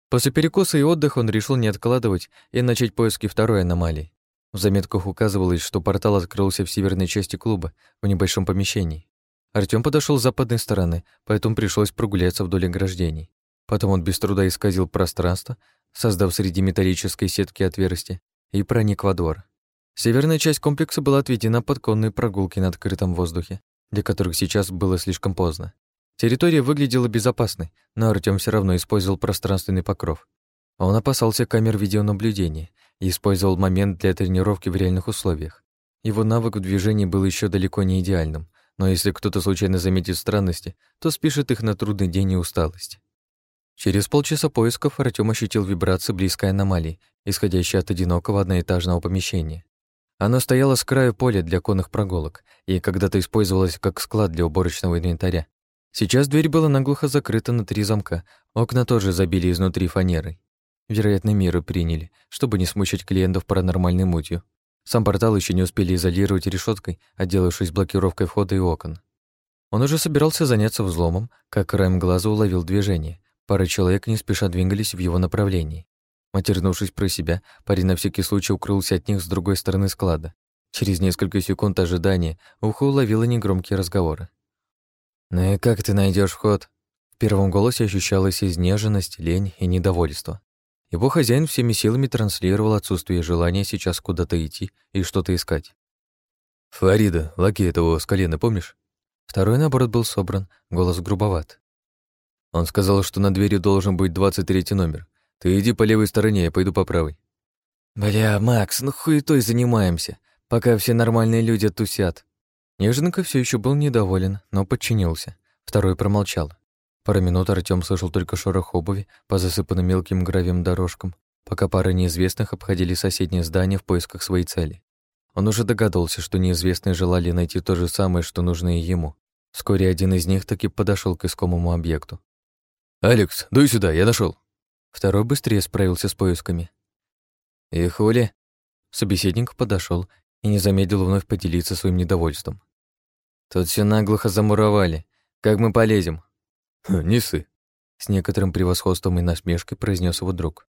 После перекуса и отдыха он решил не откладывать и начать поиски второй аномалии. В заметках указывалось, что портал открылся в северной части клуба, в небольшом помещении. Артём подошел с западной стороны, поэтому пришлось прогуляться вдоль ограждений. Потом он без труда исказил пространство, создав среди металлической сетки отверстие, и проник во двор. Северная часть комплекса была отведена под конные прогулки на открытом воздухе, для которых сейчас было слишком поздно. Территория выглядела безопасной, но Артём все равно использовал пространственный покров. Он опасался камер видеонаблюдения и использовал момент для тренировки в реальных условиях. Его навык в движении был еще далеко не идеальным, но если кто-то случайно заметит странности, то спишет их на трудный день и усталость. Через полчаса поисков Артём ощутил вибрации близкой аномалии, исходящей от одинокого одноэтажного помещения. Оно стояло с краю поля для конных прогулок и когда-то использовалось как склад для уборочного инвентаря. Сейчас дверь была наглухо закрыта на три замка, окна тоже забили изнутри фанерой. Вероятно, меры приняли, чтобы не смущать клиентов паранормальной мутью. Сам портал еще не успели изолировать решеткой, отделавшись блокировкой входа и окон. Он уже собирался заняться взломом, как краем глаза уловил движение, Пара человек не спеша двигались в его направлении. Матернувшись про себя, парень на всякий случай укрылся от них с другой стороны склада. Через несколько секунд ожидания ухо уловило негромкие разговоры. «Ну и как ты найдешь вход?» В первом голосе ощущалась изнеженность, лень и недовольство. Его хозяин всеми силами транслировал отсутствие желания сейчас куда-то идти и что-то искать. «Фарида, лаки этого с колена, помнишь?» Второй, наоборот, был собран, голос грубоват. Он сказал, что на двери должен быть 23 номер. Ты иди по левой стороне, я пойду по правой. Бля, Макс, ну хуетой занимаемся, пока все нормальные люди тусят. Неженка все еще был недоволен, но подчинился. Второй промолчал. Пару минут Артём слышал только шорох обуви по засыпанным мелким гравием дорожкам, пока пара неизвестных обходили соседнее здание в поисках своей цели. Он уже догадался, что неизвестные желали найти то же самое, что нужно и ему. Вскоре один из них таки подошел к искомому объекту. «Алекс, дуй сюда, я нашел. Второй быстрее справился с поисками. «И хули?» Собеседник подошел и не замедлил вновь поделиться своим недовольством. «Тут все наглухо замуровали. Как мы полезем?» «Не ссы», — с некоторым превосходством и насмешкой произнес его друг.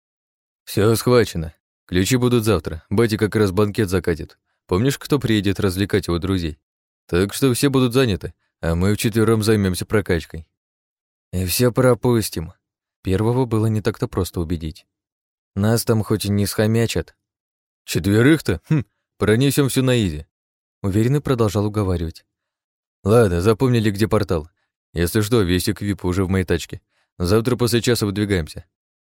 Все схвачено. Ключи будут завтра. Бати как раз банкет закатит. Помнишь, кто приедет развлекать его друзей? Так что все будут заняты, а мы вчетвером займемся прокачкой. И все пропустим. Первого было не так-то просто убедить. Нас там хоть и не схомячат. Четверых-то? Хм, пронесем всю на изи. Уверенно продолжал уговаривать. Ладно, запомнили, где портал. Если что, весик ВИП уже в моей тачке. Завтра после часа выдвигаемся.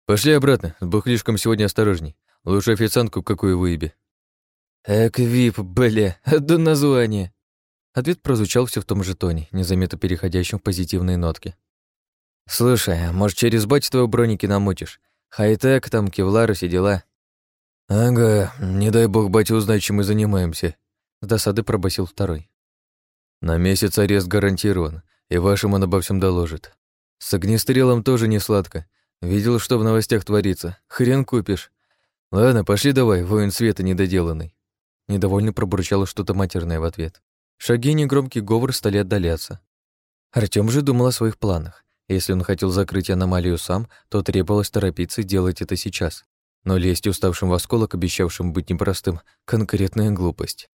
Пошли обратно, с бухлишком сегодня осторожней. Лучше официантку какую выеби. Эк, ВИП, бля, до названия. Ответ прозвучал все в том же тоне, незаметно переходящем в позитивные нотки. «Слушай, а может, через бать твои броники намутишь? Хай-тек, там, кевлар и все дела». «Ага, не дай бог батя узнать, чем мы занимаемся», — с досады пробасил второй. «На месяц арест гарантирован, и вашим он обо всем доложит. С огнестрелом тоже не сладко. Видел, что в новостях творится. Хрен купишь. Ладно, пошли давай, воин света недоделанный». Недовольно пробурчало что-то матерное в ответ. Шаги и негромкий говор стали отдаляться. Артём же думал о своих планах. Если он хотел закрыть аномалию сам, то требовалось торопиться делать это сейчас. Но лезть уставшим в осколок, обещавшим быть непростым, конкретная глупость.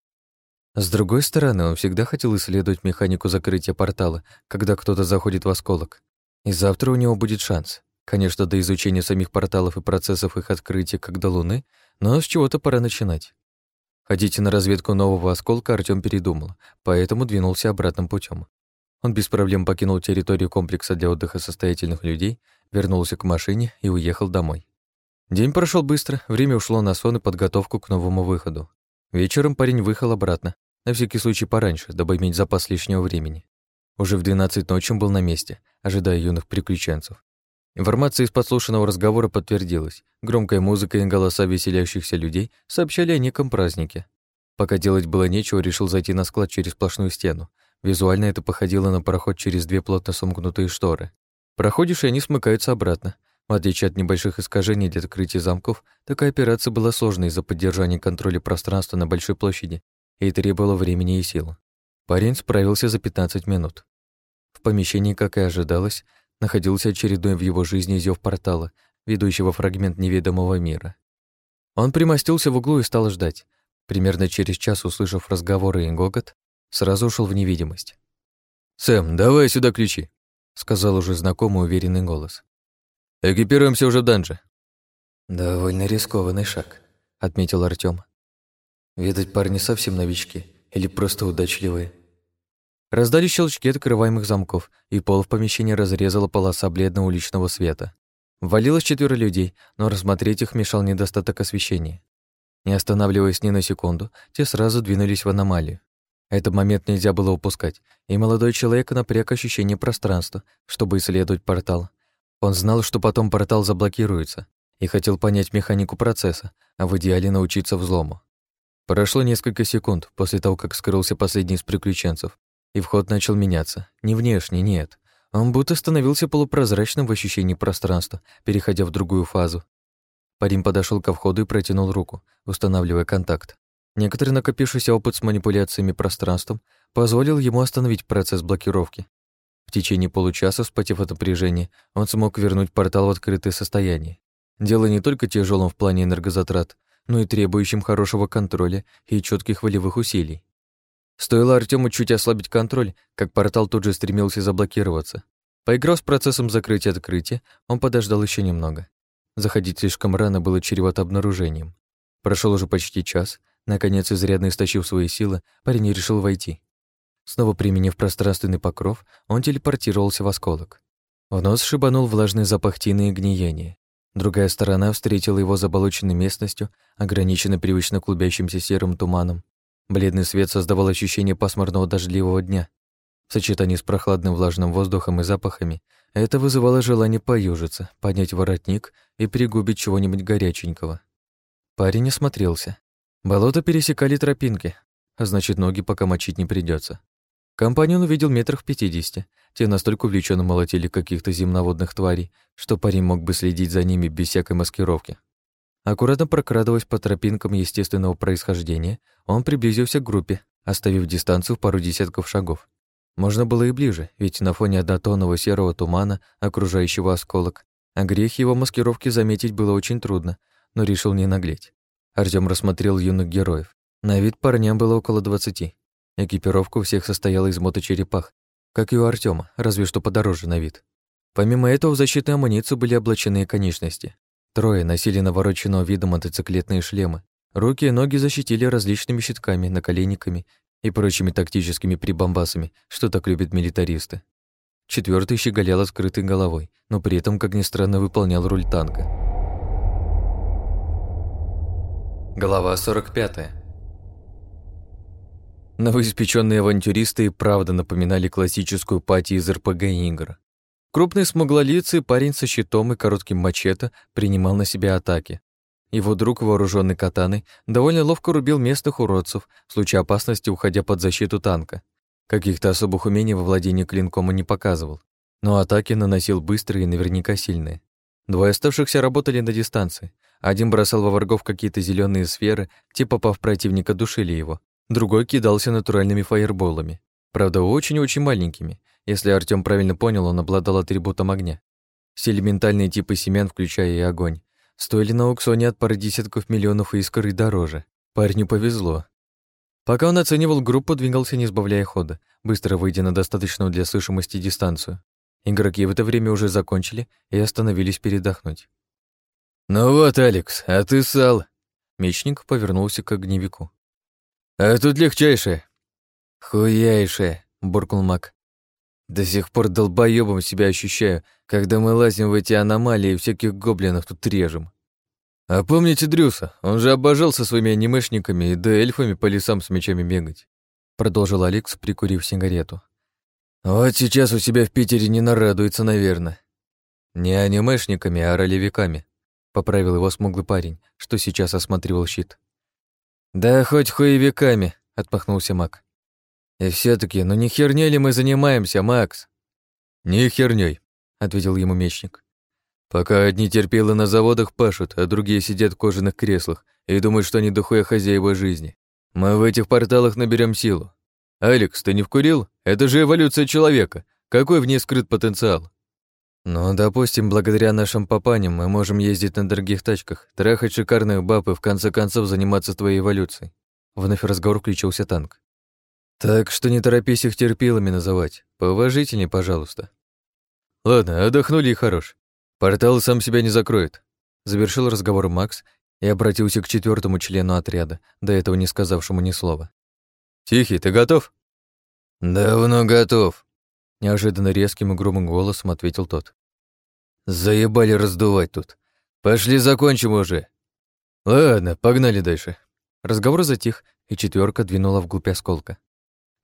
С другой стороны, он всегда хотел исследовать механику закрытия портала, когда кто-то заходит в осколок. И завтра у него будет шанс. Конечно, до изучения самих порталов и процессов их открытия, как до Луны, но с чего-то пора начинать. Ходить на разведку нового осколка Артём передумал, поэтому двинулся обратным путем. Он без проблем покинул территорию комплекса для отдыха состоятельных людей, вернулся к машине и уехал домой. День прошел быстро, время ушло на сон и подготовку к новому выходу. Вечером парень выехал обратно, на всякий случай пораньше, дабы иметь запас лишнего времени. Уже в 12 ночи был на месте, ожидая юных приключенцев. Информация из подслушанного разговора подтвердилась. Громкая музыка и голоса веселящихся людей сообщали о неком празднике. Пока делать было нечего, решил зайти на склад через сплошную стену. Визуально это походило на проход через две плотно сомкнутые шторы. Проходишь, и они смыкаются обратно. В отличие от небольших искажений для открытия замков, такая операция была сложной из-за поддержания контроля пространства на большой площади и требовала времени и сил. Парень справился за 15 минут. В помещении, как и ожидалось, находился очередной в его жизни зев портала, ведущего фрагмент неведомого мира. Он примостился в углу и стал ждать. Примерно через час, услышав разговоры и гогот, сразу ушел в невидимость. «Сэм, давай сюда ключи», — сказал уже знакомый уверенный голос. «Экипируемся уже в данже». «Довольно рискованный шаг», — отметил Артём. «Видать, парни совсем новички или просто удачливые». Раздали щелчки открываемых замков, и пол в помещении разрезала полоса бледного уличного света. Валилось четверо людей, но рассмотреть их мешал недостаток освещения. Не останавливаясь ни на секунду, те сразу двинулись в аномалию. Этот момент нельзя было упускать, и молодой человек напряг ощущение пространства, чтобы исследовать портал. Он знал, что потом портал заблокируется, и хотел понять механику процесса, а в идеале научиться взлому. Прошло несколько секунд после того, как скрылся последний из приключенцев, и вход начал меняться. Не внешне, нет. Он будто становился полупрозрачным в ощущении пространства, переходя в другую фазу. Парень подошел ко входу и протянул руку, устанавливая контакт. Некоторый накопившийся опыт с манипуляциями пространством позволил ему остановить процесс блокировки. В течение получаса, вспотев от напряжения, он смог вернуть портал в открытое состояние. Дело не только тяжелым в плане энергозатрат, но и требующим хорошего контроля и четких волевых усилий. Стоило Артему чуть ослабить контроль, как портал тут же стремился заблокироваться. Поиграв с процессом закрытия-открытия, он подождал еще немного. Заходить слишком рано было чревато обнаружением. Прошел уже почти час. Наконец, изрядно истощив свои силы, парень решил войти. Снова применив пространственный покров, он телепортировался в осколок. В нос шибанул влажный запах тины и гниения. Другая сторона встретила его заболоченной местностью, ограниченной привычно клубящимся серым туманом. Бледный свет создавал ощущение пасмурного дождливого дня. В сочетании с прохладным влажным воздухом и запахами это вызывало желание поюжиться, поднять воротник и пригубить чего-нибудь горяченького. Парень осмотрелся. Болото пересекали тропинки, а значит, ноги пока мочить не придется. Компанию он увидел метрах пятидесяти. Те настолько увлеченно молотили каких-то земноводных тварей, что парень мог бы следить за ними без всякой маскировки. Аккуратно прокрадываясь по тропинкам естественного происхождения, он приблизился к группе, оставив дистанцию в пару десятков шагов. Можно было и ближе, ведь на фоне однотонного серого тумана, окружающего осколок, а грех его маскировки заметить было очень трудно, но решил не наглеть. Артём рассмотрел юных героев. На вид парням было около двадцати. Экипировка у всех состояла из моточерепах, как и у Артёма, разве что подороже на вид. Помимо этого, в защитную амуницию были облачены конечности. Трое носили навороченного вида мотоциклетные шлемы. Руки и ноги защитили различными щитками, наколенниками и прочими тактическими прибамбасами, что так любят милитаристы. Четвертый щеголял открытой головой, но при этом, как ни странно, выполнял роль танка. Глава 45. Новоиспеченные авантюристы и правда напоминали классическую пати из РПГ-игр. Крупный смуглолицый парень со щитом и коротким мачете принимал на себя атаки. Его друг, вооруженный катаной, довольно ловко рубил местных уродцев, в случае опасности уходя под защиту танка. Каких-то особых умений во владении клинком он не показывал, но атаки наносил быстрые и наверняка сильные. Двое оставшихся работали на дистанции. Один бросал во врагов какие-то зеленые сферы, те, попав противника, душили его, Другой кидался натуральными фаерболами. Правда, очень-очень маленькими. Если Артём правильно понял, он обладал атрибутом огня. Все элементальные типы семян, включая и огонь, стоили на аукционе от пары десятков миллионов искр и дороже. Парню повезло. Пока он оценивал группу, двигался, не сбавляя хода, быстро выйдя на достаточную для слышимости дистанцию. Игроки в это время уже закончили и остановились передохнуть. «Ну вот, Алекс, а ты сал!» Мечник повернулся к огневику. «А тут легчайшее!» «Хуяйшее!» — буркнул маг. «До сих пор долбоёбом себя ощущаю, когда мы лазим в эти аномалии и всяких гоблинов тут режем». «А помните Дрюса? Он же обожал со своими анимешниками и да эльфами по лесам с мечами бегать», — продолжил Алекс, прикурив сигарету. «Вот сейчас у себя в Питере не нарадуется, наверное». «Не анимешниками, а ролевиками», — поправил его смуглый парень, что сейчас осматривал щит. «Да хоть хуевиками», — отпахнулся маг. «И все таки ну не херней ли мы занимаемся, Макс?» «Не херней», — ответил ему мечник. «Пока одни терпилы на заводах пашут, а другие сидят в кожаных креслах и думают, что они дохуя хозяева жизни. Мы в этих порталах наберем силу. Алекс, ты не вкурил? Это же эволюция человека. Какой в ней скрыт потенциал?» «Ну, допустим, благодаря нашим папаням мы можем ездить на дорогих тачках, трахать шикарных баб и в конце концов заниматься твоей эволюцией». Вновь разговор включился танк. Так что не торопись их терпилами называть. Поуважительней, пожалуйста. Ладно, отдохнули и хорош. Портал сам себя не закроет. Завершил разговор Макс и обратился к четвертому члену отряда, до этого не сказавшему ни слова. «Тихий, ты готов?» «Давно готов», — неожиданно резким и грубым голосом ответил тот. «Заебали раздувать тут. Пошли закончим уже». «Ладно, погнали дальше». Разговор затих, и четверка двинула вглубь осколка.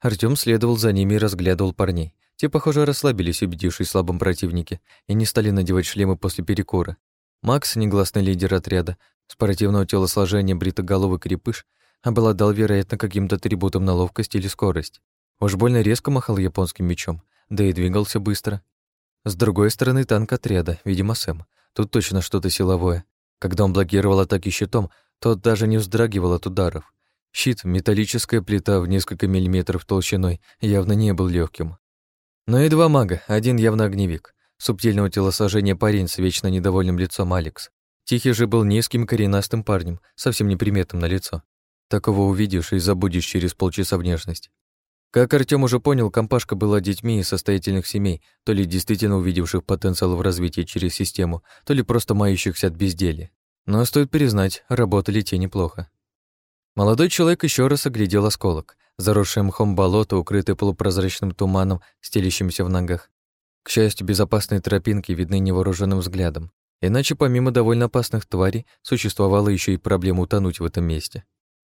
Артём следовал за ними и разглядывал парней. Те, похоже, расслабились, убедившись в слабом противнике, и не стали надевать шлемы после перекура. Макс, негласный лидер отряда, спортивного телосложения бритоголовый крепыш, обладал, вероятно, каким-то атрибутом на ловкость или скорость. Уж больно резко махал японским мечом, да и двигался быстро. С другой стороны танк отряда, видимо, Сэм. Тут точно что-то силовое. Когда он блокировал атаки щитом, тот даже не вздрагивал от ударов. Щит, металлическая плита в несколько миллиметров толщиной, явно не был легким. Но и два мага, один явно огневик. Субтильного телосложения парень с вечно недовольным лицом Алекс. Тихий же был низким коренастым парнем, совсем неприметным на лицо. Такого увидишь и забудешь через полчаса внешность. Как Артём уже понял, компашка была детьми из состоятельных семей, то ли действительно увидевших потенциал в развитии через систему, то ли просто мающихся от безделья. Но стоит признать, работали те неплохо. Молодой человек еще раз оглядел осколок, заросшее мхом болото, укрытое полупрозрачным туманом, стелящимся в ногах. К счастью, безопасные тропинки видны невооруженным взглядом. Иначе помимо довольно опасных тварей существовала еще и проблема утонуть в этом месте.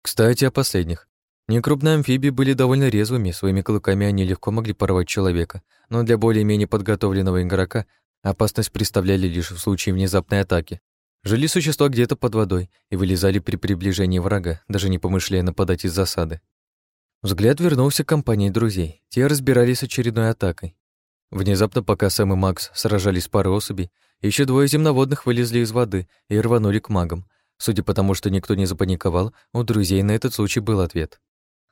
Кстати, о последних. Некрупные амфибии были довольно резвыми, своими клыками они легко могли порвать человека, но для более-менее подготовленного игрока опасность представляли лишь в случае внезапной атаки, Жили существа где-то под водой и вылезали при приближении врага, даже не помышляя нападать из засады. Взгляд вернулся к компании друзей. Те разбирались с очередной атакой. Внезапно, пока Сэм и Макс сражались с парой особей, еще двое земноводных вылезли из воды и рванули к магам. Судя по тому, что никто не запаниковал, у друзей на этот случай был ответ.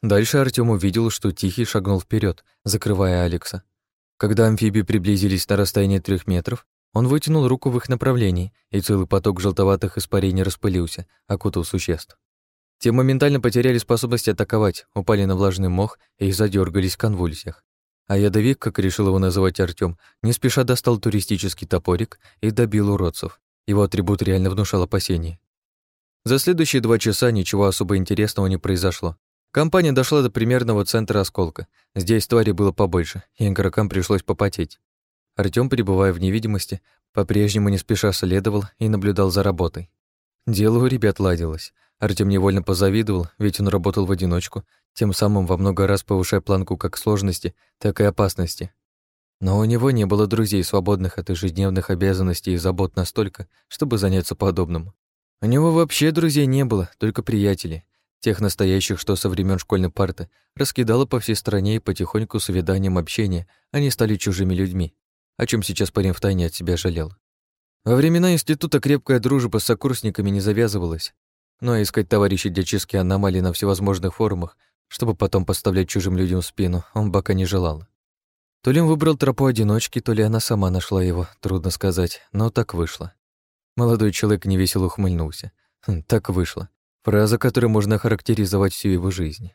Дальше Артём увидел, что Тихий шагнул вперед, закрывая Алекса. Когда амфибии приблизились на расстояние трех метров, он вытянул руку в их направлении, и целый поток желтоватых испарений распылился, окутал существ. Те моментально потеряли способность атаковать, упали на влажный мох и задергались в конвульсиях. А ядовик, как решил его называть Артём, не спеша достал туристический топорик и добил уродцев. Его атрибут реально внушал опасения. За следующие два часа ничего особо интересного не произошло. Компания дошла до примерного центра осколка. Здесь твари было побольше, и игрокам пришлось попотеть. Артём, пребывая в невидимости, по-прежнему не спеша следовал и наблюдал за работой. Дело у ребят ладилось. Артём невольно позавидовал, ведь он работал в одиночку, тем самым во много раз повышая планку как сложности, так и опасности. Но у него не было друзей, свободных от ежедневных обязанностей и забот настолько, чтобы заняться подобным. У него вообще друзей не было, только приятели. Тех настоящих, что со времен школьной парты, раскидало по всей стране и потихоньку с увяданием общения они стали чужими людьми, о чем сейчас парень втайне от себя жалел. Во времена института крепкая дружба с сокурсниками не завязывалась, но искать товарищей для чистки аномалий на всевозможных форумах чтобы потом поставлять чужим людям спину, он пока не желал. То ли он выбрал тропу одиночки, то ли она сама нашла его, трудно сказать, но так вышло. Молодой человек невесело ухмыльнулся. Хм, так вышло. Фраза, которой можно охарактеризовать всю его жизнь.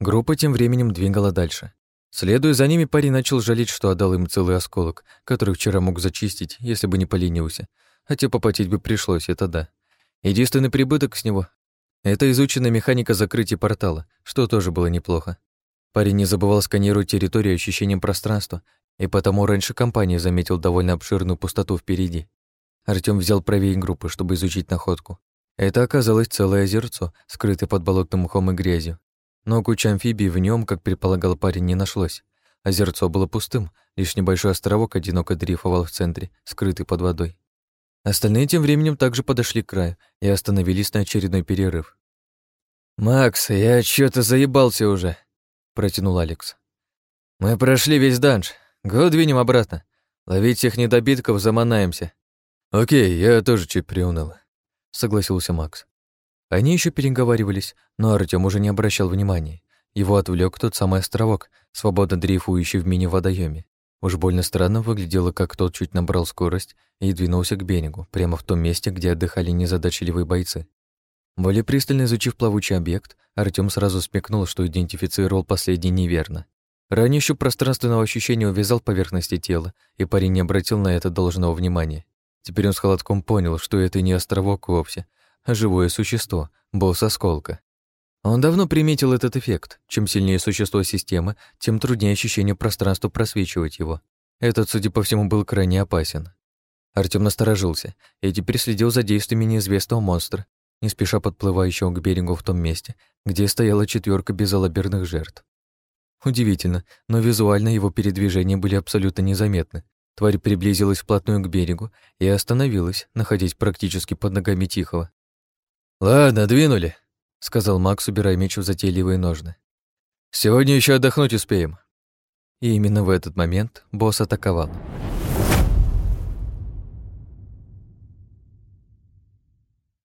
Группа тем временем двигала дальше. Следуя за ними, парень начал жалеть, что отдал им целый осколок, который вчера мог зачистить, если бы не поленился. Хотя попотеть бы пришлось, это да. Единственный прибыток с него — это изученная механика закрытия портала, что тоже было неплохо. Парень не забывал сканировать территорию ощущением пространства, и потому раньше компании заметил довольно обширную пустоту впереди. Артём взял правее группы, чтобы изучить находку. Это оказалось целое озерцо, скрытое под болотным мхом и грязью. Но куча амфибий в нем, как предполагал парень, не нашлось. Озерцо было пустым, лишь небольшой островок одиноко дрейфовал в центре, скрытый под водой. Остальные тем временем также подошли к краю и остановились на очередной перерыв. «Макс, я чё то заебался уже», — протянул Алекс. «Мы прошли весь данж. Го двинем обратно. Ловить всех недобитков заманаемся». «Окей, я тоже чуть приуныл», — согласился Макс. Они еще переговаривались, но Артём уже не обращал внимания. Его отвлек тот самый островок, свободно дрейфующий в мини-водоеме. Уж больно странно выглядело, как тот чуть набрал скорость и двинулся к берегу, прямо в том месте, где отдыхали незадачливые бойцы. Более пристально изучив плавучий объект, Артём сразу смекнул, что идентифицировал последний неверно. Ранее еще пространственного ощущения увязал поверхности тела, и парень не обратил на это должного внимания. Теперь он с холодком понял, что это не островок вовсе, а живое существо, босс осколка. Он давно приметил этот эффект. Чем сильнее существо системы, тем труднее ощущение пространства просвечивать его. Этот, судя по всему, был крайне опасен. Артём насторожился и теперь следил за действиями неизвестного монстра, не спеша подплывающего к берегу в том месте, где стояла четверка безалаберных жертв. Удивительно, но визуально его передвижения были абсолютно незаметны. Тварь приблизилась вплотную к берегу и остановилась, находясь практически под ногами Тихого. «Ладно, двинули», — сказал Макс, убирая меч в затейливые ножны. «Сегодня еще отдохнуть успеем». И именно в этот момент босс атаковал.